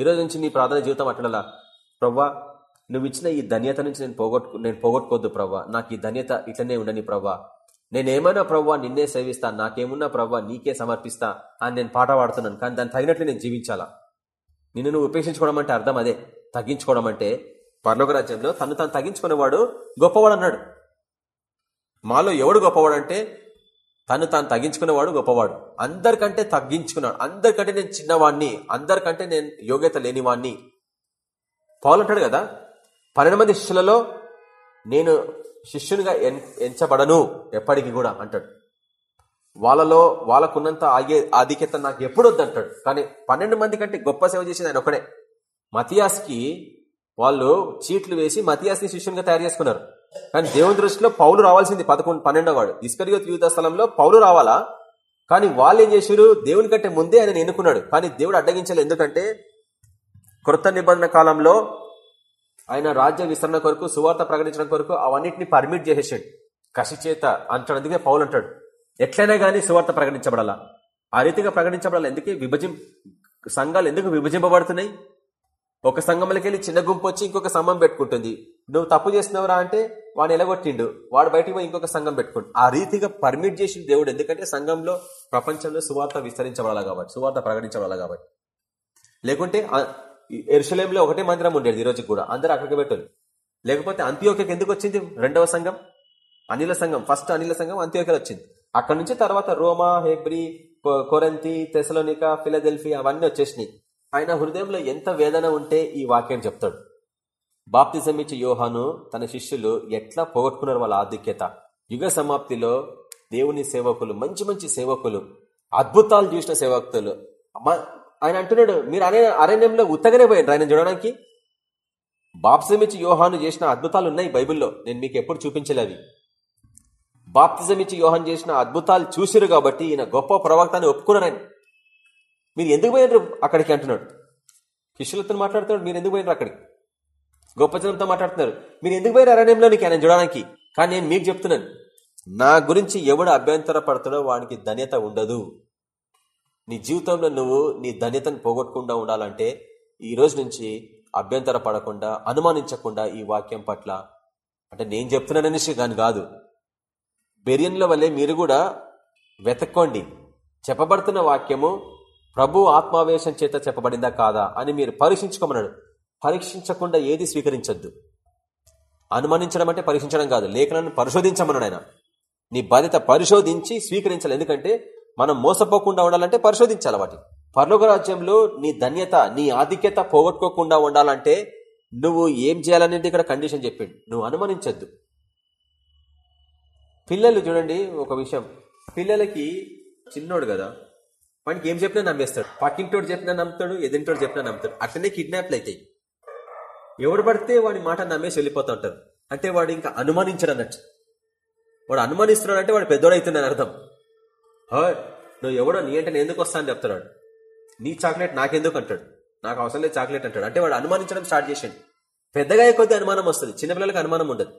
ఈ రోజు నుంచి నీ ప్రార్థన జీవితం అట్లా ప్రవ్వా నువ్వు ఇచ్చిన ఈ ధన్యత నుంచి నేను పోగొట్టుకు నేను పోగొట్టుకోవద్దు ప్రవ్వా. నాకు ఈ ధన్యత ఇట్లనే ఉండని ప్రవ్వా. నేనేమైనా ప్రవ్వా నిన్నే సేవిస్తా నాకేమున్నా ప్రవ్వా నీకే సమర్పిస్తా అని నేను పాట పాడుతున్నాను. కానీ దాన్ని తగినట్లు నేను జీవించాలా? నిన్ను నువ్వు ఉపేక్షించుకోవడం అంటే అర్థం అదే. తగ్గించుకోవడం అంటే పర్లోక రాజ్యంలో తను తను తగ్గించుకునేవాడు గొప్పవాడు అన్నాడు. మాలో ఎవడు గొప్పవాడు అంటే తను తాను తగ్గించుకునేవాడు గొప్పవాడు. అందరికంటే తగ్గించుకున్నాడు. అందరికంటే నేను చిన్నవాడిని అందరికంటే నేను యోగ్యత లేనివాడిని పౌలు అంటాడు కదా పన్నెండు మంది శిష్యులలో నేను శిష్యునిగా ఎంచబడను ఎప్పటికీ కూడా అంటాడు. వాళ్ళలో వాళ్ళకున్నంత ఆగే ఆధిక్యత నాకు ఎప్పుడు వద్దంటాడు కానీ పన్నెండు మంది కంటే గొప్ప సేవ చేసేది ఆయన ఒకడే మతియాస్కి వాళ్ళు చీట్లు వేసి మతియాస్ని శిష్యునిగా తయారు చేసుకున్నారు. కానీ దేవుని దృష్టిలో పౌలు రావాల్సింది పదకొండు పన్నెండో వాడు ఇస్కరియోత్ యూత స్థలంలో పౌలు రావాలా? కానీ వాళ్ళు ఏం చేశారు దేవుని కంటే ముందే ఆయన ఎన్నుకున్నాడు. కానీ దేవుడు అడ్డగించాలి ఎందుకంటే కృత నిబంధన కాలంలో ఆయన రాజ్య విస్తరణ కొరకు సువార్త ప్రకటించడం కొరకు అవన్నిటిని పర్మిట్ చేసేసాడు. కసి చేత అంటాడు అందుకే పౌలు అంటాడు. ఎట్లయినా కానీ సువార్త ప్రకటించబడాలా? ఆ రీతిగా ప్రకటించబడాలి? ఎందుకే విభజిం సంఘాలు ఎందుకు విభజింపబడుతున్నాయి? ఒక సంఘంలోకి వెళ్ళి చిన్న గుంపు వచ్చి ఇంకొక సంఘం పెట్టుకుంటుంది. నువ్వు తప్పు చేసినవరా అంటే వాడు ఎలగొట్టిండు. వాడు బయటికి పోయి ఇంకొక సంఘం పెట్టుకుంటు ఆ రీతిగా పర్మిట్ చేసిన దేవుడు ఎందుకంటే సంఘంలో ప్రపంచంలో సువార్త విస్తరించబడాలి కాబట్టి సువార్త ప్రకటించబడాలి కాబట్టి. లేకుంటే ఎరుసలేంలో ఒకటే మందిరం ఉండేది ఈ రోజు కూడా. అందరు అక్కడికి పెట్టారు లేకపోతే అంత్యోక్యకి ఎందుకు వచ్చింది? రెండవ సంఘం? అనిల సంఘం. ఫస్ట్ అనిల సంఘం అంత్యోక్యలో వచ్చింది. అక్కడ నుంచి తర్వాత రోమా హెబ్రి కొరంతి తెసలోనిక ఫిలదెల్ఫీ అవన్నీ వచ్చేసినాయి. ఆయన హృదయంలో ఎంత వేదన ఉంటే ఈ వాక్యం చెప్తాడు. బాప్తిజం ఇచ్చే యోహాను తన శిష్యులు ఎట్లా పోగొట్టుకున్నారు వాళ్ళ ఆధిక్యత? యుగ సమాప్తిలో దేవుని సేవకులు మంచి మంచి సేవకులు అద్భుతాలు చూసిన సేవకులు. ఆయన అంటున్నాడు మీరు అనే అరణ్యంలో ఉత్తగానే పోయారు ఆయన చూడడానికి? బాప్తిజం ఇచ్చి యోహాను చేసిన అద్భుతాలు ఉన్నాయి బైబిల్లో. నేను మీకు ఎప్పుడు చూపించలేవి బాప్తిజమిచ్చి యోహాన్ చేసిన అద్భుతాలు చూసిరు కాబట్టి ఈయన గొప్ప ప్రవక్తని ఒప్పుకున్నారని మీరు ఎందుకు పోయినారు అక్కడికి అంటున్నాడు. శిష్యులతో మాట్లాడుతున్నాడు మీరు ఎందుకు పోయినారు అక్కడికి? గొప్ప జనంతో మాట్లాడుతున్నారు మీరు ఎందుకు పోయారు అరణ్యంలోనికి? ఆయన చూడడానికి. కానీ నేను మీకు చెప్తున్నాను నా గురించి ఎవడు అభ్యంతర పడతాడో వానికి ధన్యత ఉండదు. నీ జీవితంలో నువ్వు నీ ధన్యతను పోగొట్టకుండా ఉండాలంటే ఈ రోజు నుంచి అభ్యంతర పడకుండా అనుమానించకుండా ఈ వాక్యం పట్ల అంటే నేను చెప్తున్నాననేసి కానీ కాదు. బెరియన్ల వల్లే మీరు కూడా వెతక్కోండి. చెప్పబడుతున్న వాక్యము ప్రభు ఆత్మావేశం చేత చెప్పబడిందా కాదా అని మీరు పరీక్షించుకోమన్నాడు. పరీక్షించకుండా ఏది స్వీకరించద్దు. అనుమానించడం అంటే పరీక్షించడం కాదు. లేఖనాన్ని పరిశోధించమన్నాడు ఆయన. నీ బాధ్యత పరిశోధించి స్వీకరించాలి. ఎందుకంటే మనం మోసపోకుండా ఉండాలంటే పరిశోధించాలి వాటి పర్లోక రాజ్యంలో నీ ధన్యత నీ ఆధిక్యత పోగొట్టుకోకుండా ఉండాలంటే నువ్వు ఏం చేయాలనేది ఇక్కడ కండిషన్ చెప్పిండు. నువ్వు అనుమానించద్దు. పిల్లలు చూడండి ఒక విషయం. పిల్లలకి చిన్నోడు కదా వాడికి ఏం చెప్పినా నమ్మేస్తాడు. పక్కింటోడు చెప్పినా నమ్ముతాడు ఎదింటోడు చెప్పినా నమ్ముతాడు. అట్లనే కిడ్నాప్లు అవుతాయి ఎవడు పడితే వాడి మాట నమ్మేసి వెళ్ళిపోతూ ఉంటారు. అంటే వాడు ఇంకా అనుమానించడు అన్నట్టు. వాడు అనుమానిస్తున్నాడు అంటే వాడు పెద్దోడవుతున్నాడు అర్థం. నువ్వు ఎవడో నీ అంటే ఎందుకు వస్తా అని చెప్తున్నాడు. నీ చాక్లెట్ నాకెందుకు అంటాడు. నాకు అవసరం లేదు చాక్లెట్ అంటాడు. అంటే వాడు అనుమానించడం స్టార్ట్ చేసాడు. పెద్దగా కొద్ది అనుమానం వస్తుంది. చిన్నపిల్లలకు అనుమానం ఉండదు.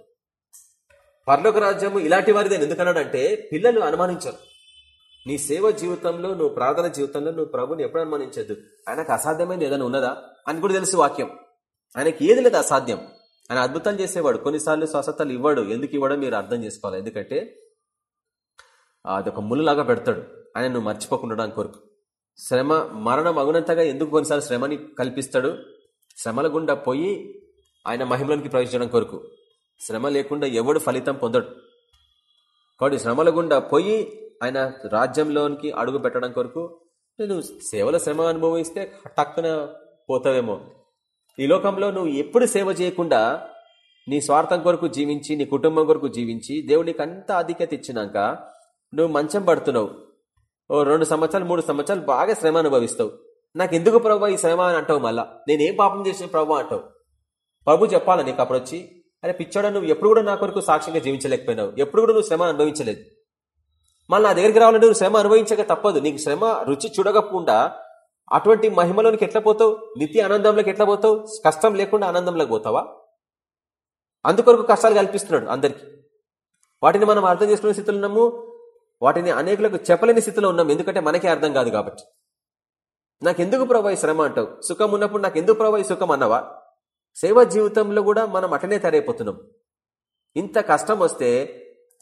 పర్లోక రాజ్యము ఇలాంటి వారిదే. ఎందుకన్నాడంటే పిల్లలు అనుమానించరు. నీ సేవ జీవితంలో నువ్వు ప్రార్థన జీవితంలో నువ్వు ప్రభుని ఎప్పుడు అనుమానించద్దు. ఆయనకు అసాధ్యమైనది ఏదైనా ఉన్నదా? అని కూడా తెలుసు వాక్యం. ఆయనకి ఏది లేదు అసాధ్యం. ఆయన అద్భుతాలు చేసేవాడు. కొన్నిసార్లు స్వస్థతలు ఇవ్వడు. ఎందుకు ఇవ్వడం మీరు అర్థం చేసుకోవాలి. ఎందుకంటే అదొక ముళ్ళలాగా పెడతాడు ఆయన నువ్వు మర్చిపోకుండా కొరకు. శ్రమ మరణం అగునంతగా ఎందుకు కొన్నిసార్లు శ్రమని కల్పిస్తాడు? శ్రమల గుండా పోయి ఆయన మహిమలోనికి ప్రవేశించడం కొరకు. శ్రమ లేకుండా ఎవడు ఫలితం పొందడు? కాబట్టి శ్రమల గుండా పోయి ఆయన రాజ్యంలోనికి అడుగు పెట్టడం కొరకు. నువ్వు సేవల శ్రమ అనుభవిస్తే టక్కున పోతావేమో. ఈ లోకంలో నువ్వు ఎప్పుడు సేవ చేయకుండా నీ స్వార్థం కొరకు జీవించి నీ కుటుంబం కొరకు జీవించి దేవుడికి అంత ఆధిక్యత ఇచ్చినాక నువ్వు మంచం పడుతున్నావు. ఓ రెండు సంవత్సరాలు మూడు సంవత్సరాలు బాగా శ్రమ అనుభవిస్తావు. నాకు ఎందుకు ప్రభు ఈ శ్రమ అని అంటావు మళ్ళా? నేనేం పాపం చేసిన ప్రభు అంటావు? ప్రభు చెప్పాలా నీకు అప్పుడు వచ్చి అరే పిచ్చాడా నువ్వు ఎప్పుడు కూడా నా కొరకు సాక్ష్యంగా జీవించలేకపోయినావు. ఎప్పుడు కూడా నువ్వు శ్రమ అనుభవించలేదు. మళ్ళీ నా దగ్గరికి రావాలంటే నువ్వు శ్రమ అనుభవించక తప్పదు. నీకు శ్రమ రుచి చూడకపోకుండా అటువంటి మహిమలోనికి ఎట్లా పోతావు? నిత్య ఆనందంలోకి ఎట్లా పోతావు? కష్టం లేకుండా ఆనందంలోకి పోతావా? అందుకొరకు కష్టాలు కల్పిస్తున్నాడు అందరికి. వాటిని మనం అర్థం చేసుకునే స్థితిలో ఉన్నాము. వాటిని అనేకులకు చెప్పలేని స్థితిలో ఉన్నాం. ఎందుకంటే మనకే అర్థం కాదు కాబట్టి. నాకెందుకు ప్రభావ శ్రమ అంటావు? సుఖం ఉన్నప్పుడు నాకు ఎందుకు ప్రభావ సుఖం అన్నవా? సేవా జీవితంలో కూడా మనం అటనే తరైపోతున్నాం ఇంత కష్టం వస్తే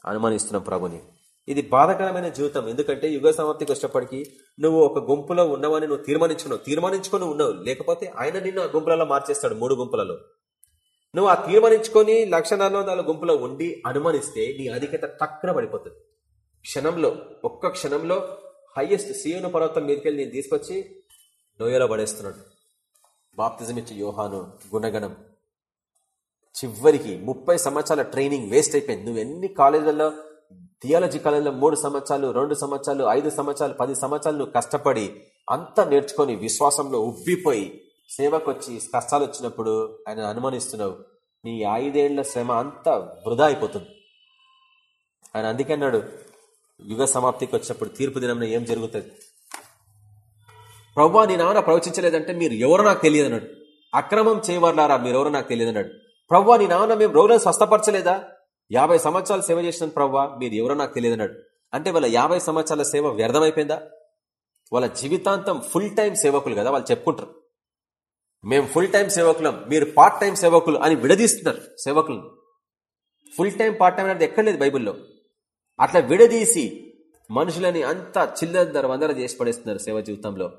అనుమానిస్తున్నాం ప్రభుని. ఇది బాధకరమైన జీవితం. ఎందుకంటే యుగ సమాప్తికి వచ్చేప్పటికీ నువ్వు ఒక గుంపులో ఉన్నావని నువ్వు తీర్మానించుకున్నావు. తీర్మానించుకొని ఉన్నావు. లేకపోతే ఆయన నిన్ను ఆ గుంపులలో మార్చేస్తాడు. మూడు గుంపులలో. నువ్వు ఆ తీర్మానించుకొని లక్ష నాలుగు గుంపులో ఉండి అనుమానిస్తే నీ అధికత తక్కువ పడిపోతుంది. క్షణంలో ఒక్క క్షణంలో హైయెస్ట్ సీయోను పర్వతం మీదకెళ్ళి నేను తీసుకొచ్చి లోయలో పడేస్తున్నాడు. బాప్తిజం ఇచ్చే యోహాను గుణగణం. చివరికి ముప్పై సంవత్సరాల ట్రైనింగ్ వేస్ట్ అయిపోయింది. నువ్వు ఎన్ని కాలేజీలలో థియాలజీ కాలేజీలో మూడు సంవత్సరాలు రెండు సంవత్సరాలు ఐదు సంవత్సరాలు పది సంవత్సరాలు నువ్వు కష్టపడి అంతా నేర్చుకొని విశ్వాసంలో ఉబ్బిపోయి సేవకొచ్చి కష్టాలు వచ్చినప్పుడు ఆయన అనుమానిస్తున్నావు నీ ఐదేళ్ళ శ్రమ అంతా వృధా అయిపోతుంది. ఆయన అందుకన్నాడు యుగ సమాప్తికి వచ్చినప్పుడు తీర్పు దినం ఏం జరుగుతుంది? ప్రభా నీ ప్రవచించలేదంటే మీరు ఎవరో నాకు తెలియదు అన్నాడు అక్రమం చేయవర్లారా మీరెవరో నాకు తెలియదు అన్నాడు ప్రవ్వా నీ మేము రోగులను స్వస్థపరచలేదా? యాభై సంవత్సరాలు సేవ చేసిన ప్రవ్వా మీరు ఎవరో నాకు తెలియదు అన్నాడు అంటే వాళ్ళ యాభై సంవత్సరాల సేవ వ్యర్థమైపోయిందా? వాళ్ళ జీవితాంతం ఫుల్ టైం సేవకులు కదా వాళ్ళు చెప్పుకుంటారు. మేము ఫుల్ టైం సేవకులం మీరు పార్ట్ టైం సేవకులు అని విడదీస్తున్నారు సేవకులను. ఫుల్ టైం పార్ట్ టైం అనేది ఎక్కడ లేదు బైబుల్లో. అట్లా విడదీసి మనుషులని అంతా చిల్లర వందర చేసి పడేస్తున్నారు సేవ జీవితంలో.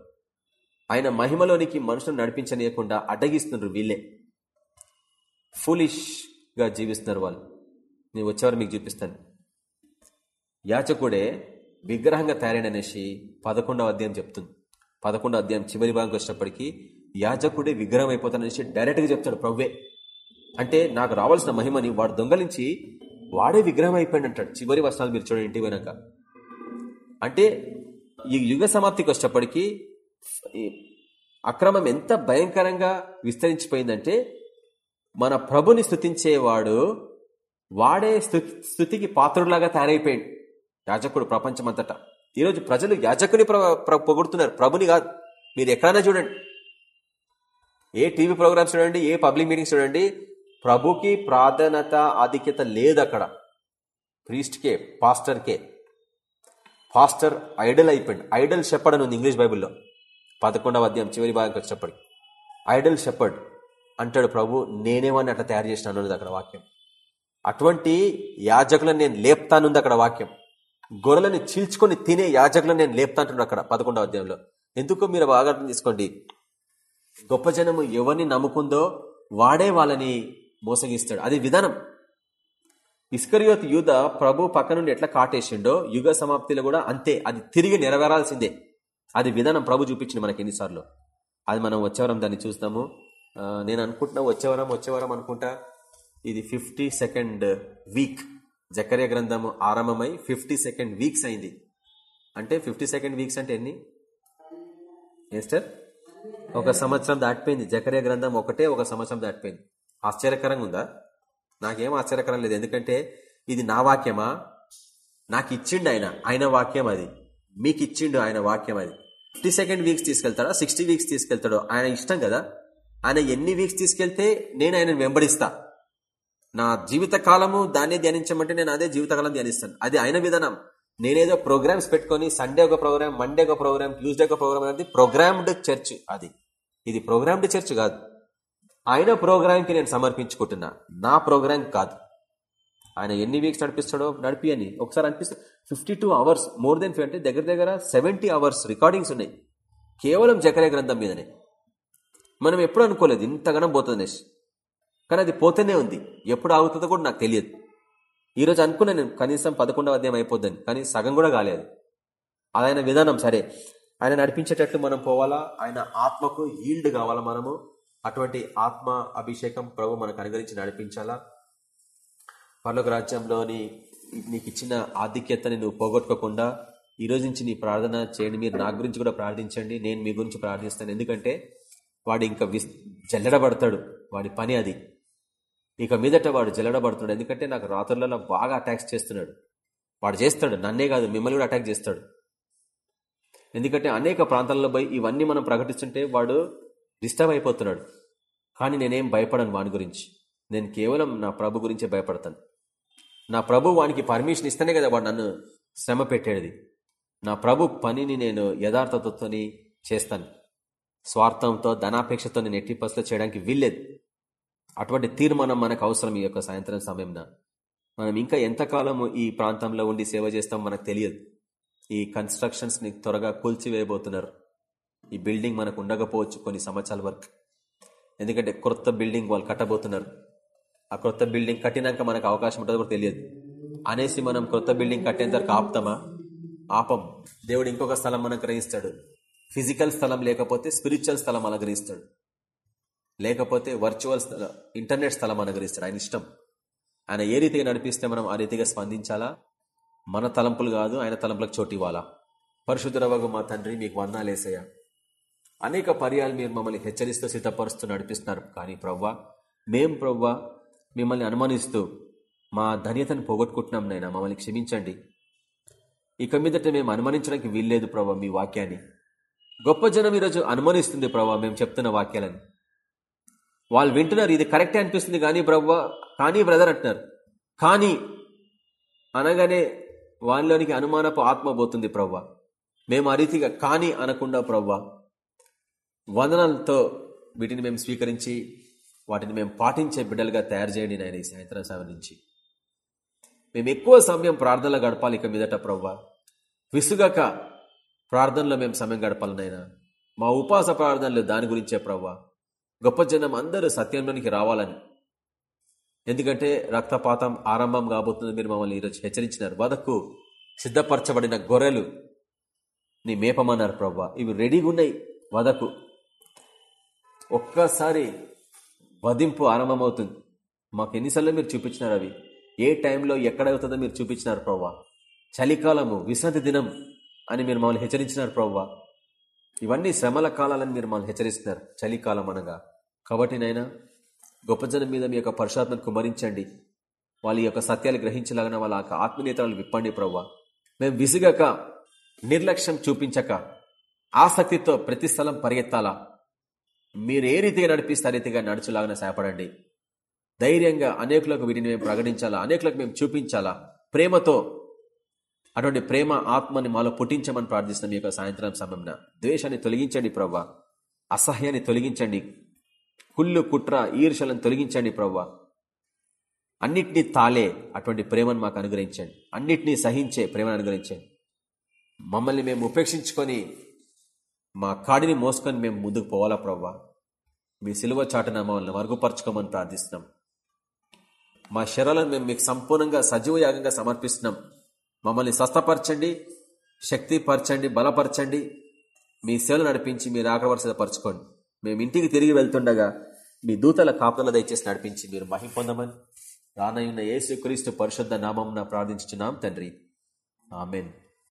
ఆయన మహిమలోనికి మనుషులను నడిపించనీయకుండా అడ్డగిస్తున్నారు వీళ్ళే. ఫులిష్గా జీవిస్తున్నారు వాళ్ళు. నేను వచ్చేవారు మీకు చూపిస్తాను. యాచకుడే విగ్రహంగా తయారైననేసి పదకొండవ అధ్యాయం చెప్తుంది. పదకొండవ అధ్యాయం చివరి భాగంకి వచ్చినప్పటికీ యాజకుడే విగ్రహం అయిపోతాననేసి డైరెక్ట్గా చెప్తాడు ప్రవ్వే అంటే నాకు రావాల్సిన మహిమని వాడు దొంగలించి వాడే విగ్రహం అయిపోయింది అంటాడు. చివరి వర్షాలు మీరు చూడండి ఇంటి వెనక. అంటే ఈ యుగ సమాప్తికి వచ్చేప్పటికీ అక్రమం ఎంత భయంకరంగా విస్తరించిపోయిందంటే మన ప్రభుని స్థుతించేవాడు వాడే స్థుతికి పాత్రులాగా తయారైపోయాడు. యాజకుడు ప్రపంచమంతటా. ఈరోజు ప్రజలు యాజకుని పొగుడుతున్నారు. ప్రభుని కాదు. మీరు ఎక్కడైనా చూడండి. ఏ టీవీ ప్రోగ్రామ్స్ చూడండి ఏ పబ్లిక్ మీటింగ్స్ చూడండి ప్రభుకి ప్రాధాన్యత ఆధిక్యత లేదు అక్కడ ప్రీస్ట్కే పాస్టర్కే. పాస్టర్ ఐడల్ అయిపోయింది ఐడల్ షెపర్డ్ అని ఉంది ఇంగ్లీష్ బైబుల్లో. పదకొండవ అధ్యాయం చివరి భాగంకి వచ్చేప్పటికి ఐడల్ షెపర్డ్ అంటాడు ప్రభు నేనేమని అట్లా తయారు చేసిన అన్నది అక్కడ వాక్యం. అటువంటి యాజకులను నేను లేపుతానుంది అక్కడ వాక్యం. గొర్రెలను చీల్చుకొని తినే యాజకులను నేను లేపుతాంటున్నాడు అక్కడ పదకొండవ అధ్యాయంలో. ఎందుకు? మీరు బాగా తీసుకోండి గొప్ప జనము ఎవరిని నమ్ముకుందో వాడే వాళ్ళని మోసగిస్తాడు అది విధానం. ఇస్కరియోత్ యూధ ప్రభు పక్క నుండి ఎట్లా కాటేసిండో యుగ సమాప్తిలో కూడా అంతే. అది తిరిగి నెరవేరాల్సిందే. అది విధానం ప్రభు చూపించింది మనకి ఎన్నిసార్లు. అది మనం వచ్చేవరం దాన్ని చూస్తాము. నేను అనుకుంటున్నా వచ్చేవరం వచ్చేవరం అనుకుంటా. ఇది ఫిఫ్టీ సెకండ్ వీక్. జకర్య గ్రంథము ఆరంభమై ఫిఫ్టీ సెకండ్ వీక్స్ అయింది. అంటే ఫిఫ్టీ సెకండ్ వీక్స్ అంటే ఎన్ని? ఏస్టర్? ఒక సంవత్సరం దాటిపోయింది. జకర్య గ్రంథం ఒకటే ఒక సంవత్సరం దాటిపోయింది. ఆశ్చర్యకరంగా ఉందా నాకేం ఆశ్చర్యకరం లేదు. ఎందుకంటే ఇది నా వాక్యమా? నాకు ఇచ్చిండు ఆయన. ఆయన వాక్యం అది. మీకు ఇచ్చిండు ఆయన వాక్యం అది. ఫిఫ్టీ సెకండ్ వీక్స్ తీసుకెళ్తాడా? సిక్స్టీ వీక్స్ తీసుకెళ్తాడో? ఆయన ఇష్టం కదా? ఆయన ఎన్ని వీక్స్ తీసుకెళ్తే నేను ఆయన వెంబడిస్తా. నా జీవిత కాలము దాన్నే ధ్యానించమంటే నేను అదే జీవితకాలం ధ్యానిస్తాను. అది ఆయన విధానం. నేనేదో ప్రోగ్రామ్స్ పెట్టుకొని సండే ఒక ప్రోగ్రామ్ మండే ఒక ప్రోగ్రామ్ ట్యూస్డే ఒక ప్రోగ్రామ్ అనేది ప్రోగ్రామ్డ్ చర్చ్ అది. ఇది ప్రోగ్రామ్డ్ చర్చ్ కాదు. ఆయన ప్రోగ్రామ్కి నేను సమర్పించుకుంటున్నా. నా ప్రోగ్రామ్ కాదు. ఆయన ఎన్ని వీక్స్ నడిపిస్తాడో నడిపి అని ఒకసారి అనిపిస్తే ఫిఫ్టీ అవర్స్ మోర్ దెన్ అంటే దగ్గర దగ్గర సెవెంటీ అవర్స్ రికార్డింగ్స్ ఉన్నాయి. కేవలం జకరే గ్రంథం మీదనే. మనం ఎప్పుడు అనుకోలేదు ఇంతగానం పోతుంది నెక్స్ట్ కానీ అది పోతూనే ఉంది. ఎప్పుడు ఆగుతుందో కూడా నాకు తెలియదు. ఈరోజు అనుకున్నాను నేను కనీసం పదకొండవ అధ్యాయం అయిపోద్దని కానీ సగం కూడా కాలేదు. అదైన విధానం సరే. ఆయన నడిపించేటట్లు మనం పోవాలా? ఆయన ఆత్మకు ఈల్డ్ కావాలా మనము? అటువంటి ఆత్మ అభిషేకం ప్రభు మనకు అనుగరించి నడిపించాలా? పర్లోక రాజ్యంలోని నీకు ఇచ్చిన ఆధిక్యతని నువ్వు పోగొట్టుకోకుండా ఈ రోజు నుంచి నీ ప్రార్థన చేయండి. మీరు నా గురించి కూడా ప్రార్థించండి. నేను మీ గురించి ప్రార్థిస్తాను. ఎందుకంటే వాడు ఇంకా విస్ జల్లడబడతాడు. వాడి పని అది. ఇక మీదట వాడు జల్లడబడుతున్నాడు. ఎందుకంటే నాకు రాత్రులలో బాగా అటాక్స్ చేస్తున్నాడు. వాడు చేస్తాడు. నన్నే కాదు మిమ్మల్ని కూడా అటాక్ చేస్తాడు. ఎందుకంటే అనేక ప్రాంతాల్లో పోయి ఇవన్నీ మనం ప్రకటిస్తుంటే వాడు డిస్టర్బ్ అయిపోతున్నాడు. కానీ నేనేం భయపడను వాని గురించి. నేను కేవలం నా ప్రభు గురించే భయపడతాను. నా ప్రభు వానికి పర్మిషన్ ఇస్తేనే కదా వాడు నన్ను శ్రమ పెట్టేది. నా ప్రభు పనిని నేను యథార్థతతో చేస్తాను. స్వార్థంతో ధనాపేక్షతో నేను ఎట్టి పసులో చేయడానికి వీల్లేదు. అటువంటి తీర్మానం మనకు అవసరం ఈ యొక్క సాయంత్రం సమయంలో మనం ఇంకా ఎంతకాలము ఈ ప్రాంతంలో ఉండి సేవ చేస్తాం మనకు తెలియదు. ఈ కన్స్ట్రక్షన్స్ని త్వరగా కూల్చివేయబోతున్నారు. ఈ బిల్డింగ్ మనకు ఉండకపోవచ్చు కొన్ని సంవత్సరాల వరకు. ఎందుకంటే కొత్త బిల్డింగ్ వాళ్ళు కట్టబోతున్నారు. ఆ కొత్త బిల్డింగ్ కట్టినాక మనకు అవకాశం ఉంటుందో కూడా తెలియదు. అనేసి మనం కొత్త బిల్డింగ్ కట్టేంత వరకు ఆపుతామా? ఆపం. దేవుడు ఇంకొక స్థలం మనకు గ్రహిస్తాడు ఫిజికల్ స్థలం లేకపోతే స్పిరిచువల్ స్థలం అనుగ్రహిస్తాడు. లేకపోతే వర్చువల్ స్థలం ఇంటర్నెట్ స్థలం అనుగ్రహిస్తాడు. ఆయన ఇష్టం. ఆయన ఏ రీతిగా నడిపిస్తే మనం ఆ రీతిగా స్పందించాలా? మన తలంపులు కాదు ఆయన తలంపులకు చోటు ఇవ్వాలా? పరిశుద్ధరవగు మా తండ్రి మీకు వందాలేసయ్యా అనేక పర్యాలు మీరు మమ్మల్ని హెచ్చరిస్తూ సిద్ధపరుస్తూ నడిపిస్తున్నారు. కానీ ప్రవ్వా మేం ప్రవ్వా మిమ్మల్ని అనుమానిస్తూ మా ధన్యతను పోగొట్టుకుంటున్నాం నైనా మమ్మల్ని క్షమించండి. ఇక మీదట మేము అనుమానించడానికి వీల్లేదు ప్రభావ మీ వాక్యాన్ని. గొప్ప జనం ఈరోజు అనుమానిస్తుంది ప్రభావ మేము చెప్తున్న వాక్యాలని. వాళ్ళు వింటున్నారు ఇది కరెక్టే అనిపిస్తుంది కానీ బ్రవ్వ కానీ బ్రదర్ అంటున్నారు. కానీ అనగానే వాళ్ళలోనికి అనుమానపు ఆత్మ పోతుంది ప్రవ్వ. మేము ఆ రీతిగా కానీ అనకుండా ప్రవ్వా వందనాలతో వీటిని మేము స్వీకరించి వాటిని మేము పాటించే బిడ్డలుగా తయారు చేయండి నాయన ఈ సాయంత్రం సమయం నుంచి. మేము ఎక్కువ సమయం ప్రార్థనలో గడపాలి ఇక మీదట ప్రవ్వ. విసుగక ప్రార్థనలో మేము సమయం గడపాలనైనా మా ఉపాస ప్రార్థనలు దాని గురించే ప్రవ్వ. గొప్ప జనం అందరూ సత్యంలోనికి రావాలని. ఎందుకంటే రక్తపాతం ఆరంభం కాబోతుంది మీరు మమ్మల్ని ఈరోజు హెచ్చరించినారు. వదకు సిద్ధపరచబడిన గొర్రెలు నీ మేపమన్నారు ప్రవ్వ. ఇవి రెడీగా ఉన్నాయి. వదకు. ఒక్కసారి వధింపు ఆరంభమవుతుంది. మాకు ఎన్నిసార్లు మీరు చూపించినారు అవి? ఏ టైంలో ఎక్కడ అవుతుందో మీరు చూపించినారు ప్రవ్వా? చలికాలము విశ్రాంతి దినం అని మీరు మమ్మల్ని హెచ్చరించినారు ప్రవ్వా? ఇవన్నీ శ్రమల కాలాలని మీరు మమ్మల్ని హెచ్చరిస్తున్నారు చలికాలం అనగా. కాబట్టి నైనా గొప్ప జనం మీద మీ యొక్క పరుషాత్మను కుమరించండి వాళ్ళ యొక్క సత్యాలు గ్రహించలాగిన వాళ్ళ యొక్క ఆత్మనేతలు విప్పండి ప్రవ్వా. మేము విసిగక నిర్లక్ష్యం చూపించక ఆసక్తితో ప్రతి స్థలం పరిగెత్తాలా? మీరు ఏ రీతిగా నడిపిస్తే ఆ రీతిగా నడుచులాగా సహాయపడండి. ధైర్యంగా అనేకులకు వీటిని మేము ప్రకటించాలా? అనేకులకు మేము చూపించాలా? ప్రేమతో అటువంటి ప్రేమ ఆత్మని మాలో పుట్టించమని ప్రార్థిస్తున్నాం మీ యొక్క సాయంత్రం సమయంన. ద్వేషాన్ని తొలగించండి ప్రవ్వా. అసహ్యాన్ని తొలగించండి. కుళ్ళు కుట్ర ఈర్షలను తొలగించండి ప్రవ్వా. అన్నిటినీ తాలే అటువంటి ప్రేమను మాకు అనుగ్రహించండి. అన్నిటినీ సహించే ప్రేమను అనుగ్రహించండి. మమ్మల్ని మేము ఉపేక్షించుకొని మా కాడిని మోసుకొని మేము ముందుకు పోవాలా ప్రవ్వా? మీ సిలువ చాటున మమ్మల్ని మరుగుపరచుకోమని ప్రార్థిస్తున్నాం. మా శరీరాలను మేము మీకు సంపూర్ణంగా సజీవ యాగంగా సమర్పిస్తున్నాం. మమ్మల్ని స్వస్థపరచండి శక్తిపరచండి బలపరచండి. మీ సేవలు నడిపించి మీరు ఆకవలసిన పరచుకోండి. మేము ఇంటికి తిరిగి వెళ్తుండగా మీ దూతల కాపుదల దయచేసి నడిపించి మీరు మహిం పొందమని రానయ్యున్న యేసు క్రీస్తు పరిశుద్ధ నామం ప్రార్థించున్నాం తండ్రి. ఆమెన్.